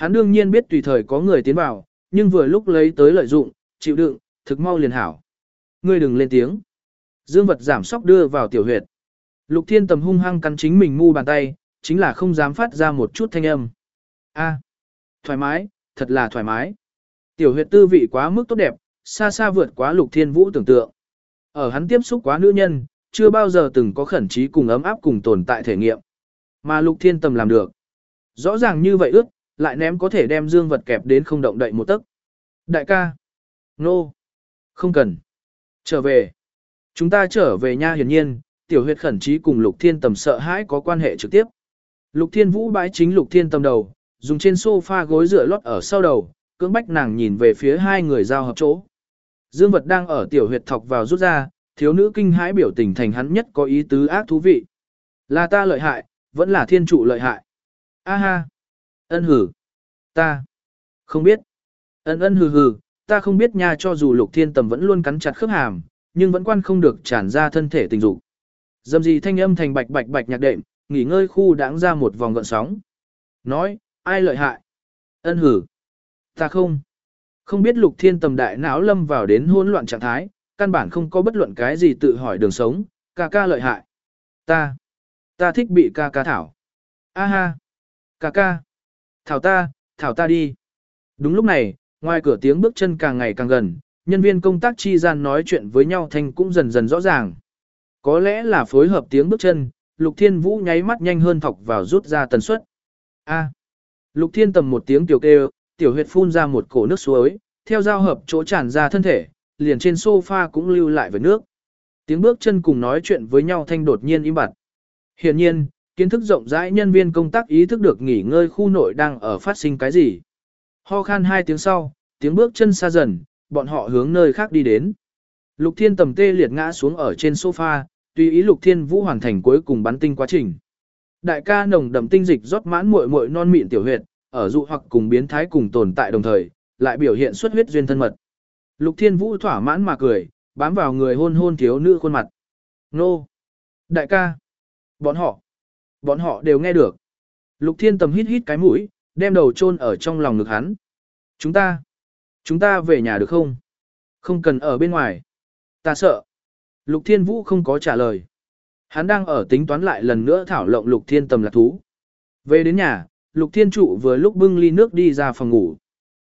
Hắn đương nhiên biết tùy thời có người tiến vào, nhưng vừa lúc lấy tới lợi dụng, chịu đựng, thực mau liền hảo. Ngươi đừng lên tiếng. Dương vật giảm sóc đưa vào tiểu huyệt. Lục thiên tầm hung hăng cắn chính mình mu bàn tay, chính là không dám phát ra một chút thanh âm. A, thoải mái, thật là thoải mái. Tiểu huyệt tư vị quá mức tốt đẹp, xa xa vượt quá lục thiên vũ tưởng tượng. Ở hắn tiếp xúc quá nữ nhân, chưa bao giờ từng có khẩn trí cùng ấm áp cùng tồn tại thể nghiệm. Mà lục thiên tầm làm được. Rõ ràng như vậy ước, lại ném có thể đem dương vật kẹp đến không động đậy một tấc. Đại ca. Nô. No. Không cần. Trở về. Chúng ta trở về nha hiển nhiên, tiểu huyệt khẩn trí cùng lục thiên tầm sợ hãi có quan hệ trực tiếp. Lục thiên vũ bãi chính lục thiên tầm đầu, dùng trên sofa gối dựa lót ở sau đầu, cưỡng bách nàng nhìn về phía hai người giao hợp chỗ. Dương vật đang ở tiểu huyệt thọc vào rút ra, thiếu nữ kinh hãi biểu tình thành hắn nhất có ý tứ ác thú vị. Là ta lợi hại, vẫn là thiên trụ lợi hại. A ha. Ân hử. Ta. Không biết. Ân ân hừ hừ, ta không biết nha cho dù lục thiên tầm vẫn luôn cắn chặt khớp hàm, nhưng vẫn quan không được tràn ra thân thể tình dục. Dầm gì thanh âm thành bạch bạch bạch nhạc đệm, nghỉ ngơi khu đãng ra một vòng gợn sóng. Nói, ai lợi hại? Ân hử. Ta không. Không biết lục thiên tầm đại não lâm vào đến hỗn loạn trạng thái, căn bản không có bất luận cái gì tự hỏi đường sống, ca ca lợi hại. Ta. Ta thích bị ca ca thảo. A ha. Ca ca. Thảo ta, thảo ta đi. Đúng lúc này, ngoài cửa tiếng bước chân càng ngày càng gần, nhân viên công tác chi gian nói chuyện với nhau thanh cũng dần dần rõ ràng. Có lẽ là phối hợp tiếng bước chân, Lục Thiên Vũ nháy mắt nhanh hơn thọc vào rút ra tần suất. A. Lục Thiên tầm một tiếng tiểu kêu, tiểu huyệt phun ra một cổ nước suối, theo giao hợp chỗ tràn ra thân thể, liền trên sofa cũng lưu lại với nước. Tiếng bước chân cùng nói chuyện với nhau thanh đột nhiên im bặt. Hiển nhiên, kiến thức rộng rãi nhân viên công tác ý thức được nghỉ ngơi khu nội đang ở phát sinh cái gì. Ho khan hai tiếng sau, tiếng bước chân xa dần, bọn họ hướng nơi khác đi đến. Lục Thiên tầm tê liệt ngã xuống ở trên sofa, tùy ý Lục Thiên Vũ hoàn thành cuối cùng bắn tinh quá trình. Đại ca nồng đậm tinh dịch rót mãn muội muội non mịn tiểu huyệt, ở dụ hoặc cùng biến thái cùng tồn tại đồng thời, lại biểu hiện xuất huyết duyên thân mật. Lục Thiên Vũ thỏa mãn mà cười, bám vào người hôn hôn thiếu nữ khuôn mặt. Nô! Đại ca! Bọn họ! Bọn họ đều nghe được. Lục thiên tầm hít hít cái mũi, đem đầu chôn ở trong lòng ngực hắn. Chúng ta! Chúng ta về nhà được không? Không cần ở bên ngoài. Ta sợ. Lục thiên vũ không có trả lời. Hắn đang ở tính toán lại lần nữa thảo lộng lục thiên tầm là thú. Về đến nhà, lục thiên trụ vừa lúc bưng ly nước đi ra phòng ngủ.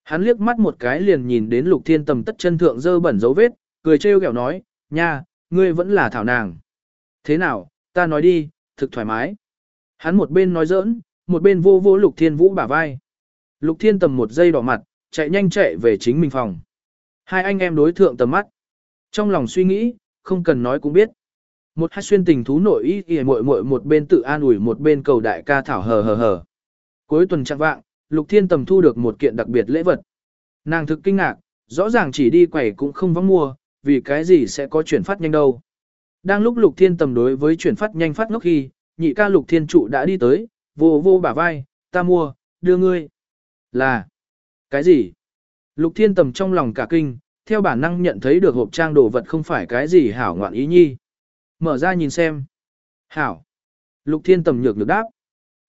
Hắn liếc mắt một cái liền nhìn đến lục thiên tầm tất chân thượng dơ bẩn dấu vết, cười trêu ghẹo nói, nha, ngươi vẫn là thảo nàng. Thế nào, ta nói đi, thực thoải mái. Hắn một bên nói giỡn, một bên vô vô lục thiên vũ bả vai. Lục thiên tầm một giây đỏ mặt, chạy nhanh chạy về chính mình phòng. Hai anh em đối thượng tầm mắt. Trong lòng suy nghĩ, không cần nói cũng biết. Một hai xuyên tình thú nội ý y muội muội một bên tự an ủi một bên cầu đại ca thảo hờ hờ hờ. Cuối tuần trạng vạng, Lục Thiên Tầm thu được một kiện đặc biệt lễ vật. Nàng thực kinh ngạc, rõ ràng chỉ đi quẩy cũng không vắng mua, vì cái gì sẽ có chuyển phát nhanh đâu. Đang lúc Lục Thiên Tầm đối với chuyển phát nhanh phát ngốc khi, nhị ca Lục Thiên Trụ đã đi tới, vô vô bả vai, ta mua, đưa ngươi. Là, cái gì? Lục Thiên Tầm trong lòng cả kinh, theo bản năng nhận thấy được hộp trang đồ vật không phải cái gì hảo ngoạn ý nhi. Mở ra nhìn xem. Hảo. Lục Thiên Tầm nhược nhược đáp.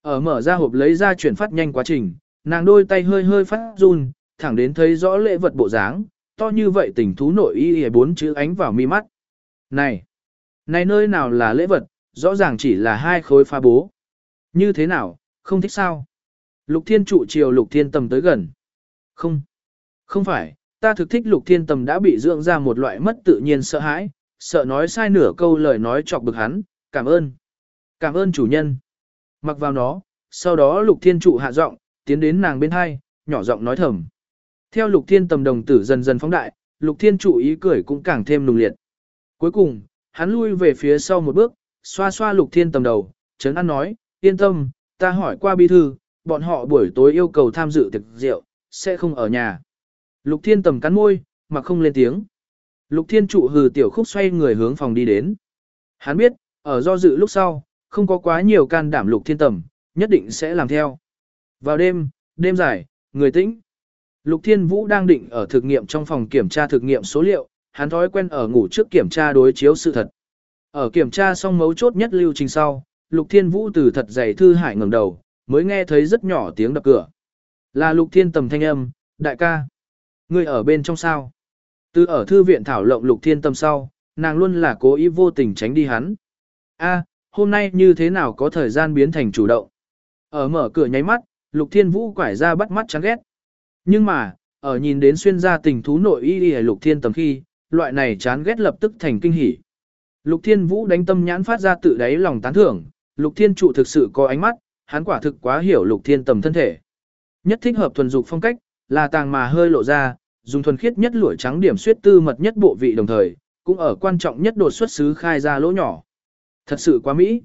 Ở mở ra hộp lấy ra chuyển phát nhanh quá trình, nàng đôi tay hơi hơi phát run, thẳng đến thấy rõ lễ vật bộ dáng, to như vậy tình thú nội y y bốn chữ ánh vào mi mắt. Này, này nơi nào là lễ vật, rõ ràng chỉ là hai khối pha bố. Như thế nào, không thích sao? Lục thiên trụ chiều lục thiên tầm tới gần. Không, không phải, ta thực thích lục thiên tầm đã bị dưỡng ra một loại mất tự nhiên sợ hãi, sợ nói sai nửa câu lời nói chọc bực hắn, cảm ơn. Cảm ơn chủ nhân. Mặc vào nó, sau đó lục thiên trụ hạ giọng, tiến đến nàng bên hai, nhỏ giọng nói thầm. Theo lục thiên tầm đồng tử dần dần phóng đại, lục thiên trụ ý cười cũng càng thêm nùng liệt. Cuối cùng, hắn lui về phía sau một bước, xoa xoa lục thiên tầm đầu, chấn an nói, yên tâm, ta hỏi qua bí thư, bọn họ buổi tối yêu cầu tham dự tiệc rượu, sẽ không ở nhà. Lục thiên tầm cắn môi, mà không lên tiếng. Lục thiên trụ hừ tiểu khúc xoay người hướng phòng đi đến. Hắn biết, ở do dự lúc sau, không có quá nhiều can đảm lục thiên tầm, nhất định sẽ làm theo. Vào đêm, đêm dài, người tĩnh. Lục Thiên Vũ đang định ở thực nghiệm trong phòng kiểm tra thực nghiệm số liệu, hắn thói quen ở ngủ trước kiểm tra đối chiếu sự thật. Ở kiểm tra xong mấu chốt nhất lưu trình sau, Lục Thiên Vũ từ thật dày thư hải ngẩng đầu, mới nghe thấy rất nhỏ tiếng đập cửa. Là Lục Thiên tầm thanh âm, đại ca. Ngươi ở bên trong sao? Từ ở thư viện thảo lộng Lục Thiên tầm sau, nàng luôn là cố ý vô tình tránh đi hắn. A, hôm nay như thế nào có thời gian biến thành chủ động? Ở mở cửa nháy mắt, Lục Thiên Vũ quải ra bắt mắt chán ghét. Nhưng mà, ở nhìn đến xuyên ra tình thú nội y y Lục Thiên tầm khi, loại này chán ghét lập tức thành kinh hỉ. Lục Thiên Vũ đánh tâm nhãn phát ra tự đáy lòng tán thưởng, Lục Thiên trụ thực sự có ánh mắt, hắn quả thực quá hiểu Lục Thiên tầm thân thể. Nhất thích hợp thuần dục phong cách, là tàng mà hơi lộ ra, dùng thuần khiết nhất lụa trắng điểm suyết tư mật nhất bộ vị đồng thời, cũng ở quan trọng nhất đột xuất xứ khai ra lỗ nhỏ. Thật sự quá mỹ.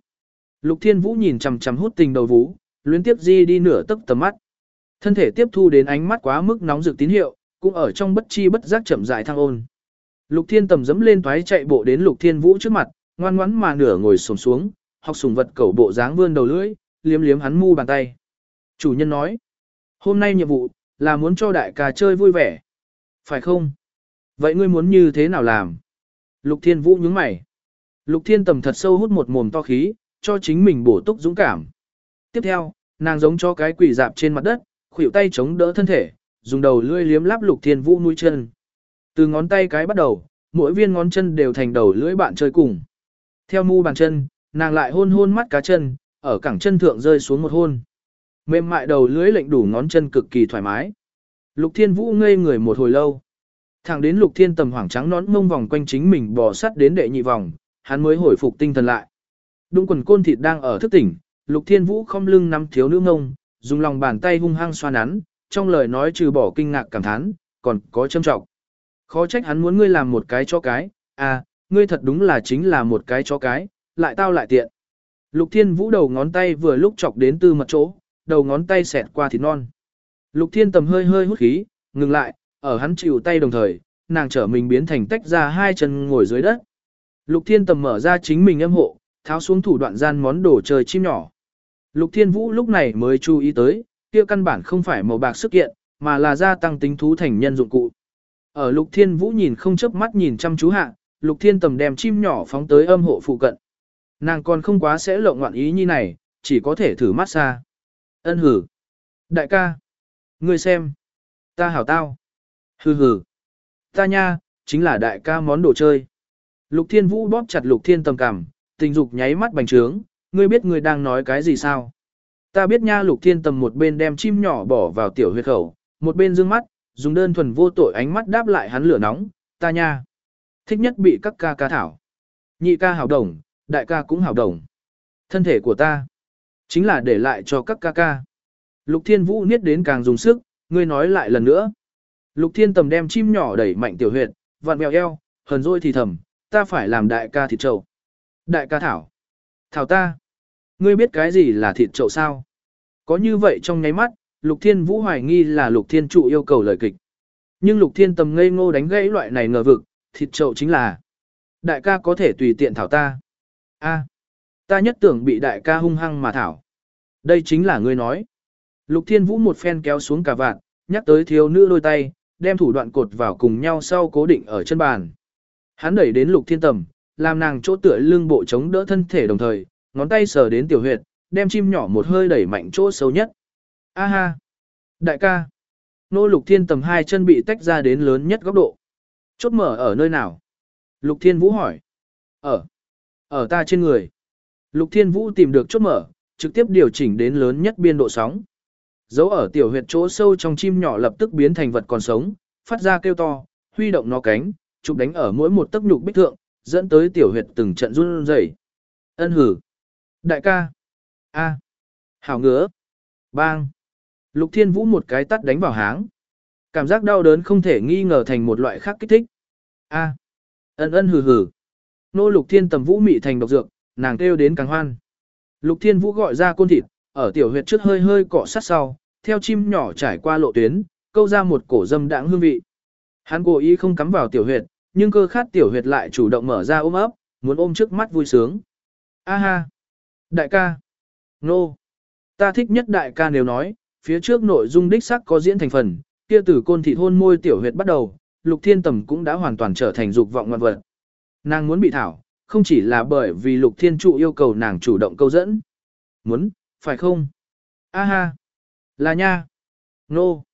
Lục Thiên Vũ nhìn chằm chằm hút tình đầu vũ, luyến tiếp di đi nửa tấc tầm mắt. Thân thể tiếp thu đến ánh mắt quá mức nóng rực tín hiệu, cũng ở trong bất chi bất giác chậm rãi thăng ôn. Lục Thiên tầm dẫm lên toái chạy bộ đến Lục Thiên Vũ trước mặt, ngoan ngoãn mà nửa ngồi xổm xuống, học sùng vật cẩu bộ dáng vươn đầu lưỡi, liếm liếm hắn mu bàn tay. Chủ nhân nói, hôm nay nhiệm vụ là muốn cho đại ca chơi vui vẻ. Phải không? Vậy ngươi muốn như thế nào làm? Lục Thiên Vũ nhướng mày. Lục Thiên tầm thật sâu hút một mồm to khí, cho chính mình bổ túc dũng cảm. Tiếp theo, nàng giống cho cái quỷ dạp trên mặt đất, khuỷu tay chống đỡ thân thể, dùng đầu lưỡi liếm láp lục thiên vũ mũi chân. Từ ngón tay cái bắt đầu, mỗi viên ngón chân đều thành đầu lưỡi bạn chơi cùng. Theo mu bàn chân, nàng lại hôn hôn mắt cá chân, ở cẳng chân thượng rơi xuống một hôn. Mềm mại đầu lưỡi lệnh đủ ngón chân cực kỳ thoải mái. Lục thiên vũ ngây người một hồi lâu. Thẳng đến lục thiên tầm hoảng trắng nón mông vòng quanh chính mình bò sắt đến đệ nhị vòng, hắn mới hồi phục tinh thần lại. Đung quần côn thịt đang ở thức tỉnh, Lục Thiên Vũ không lưng nắm thiếu nữ ngông, dùng lòng bàn tay hung hăng xoa nắn, trong lời nói trừ bỏ kinh ngạc cảm thán, còn có châm trọng. Khó trách hắn muốn ngươi làm một cái cho cái, à, ngươi thật đúng là chính là một cái cho cái, lại tao lại tiện. Lục Thiên Vũ đầu ngón tay vừa lúc chọc đến tư mật chỗ, đầu ngón tay xẹt qua thịt non. Lục Thiên tầm hơi hơi hút khí, ngừng lại, ở hắn chịu tay đồng thời, nàng trở mình biến thành tách ra hai chân ngồi dưới đất. Lục Thiên tầm mở ra chính mình âm hộ, tháo xuống thủ đoạn gian món đồ chơi chim nhỏ. Lục Thiên Vũ lúc này mới chú ý tới, kia căn bản không phải màu bạc sức kiện, mà là gia tăng tính thú thành nhân dụng cụ. Ở Lục Thiên Vũ nhìn không chớp mắt nhìn chăm chú hạ, Lục Thiên Tầm đem chim nhỏ phóng tới âm hộ phụ cận. Nàng còn không quá sẽ lộng ngoạn ý như này, chỉ có thể thử mát xa. Ân hử. Đại ca. Ngươi xem. Ta hảo tao. Hừ hừ. Ta nha, chính là đại ca món đồ chơi. Lục Thiên Vũ bóp chặt Lục Thiên Tầm cằm, tình dục nháy mắt bành trướng, ngươi biết ngươi đang nói cái gì sao? Ta biết nha Lục Thiên Tầm một bên đem chim nhỏ bỏ vào tiểu huyệt khẩu, một bên dương mắt, dùng đơn thuần vô tội ánh mắt đáp lại hắn lửa nóng, ta nha. Thích nhất bị các ca ca thảo. Nhị ca hảo đồng, đại ca cũng hảo đồng. Thân thể của ta, chính là để lại cho các ca ca. Lục Thiên Vũ niết đến càng dùng sức, ngươi nói lại lần nữa. Lục Thiên Tầm đem chim nhỏ đẩy mạnh tiểu huyệt, vặn mèo eo, hờn rôi thì thầm, ta phải làm đại ca thịt trầu. Đại ca thảo. Thảo ta. Ngươi biết cái gì là thịt trậu sao? Có như vậy trong nháy mắt, Lục Thiên Vũ hoài nghi là Lục Thiên trụ yêu cầu lời kịch. Nhưng Lục Thiên Tầm ngây ngô đánh gãy loại này ngờ vực, thịt trậu chính là đại ca có thể tùy tiện thảo ta. A, ta nhất tưởng bị đại ca hung hăng mà thảo. Đây chính là ngươi nói. Lục Thiên Vũ một phen kéo xuống cả vạn, nhắc tới thiếu nữ đôi tay, đem thủ đoạn cột vào cùng nhau sau cố định ở chân bàn. Hắn đẩy đến Lục Thiên Tầm, làm nàng chỗ tựa lưng bộ chống đỡ thân thể đồng thời, ngón tay sờ đến tiểu huyệt, đem chim nhỏ một hơi đẩy mạnh chỗ sâu nhất. A ha! Đại ca! Nô Lục Thiên Tầm hai chân bị tách ra đến lớn nhất góc độ. Chốt mở ở nơi nào? Lục Thiên Vũ hỏi. Ở. Ở ta trên người. Lục Thiên Vũ tìm được chốt mở, trực tiếp điều chỉnh đến lớn nhất biên độ sóng. Dấu ở tiểu huyệt chỗ sâu trong chim nhỏ lập tức biến thành vật còn sống, phát ra kêu to, huy động nó cánh, chụp đánh ở mỗi một tấc nhục bích thượng, dẫn tới tiểu huyệt từng trận run rẩy. Ân hử. Đại ca. A. Hảo ngứa. Bang. Lục Thiên Vũ một cái tắt đánh vào háng. Cảm giác đau đớn không thể nghi ngờ thành một loại khác kích thích. A. Ân ân hừ hừ. Nô Lục Thiên tầm vũ mị thành độc dược, nàng kêu đến càng hoan. Lục Thiên Vũ gọi ra côn thịt, ở tiểu huyệt trước hơi hơi cọ sát sau, theo chim nhỏ trải qua lộ tuyến, câu ra một cổ dâm đãng hương vị. Hắn cố ý không cắm vào tiểu huyệt, nhưng cơ khát tiểu huyệt lại chủ động mở ra ôm ấp, muốn ôm trước mắt vui sướng. A ha! Đại ca! Nô! Ta thích nhất đại ca nếu nói, phía trước nội dung đích sắc có diễn thành phần, kia từ côn thịt hôn môi tiểu huyệt bắt đầu, lục thiên tầm cũng đã hoàn toàn trở thành dục vọng ngoan vật. Nàng muốn bị thảo, không chỉ là bởi vì lục thiên trụ yêu cầu nàng chủ động câu dẫn. Muốn, phải không? A ha! Là nha! Nô!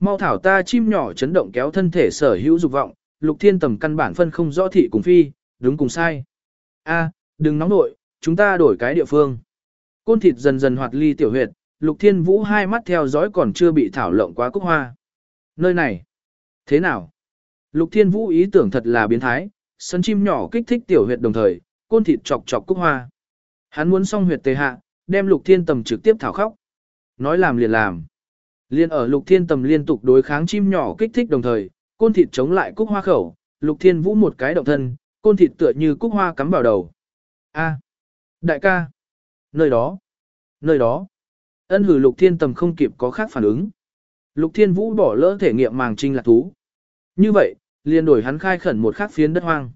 Mau thảo ta chim nhỏ chấn động kéo thân thể sở hữu dục vọng, lục thiên tầm căn bản phân không rõ thị cùng phi, đúng cùng sai. A, đừng nóng nội, chúng ta đổi cái địa phương. Côn thịt dần dần hoạt ly tiểu huyệt, lục thiên vũ hai mắt theo dõi còn chưa bị thảo lộng quá cúc hoa. Nơi này, thế nào? Lục thiên vũ ý tưởng thật là biến thái, sân chim nhỏ kích thích tiểu huyệt đồng thời, côn thịt chọc chọc cúc hoa. Hắn muốn xong huyệt tề hạ, đem lục thiên tầm trực tiếp thảo khóc. Nói làm liền làm. Liên ở lục thiên tầm liên tục đối kháng chim nhỏ kích thích đồng thời, côn thịt chống lại cúc hoa khẩu, lục thiên vũ một cái động thân, côn thịt tựa như cúc hoa cắm vào đầu. A, đại ca, nơi đó, nơi đó. Ân hử lục thiên tầm không kịp có khác phản ứng. Lục thiên vũ bỏ lỡ thể nghiệm màng trinh lạc thú. Như vậy, liền đổi hắn khai khẩn một khác phiến đất hoang.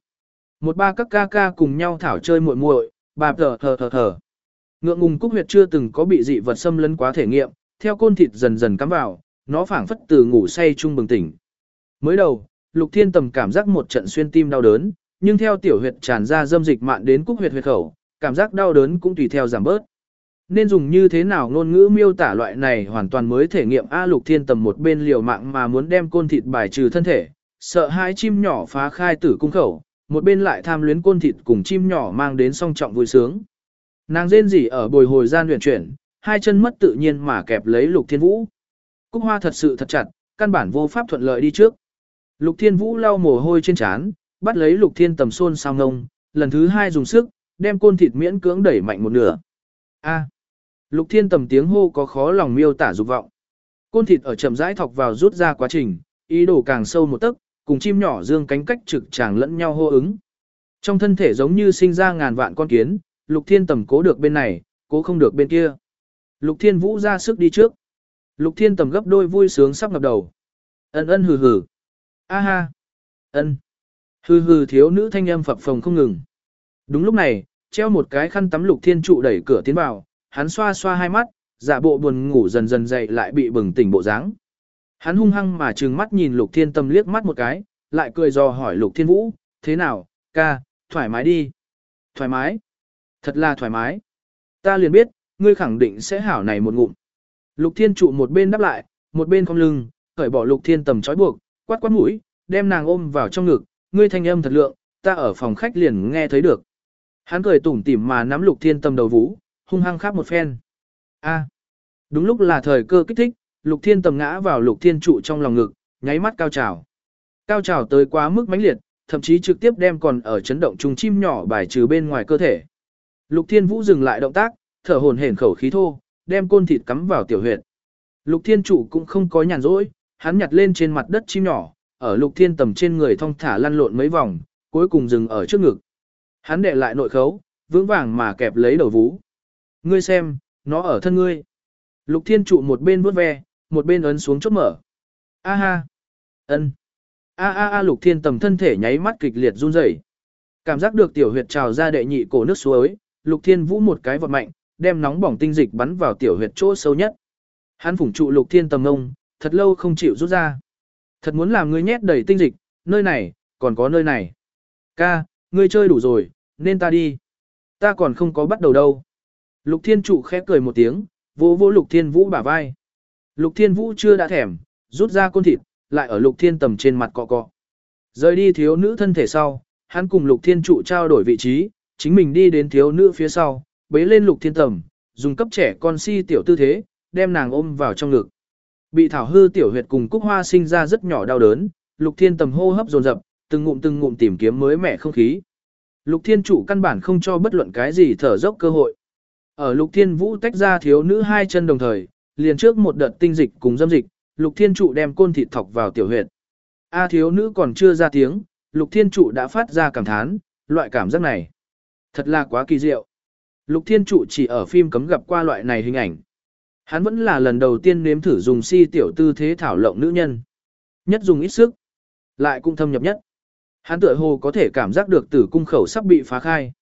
Một ba các ca ca cùng nhau thảo chơi muội muội, bà thở thở thở thở. Ngượng ngùng cúc huyệt chưa từng có bị dị vật xâm lấn quá thể nghiệm, theo côn thịt dần dần cắm vào, nó phảng phất từ ngủ say chung bừng tỉnh. Mới đầu, Lục Thiên Tầm cảm giác một trận xuyên tim đau đớn, nhưng theo tiểu huyệt tràn ra dâm dịch mạn đến cúc huyệt huyệt khẩu, cảm giác đau đớn cũng tùy theo giảm bớt. Nên dùng như thế nào ngôn ngữ miêu tả loại này hoàn toàn mới thể nghiệm A Lục Thiên Tầm một bên liều mạng mà muốn đem côn thịt bài trừ thân thể, sợ hai chim nhỏ phá khai tử cung khẩu, một bên lại tham luyến côn thịt cùng chim nhỏ mang đến song trọng vui sướng. Nàng rên rỉ ở bồi hồi gian luyện chuyển, hai chân mất tự nhiên mà kẹp lấy Lục Thiên Vũ. Cúc hoa thật sự thật chặt, căn bản vô pháp thuận lợi đi trước. Lục Thiên Vũ lau mồ hôi trên trán, bắt lấy Lục Thiên tầm xôn sao ngông, lần thứ hai dùng sức, đem côn thịt miễn cưỡng đẩy mạnh một nửa. A. Lục Thiên tầm tiếng hô có khó lòng miêu tả dục vọng. Côn thịt ở chậm rãi thọc vào rút ra quá trình, ý đồ càng sâu một tấc, cùng chim nhỏ dương cánh cách trực chàng lẫn nhau hô ứng. Trong thân thể giống như sinh ra ngàn vạn con kiến, Lục Thiên tầm cố được bên này, cố không được bên kia. Lục Thiên Vũ ra sức đi trước. Lục Thiên tầm gấp đôi vui sướng sắp ngập đầu. Ân ân hừ hừ. A ha. Ân. Hừ hừ thiếu nữ thanh âm phập phồng không ngừng. Đúng lúc này, treo một cái khăn tắm Lục Thiên trụ đẩy cửa tiến vào, hắn xoa xoa hai mắt, giả bộ buồn ngủ dần dần dậy lại bị bừng tỉnh bộ dáng. Hắn hung hăng mà trừng mắt nhìn Lục Thiên Tâm liếc mắt một cái, lại cười dò hỏi Lục Thiên Vũ, thế nào, Ca, thoải mái đi. Thoải mái. Thật là thoải mái. Ta liền biết, ngươi khẳng định sẽ hảo này một ngụm. Lục thiên trụ một bên đáp lại, một bên cong lưng, cởi bỏ lục thiên tầm trói buộc, quát quát mũi, đem nàng ôm vào trong ngực, ngươi thanh âm thật lượng, ta ở phòng khách liền nghe thấy được. Hắn cười tủm tỉm mà nắm lục thiên tầm đầu vũ, hung hăng khắp một phen. A. Đúng lúc là thời cơ kích thích, lục thiên tầm ngã vào lục thiên trụ trong lòng ngực, nháy mắt cao trào. Cao trào tới quá mức mãnh liệt, thậm chí trực tiếp đem còn ở chấn động trùng chim nhỏ bài trừ bên ngoài cơ thể. Lục thiên vũ dừng lại động tác, thở hổn hển khẩu khí thô, đem côn thịt cắm vào tiểu huyệt. Lục thiên trụ cũng không có nhàn rỗi, hắn nhặt lên trên mặt đất chim nhỏ, ở lục thiên tầm trên người thong thả lăn lộn mấy vòng, cuối cùng dừng ở trước ngực. Hắn đệ lại nội khấu, vững vàng mà kẹp lấy đầu vú. Ngươi xem, nó ở thân ngươi. Lục thiên trụ một bên vuốt ve, một bên ấn xuống chốt mở. A ha. ân. A a a lục thiên tầm thân thể nháy mắt kịch liệt run rẩy. Cảm giác được tiểu huyệt trào ra đệ nhị cổ nước suối, lục thiên vũ một cái vật mạnh, đem nóng bỏng tinh dịch bắn vào tiểu huyệt chỗ sâu nhất. Hắn phủng trụ lục thiên tầm ông, thật lâu không chịu rút ra. Thật muốn làm ngươi nhét đầy tinh dịch, nơi này, còn có nơi này. Ca, ngươi chơi đủ rồi, nên ta đi. Ta còn không có bắt đầu đâu. Lục thiên trụ khẽ cười một tiếng, vỗ vỗ lục thiên vũ bả vai. Lục thiên vũ chưa đã thèm, rút ra côn thịt, lại ở lục thiên tầm trên mặt cọ cọ. Rời đi thiếu nữ thân thể sau, hắn cùng lục thiên trụ trao đổi vị trí, chính mình đi đến thiếu nữ phía sau, bế lên lục thiên tầm, dùng cấp trẻ con si tiểu tư thế, đem nàng ôm vào trong ngực. Bị thảo hư tiểu huyệt cùng cúc hoa sinh ra rất nhỏ đau đớn, lục thiên tầm hô hấp dồn dập, từng ngụm từng ngụm tìm kiếm mới mẻ không khí. Lục thiên trụ căn bản không cho bất luận cái gì thở dốc cơ hội. Ở lục thiên vũ tách ra thiếu nữ hai chân đồng thời, liền trước một đợt tinh dịch cùng dâm dịch, lục thiên trụ đem côn thịt thọc vào tiểu huyệt. A thiếu nữ còn chưa ra tiếng, lục thiên trụ đã phát ra cảm thán, loại cảm giác này. Thật là quá kỳ diệu. Lục thiên trụ chỉ ở phim cấm gặp qua loại này hình ảnh. Hắn vẫn là lần đầu tiên nếm thử dùng si tiểu tư thế thảo lộng nữ nhân. Nhất dùng ít sức, lại cũng thâm nhập nhất. Hắn tựa hồ có thể cảm giác được tử cung khẩu sắp bị phá khai.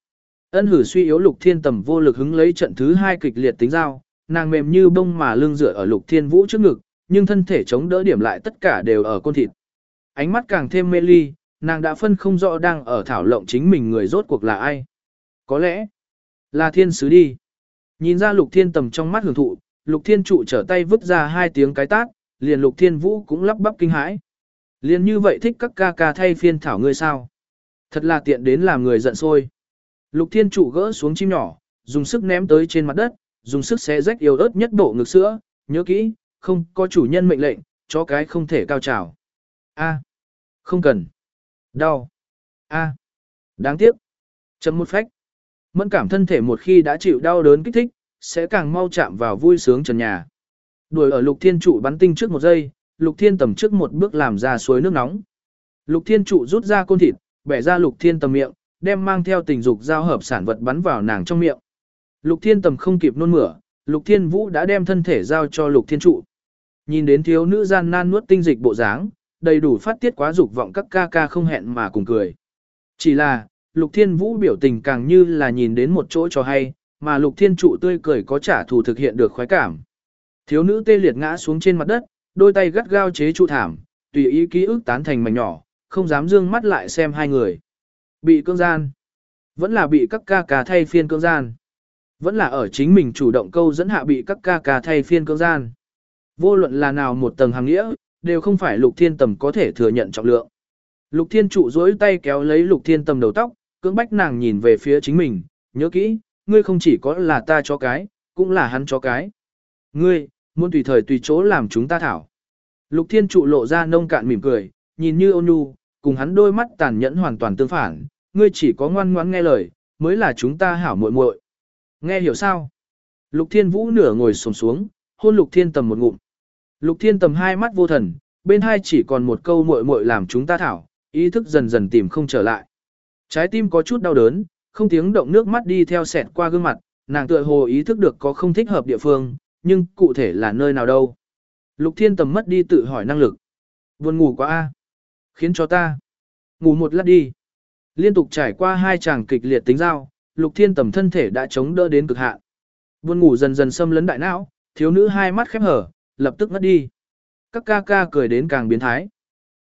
Ân hử suy yếu lục thiên tầm vô lực hứng lấy trận thứ hai kịch liệt tính giao, nàng mềm như bông mà lưng dựa ở lục thiên vũ trước ngực, nhưng thân thể chống đỡ điểm lại tất cả đều ở côn thịt. Ánh mắt càng thêm mê ly, nàng đã phân không rõ đang ở thảo lộng chính mình người rốt cuộc là ai. Có lẽ là thiên sứ đi. Nhìn ra lục thiên tầm trong mắt hưởng thụ, lục thiên trụ trở tay vứt ra hai tiếng cái tát, liền lục thiên vũ cũng lắp bắp kinh hãi. Liền như vậy thích các ca ca thay phiên thảo ngươi sao. Thật là tiện đến làm người giận sôi. Lục thiên trụ gỡ xuống chim nhỏ, dùng sức ném tới trên mặt đất, dùng sức xé rách yếu ớt nhất bộ ngực sữa, nhớ kỹ, không có chủ nhân mệnh lệnh, chó cái không thể cao trào. A. Không cần. Đau. A. Đáng tiếc. Chấm một phách. Mẫn cảm thân thể một khi đã chịu đau đớn kích thích, sẽ càng mau chạm vào vui sướng trần nhà. Đuổi ở lục thiên trụ bắn tinh trước một giây, lục thiên tầm trước một bước làm ra suối nước nóng. Lục thiên trụ rút ra côn thịt, bẻ ra lục thiên tầm miệng, đem mang theo tình dục giao hợp sản vật bắn vào nàng trong miệng. Lục thiên tầm không kịp nôn mửa, lục thiên vũ đã đem thân thể giao cho lục thiên trụ. Nhìn đến thiếu nữ gian nan nuốt tinh dịch bộ dáng, đầy đủ phát tiết quá dục vọng các ca ca không hẹn mà cùng cười. Chỉ là, lục thiên vũ biểu tình càng như là nhìn đến một chỗ cho hay, mà lục thiên trụ tươi cười có trả thù thực hiện được khoái cảm. Thiếu nữ tê liệt ngã xuống trên mặt đất, đôi tay gắt gao chế trụ thảm, tùy ý ký ức tán thành mảnh nhỏ, không dám dương mắt lại xem hai người. Bị cưỡng gian. Vẫn là bị các ca ca thay phiên cưỡng gian. Vẫn là ở chính mình chủ động câu dẫn hạ bị các ca ca thay phiên cưỡng gian. Vô luận là nào một tầng hàng nghĩa, đều không phải lục thiên tầm có thể thừa nhận trọng lượng. Lục thiên trụ dối tay kéo lấy lục thiên tầm đầu tóc, cưỡng bách nàng nhìn về phía chính mình, nhớ kỹ, ngươi không chỉ có là ta cho cái, cũng là hắn cho cái. Ngươi, muốn tùy thời tùy chỗ làm chúng ta thảo. Lục thiên trụ lộ ra nông cạn mỉm cười, nhìn như ôn nhu, cùng hắn đôi mắt tàn nhẫn hoàn toàn tương phản, ngươi chỉ có ngoan ngoãn nghe lời, mới là chúng ta hảo muội muội. Nghe hiểu sao? Lục thiên vũ nửa ngồi sồn xuống, hôn lục thiên tầm một ngụm. Lục thiên tầm hai mắt vô thần, bên hai chỉ còn một câu muội muội làm chúng ta thảo, ý thức dần dần tìm không trở lại. Trái tim có chút đau đớn, không tiếng động nước mắt đi theo sẹt qua gương mặt, nàng tựa hồ ý thức được có không thích hợp địa phương, nhưng cụ thể là nơi nào đâu. Lục thiên tầm mất đi tự hỏi năng lực. Buồn ngủ quá a, Khiến cho ta. Ngủ một lát đi. Liên tục trải qua hai chàng kịch liệt tính giao, lục thiên tầm thân thể đã chống đỡ đến cực hạn. Buồn ngủ dần dần xâm lấn đại não, thiếu nữ hai mắt khép hở, lập tức ngất đi. Các ca ca cười đến càng biến thái.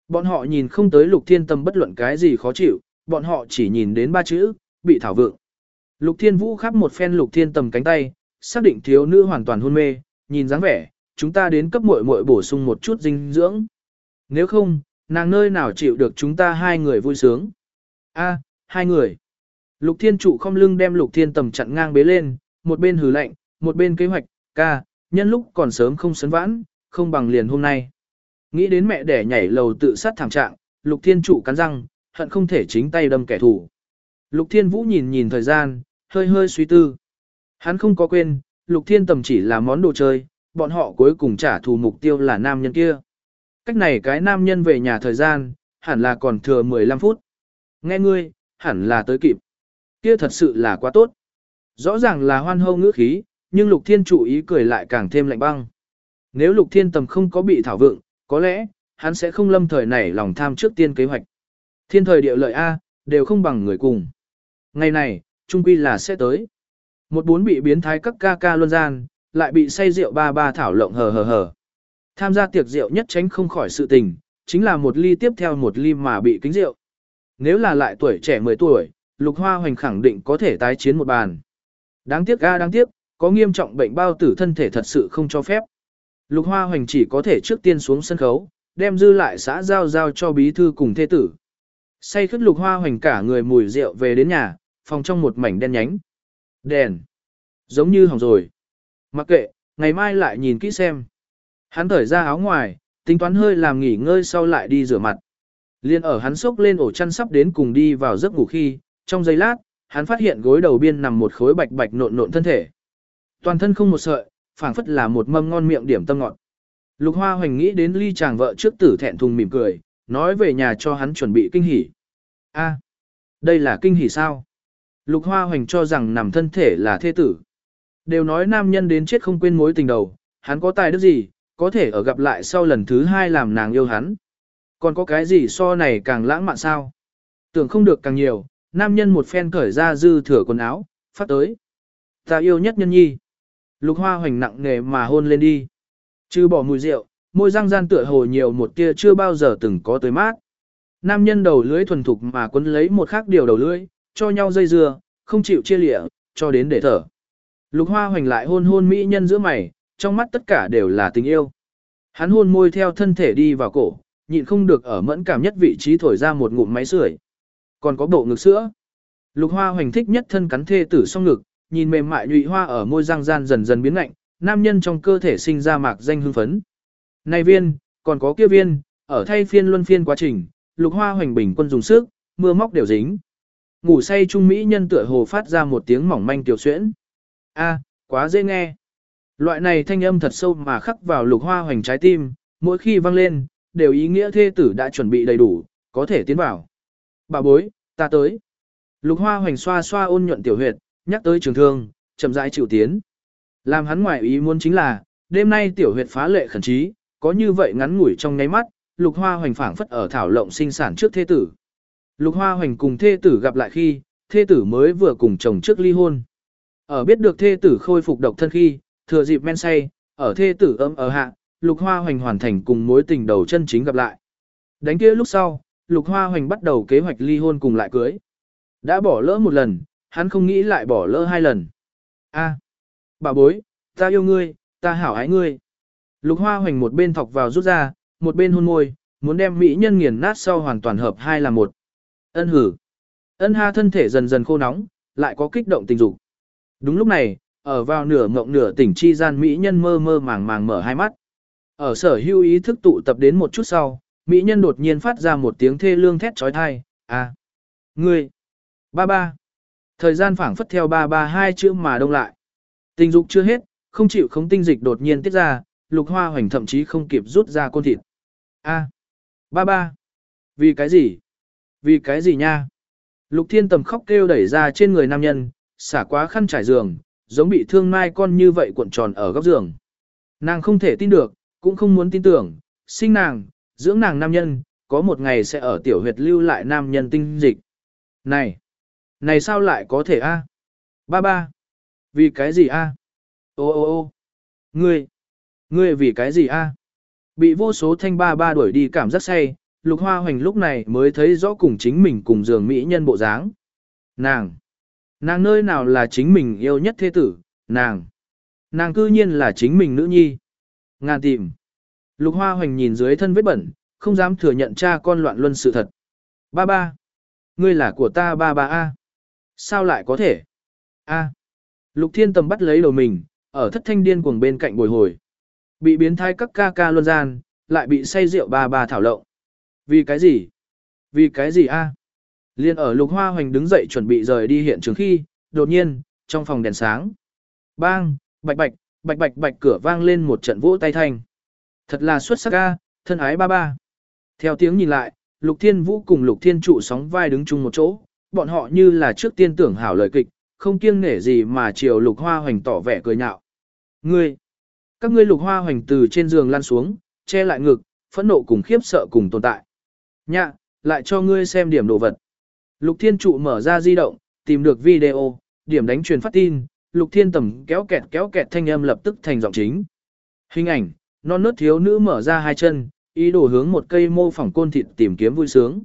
Bọn họ nhìn không tới lục thiên tầm bất luận cái gì khó chịu, bọn họ chỉ nhìn đến ba chữ, bị thảo vượng. Lục Thiên Vũ khắp một phen Lục Thiên tầm cánh tay, xác định thiếu nữ hoàn toàn hôn mê, nhìn dáng vẻ, chúng ta đến cấp muội muội bổ sung một chút dinh dưỡng. Nếu không, nàng nơi nào chịu được chúng ta hai người vui sướng. A, hai người. Lục Thiên trụ không lưng đem Lục Thiên tầm chặn ngang bế lên, một bên hừ lạnh, một bên kế hoạch, ca, nhân lúc còn sớm không sấn vãn, không bằng liền hôm nay. Nghĩ đến mẹ đẻ nhảy lầu tự sát thảm trạng, Lục Thiên trụ cắn răng, hận không thể chính tay đâm kẻ thù. Lục Thiên Vũ nhìn nhìn thời gian, hơi hơi suy tư. Hắn không có quên, Lục Thiên Tầm chỉ là món đồ chơi, bọn họ cuối cùng trả thù mục tiêu là nam nhân kia. Cách này cái nam nhân về nhà thời gian, hẳn là còn thừa 15 phút. Nghe ngươi, hẳn là tới kịp. Kia thật sự là quá tốt. Rõ ràng là hoan hô ngữ khí, nhưng Lục Thiên chủ ý cười lại càng thêm lạnh băng. Nếu Lục Thiên Tầm không có bị thảo vượng, có lẽ, hắn sẽ không lâm thời nảy lòng tham trước tiên kế hoạch. Thiên thời địa lợi A, đều không bằng người cùng. Ngày này, trung quy là sẽ tới. Một bốn bị biến thái các ca ca luân gian, lại bị say rượu ba ba thảo lộng hờ hờ hờ. Tham gia tiệc rượu nhất tránh không khỏi sự tình, chính là một ly tiếp theo một ly mà bị kính rượu. Nếu là lại tuổi trẻ 10 tuổi, Lục Hoa Hoành khẳng định có thể tái chiến một bàn. Đáng tiếc ga đáng tiếc, có nghiêm trọng bệnh bao tử thân thể thật sự không cho phép. Lục Hoa Hoành chỉ có thể trước tiên xuống sân khấu, đem dư lại xã giao giao cho bí thư cùng thê tử. Say khất Lục Hoa Hoành cả người mùi rượu về đến nhà, phòng trong một mảnh đen nhánh. Đèn. Giống như hỏng rồi. Mặc kệ, ngày mai lại nhìn kỹ xem. Hắn thở ra áo ngoài, tính toán hơi làm nghỉ ngơi sau lại đi rửa mặt. Liên ở hắn sốc lên ổ chăn sắp đến cùng đi vào giấc ngủ khi, trong giây lát, hắn phát hiện gối đầu biên nằm một khối bạch bạch nộn nộn thân thể. Toàn thân không một sợi, phảng phất là một mâm ngon miệng điểm tâm ngọt. Lục Hoa Hoành nghĩ đến ly chàng vợ trước tử thẹn thùng mỉm cười, nói về nhà cho hắn chuẩn bị kinh hỉ. A, đây là kinh hỉ sao? Lục Hoa Hoành cho rằng nằm thân thể là thê tử. Đều nói nam nhân đến chết không quên mối tình đầu, hắn có tài đức gì, có thể ở gặp lại sau lần thứ hai làm nàng yêu hắn. Còn có cái gì so này càng lãng mạn sao? Tưởng không được càng nhiều, nam nhân một phen cởi ra dư thừa quần áo, phát tới. Ta yêu nhất nhân nhi. Lục Hoa Hoành nặng nề mà hôn lên đi. Chứ bỏ mùi rượu, môi răng gian tựa hồ nhiều một tia chưa bao giờ từng có tới mát. Nam nhân đầu lưỡi thuần thục mà quấn lấy một khác điều đầu lưỡi, cho nhau dây dưa, không chịu chia lịa, cho đến để thở. Lục hoa hoành lại hôn hôn mỹ nhân giữa mày, trong mắt tất cả đều là tình yêu. Hắn hôn môi theo thân thể đi vào cổ, nhịn không được ở mẫn cảm nhất vị trí thổi ra một ngụm máy sưởi. Còn có bộ ngực sữa. Lục hoa hoành thích nhất thân cắn thê tử song ngực, nhìn mềm mại nhụy hoa ở môi răng gian dần dần biến lạnh, nam nhân trong cơ thể sinh ra mạc danh hưng phấn. Này viên, còn có kia viên, ở thay phiên luân phiên quá trình, lục hoa hoành bình quân dùng sức, mưa móc đều dính. Ngủ say trung mỹ nhân tựa hồ phát ra một tiếng mỏng manh tiểu xuyễn. A, quá dễ nghe. Loại này thanh âm thật sâu mà khắc vào lục hoa hoành trái tim, mỗi khi vang lên, đều ý nghĩa thê tử đã chuẩn bị đầy đủ, có thể tiến vào. Bà bối, ta tới. Lục hoa hoành xoa xoa ôn nhuận tiểu huyệt, nhắc tới trường thương, chậm rãi chịu tiến. Làm hắn ngoại ý muốn chính là, đêm nay tiểu huyệt phá lệ khẩn trí, có như vậy ngắn ngủi trong nháy mắt, lục hoa hoành phảng phất ở thảo lộng sinh sản trước thê tử. Lục hoa hoành cùng thê tử gặp lại khi, thê tử mới vừa cùng chồng trước ly hôn. Ở biết được thê tử khôi phục độc thân khi, thừa dịp men say, ở thê tử ấm ở hạ, lục hoa hoành hoàn thành cùng mối tình đầu chân chính gặp lại. Đánh kia lúc sau, lục hoa hoành bắt đầu kế hoạch ly hôn cùng lại cưới. Đã bỏ lỡ một lần, hắn không nghĩ lại bỏ lỡ hai lần. A, bà bối, ta yêu ngươi, ta hảo ái ngươi. Lục hoa hoành một bên thọc vào rút ra, một bên hôn môi, muốn đem mỹ nhân nghiền nát sau hoàn toàn hợp hai là một. Ân hử. Ân ha thân thể dần dần khô nóng, lại có kích động tình dục. Đúng lúc này, ở vào nửa ngộng nửa tỉnh chi gian mỹ nhân mơ mơ màng màng mở hai mắt. Ở sở hữu ý thức tụ tập đến một chút sau, mỹ nhân đột nhiên phát ra một tiếng thê lương thét trói thai, à, ngươi, ba ba. Thời gian phảng phất theo ba ba hai chữ mà đông lại. Tình dục chưa hết, không chịu không tinh dịch đột nhiên tiết ra, lục hoa hoành thậm chí không kịp rút ra côn thịt. A, à, ba ba, vì cái gì? Vì cái gì nha? Lục thiên tầm khóc kêu đẩy ra trên người nam nhân, xả quá khăn trải giường, giống bị thương mai con như vậy cuộn tròn ở góc giường. Nàng không thể tin được, cũng không muốn tin tưởng, sinh nàng, dưỡng nàng nam nhân, có một ngày sẽ ở tiểu huyệt lưu lại nam nhân tinh dịch. Này, này sao lại có thể a? Ba ba, vì cái gì a? Ô ô ô, ngươi, ngươi vì cái gì a? Bị vô số thanh ba ba đuổi đi cảm giác say, Lục Hoa Hoành lúc này mới thấy rõ cùng chính mình cùng giường mỹ nhân bộ dáng. Nàng! Nàng nơi nào là chính mình yêu nhất thế tử, nàng! Nàng cư nhiên là chính mình nữ nhi. Ngàn tìm! Lục Hoa Hoành nhìn dưới thân vết bẩn, không dám thừa nhận cha con loạn luân sự thật. Ba ba! Ngươi là của ta ba ba A. Sao lại có thể? A. Lục Thiên Tầm bắt lấy đầu mình, ở thất thanh điên cuồng bên cạnh bồi hồi. Bị biến thai các ca ca luân gian, lại bị say rượu ba ba thảo lộng. Vì cái gì? Vì cái gì a? Liên ở Lục Hoa Hoành đứng dậy chuẩn bị rời đi hiện trường khi, đột nhiên, trong phòng đèn sáng. Bang, bạch bạch, bạch bạch bạch cửa vang lên một trận vỗ tay thanh. Thật là xuất sắc a, thân ái ba ba. Theo tiếng nhìn lại, Lục Thiên Vũ cùng Lục Thiên Trụ sóng vai đứng chung một chỗ, bọn họ như là trước tiên tưởng hảo lời kịch, không kiêng nể gì mà chiều Lục Hoa Hoành tỏ vẻ cười nhạo. Ngươi, các ngươi Lục Hoa Hoành từ trên giường lăn xuống, che lại ngực, phẫn nộ cùng khiếp sợ cùng tồn tại. Nhạ, lại cho ngươi xem điểm đồ vật. Lục Thiên Trụ mở ra di động, tìm được video, điểm đánh truyền phát tin, Lục Thiên Tầm kéo kẹt kéo kẹt thanh âm lập tức thành giọng chính. Hình ảnh, non nớt thiếu nữ mở ra hai chân, ý đồ hướng một cây mô phỏng côn thịt tìm kiếm vui sướng.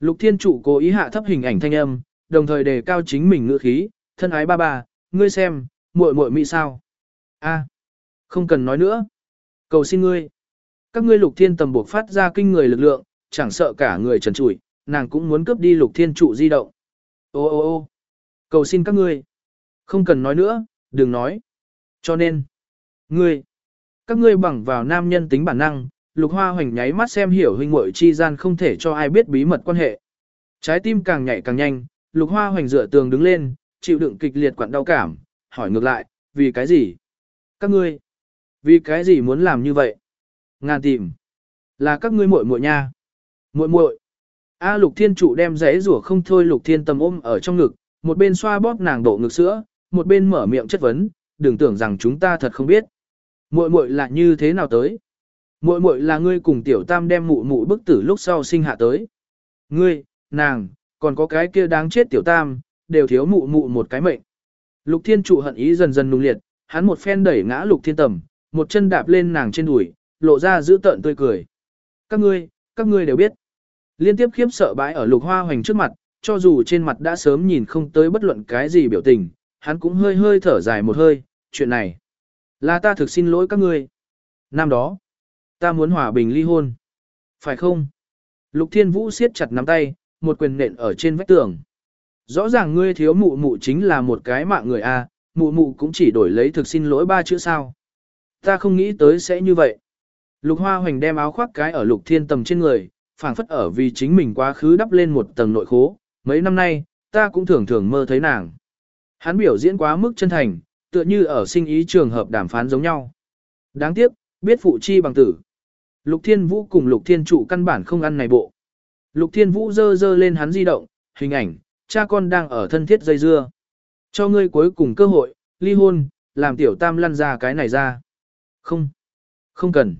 Lục Thiên Trụ cố ý hạ thấp hình ảnh thanh âm, đồng thời đề cao chính mình ngữ khí, thân ái ba ba, ngươi xem, muội muội mỹ sao? A, không cần nói nữa. Cầu xin ngươi. Các ngươi Lục Thiên Tầm buộc phát ra kinh người lực lượng, chẳng sợ cả người trần trụi, nàng cũng muốn cướp đi Lục Thiên Trụ di động. Ô ô ô, cầu xin các ngươi. Không cần nói nữa, đừng nói. Cho nên, ngươi, các ngươi bằng vào nam nhân tính bản năng, Lục Hoa Hoành nháy mắt xem hiểu huynh muội chi gian không thể cho ai biết bí mật quan hệ. Trái tim càng nhảy càng nhanh, Lục Hoa Hoành dựa tường đứng lên, chịu đựng kịch liệt quặn đau cảm, hỏi ngược lại, vì cái gì? Các ngươi, vì cái gì muốn làm như vậy? Ngàn tìm, là các ngươi muội muội nha. Muội muội. A Lục Thiên trụ đem giấy rủa không thôi Lục Thiên Tầm ôm ở trong ngực, một bên xoa bóp nàng độ ngực sữa, một bên mở miệng chất vấn, đừng tưởng rằng chúng ta thật không biết. Muội muội là như thế nào tới? Muội muội là ngươi cùng tiểu tam đem mụ mụ bức tử lúc sau sinh hạ tới. Ngươi, nàng, còn có cái kia đáng chết tiểu tam, đều thiếu mụ mụ một cái mệnh. Lục thiên trụ hận ý dần dần nung liệt, hắn một phen đẩy ngã lục thiên tầm, một chân đạp lên nàng trên đùi, lộ ra giữ tợn tươi cười. Các ngươi, các ngươi đều biết. Liên tiếp khiếp sợ bãi ở lục hoa hoành trước mặt, cho dù trên mặt đã sớm nhìn không tới bất luận cái gì biểu tình, hắn cũng hơi hơi thở dài một hơi, chuyện này. Là ta thực xin lỗi các ngươi. Năm đó, Ta muốn hòa bình ly hôn. Phải không? Lục Thiên Vũ siết chặt nắm tay, một quyền nện ở trên vách tường. Rõ ràng ngươi thiếu mụ mụ chính là một cái mạng người a, mụ mụ cũng chỉ đổi lấy thực xin lỗi ba chữ sao. Ta không nghĩ tới sẽ như vậy. Lục Hoa Hoành đem áo khoác cái ở Lục Thiên Tầm trên người, phảng phất ở vì chính mình quá khứ đắp lên một tầng nội khố. Mấy năm nay, ta cũng thường thường mơ thấy nàng. Hắn biểu diễn quá mức chân thành, tựa như ở sinh ý trường hợp đàm phán giống nhau. Đáng tiếc, biết phụ chi bằng tử. Lục Thiên Vũ cùng Lục Thiên Trụ căn bản không ăn này bộ. Lục Thiên Vũ dơ dơ lên hắn di động, hình ảnh, cha con đang ở thân thiết dây dưa. Cho ngươi cuối cùng cơ hội, ly hôn, làm tiểu tam lăn ra cái này ra. Không, không cần.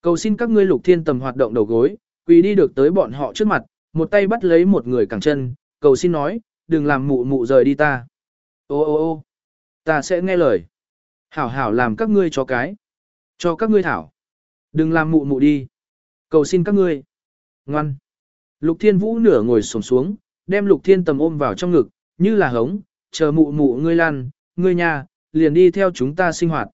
Cầu xin các ngươi Lục Thiên tầm hoạt động đầu gối, quỳ đi được tới bọn họ trước mặt, một tay bắt lấy một người cẳng chân, cầu xin nói, đừng làm mụ mụ rời đi ta. Ô ô ô ta sẽ nghe lời. Hảo hảo làm các ngươi cho cái. Cho các ngươi thảo. Đừng làm mụ mụ đi. Cầu xin các ngươi. Ngoan. Lục Thiên Vũ nửa ngồi sổng xuống, đem Lục Thiên Tầm ôm vào trong ngực, như là hống, chờ mụ mụ ngươi lan, ngươi nhà, liền đi theo chúng ta sinh hoạt.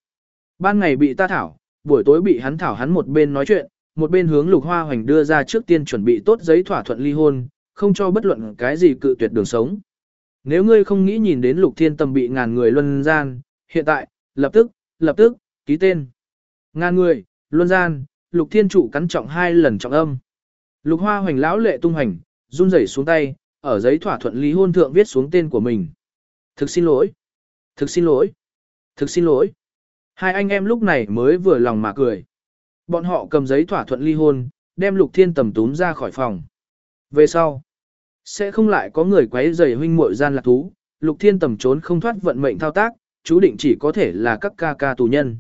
Ban ngày bị ta thảo, buổi tối bị hắn thảo hắn một bên nói chuyện, một bên hướng Lục Hoa Hoành đưa ra trước tiên chuẩn bị tốt giấy thỏa thuận ly hôn, không cho bất luận cái gì cự tuyệt đường sống. Nếu ngươi không nghĩ nhìn đến Lục Thiên Tầm bị ngàn người luân gian, hiện tại, lập tức, lập tức, ký tên. Ngàn người, luân gian, lục thiên trụ cắn trọng hai lần trọng âm. Lục hoa hoành lão lệ tung hành, run rẩy xuống tay, ở giấy thỏa thuận lý hôn thượng viết xuống tên của mình. Thực xin lỗi. Thực xin lỗi. Thực xin lỗi. Hai anh em lúc này mới vừa lòng mà cười. Bọn họ cầm giấy thỏa thuận ly hôn, đem lục thiên tầm túm ra khỏi phòng. Về sau, sẽ không lại có người quấy rầy huynh muội gian lạc thú, lục thiên tầm trốn không thoát vận mệnh thao tác, chú định chỉ có thể là các ca ca tù nhân.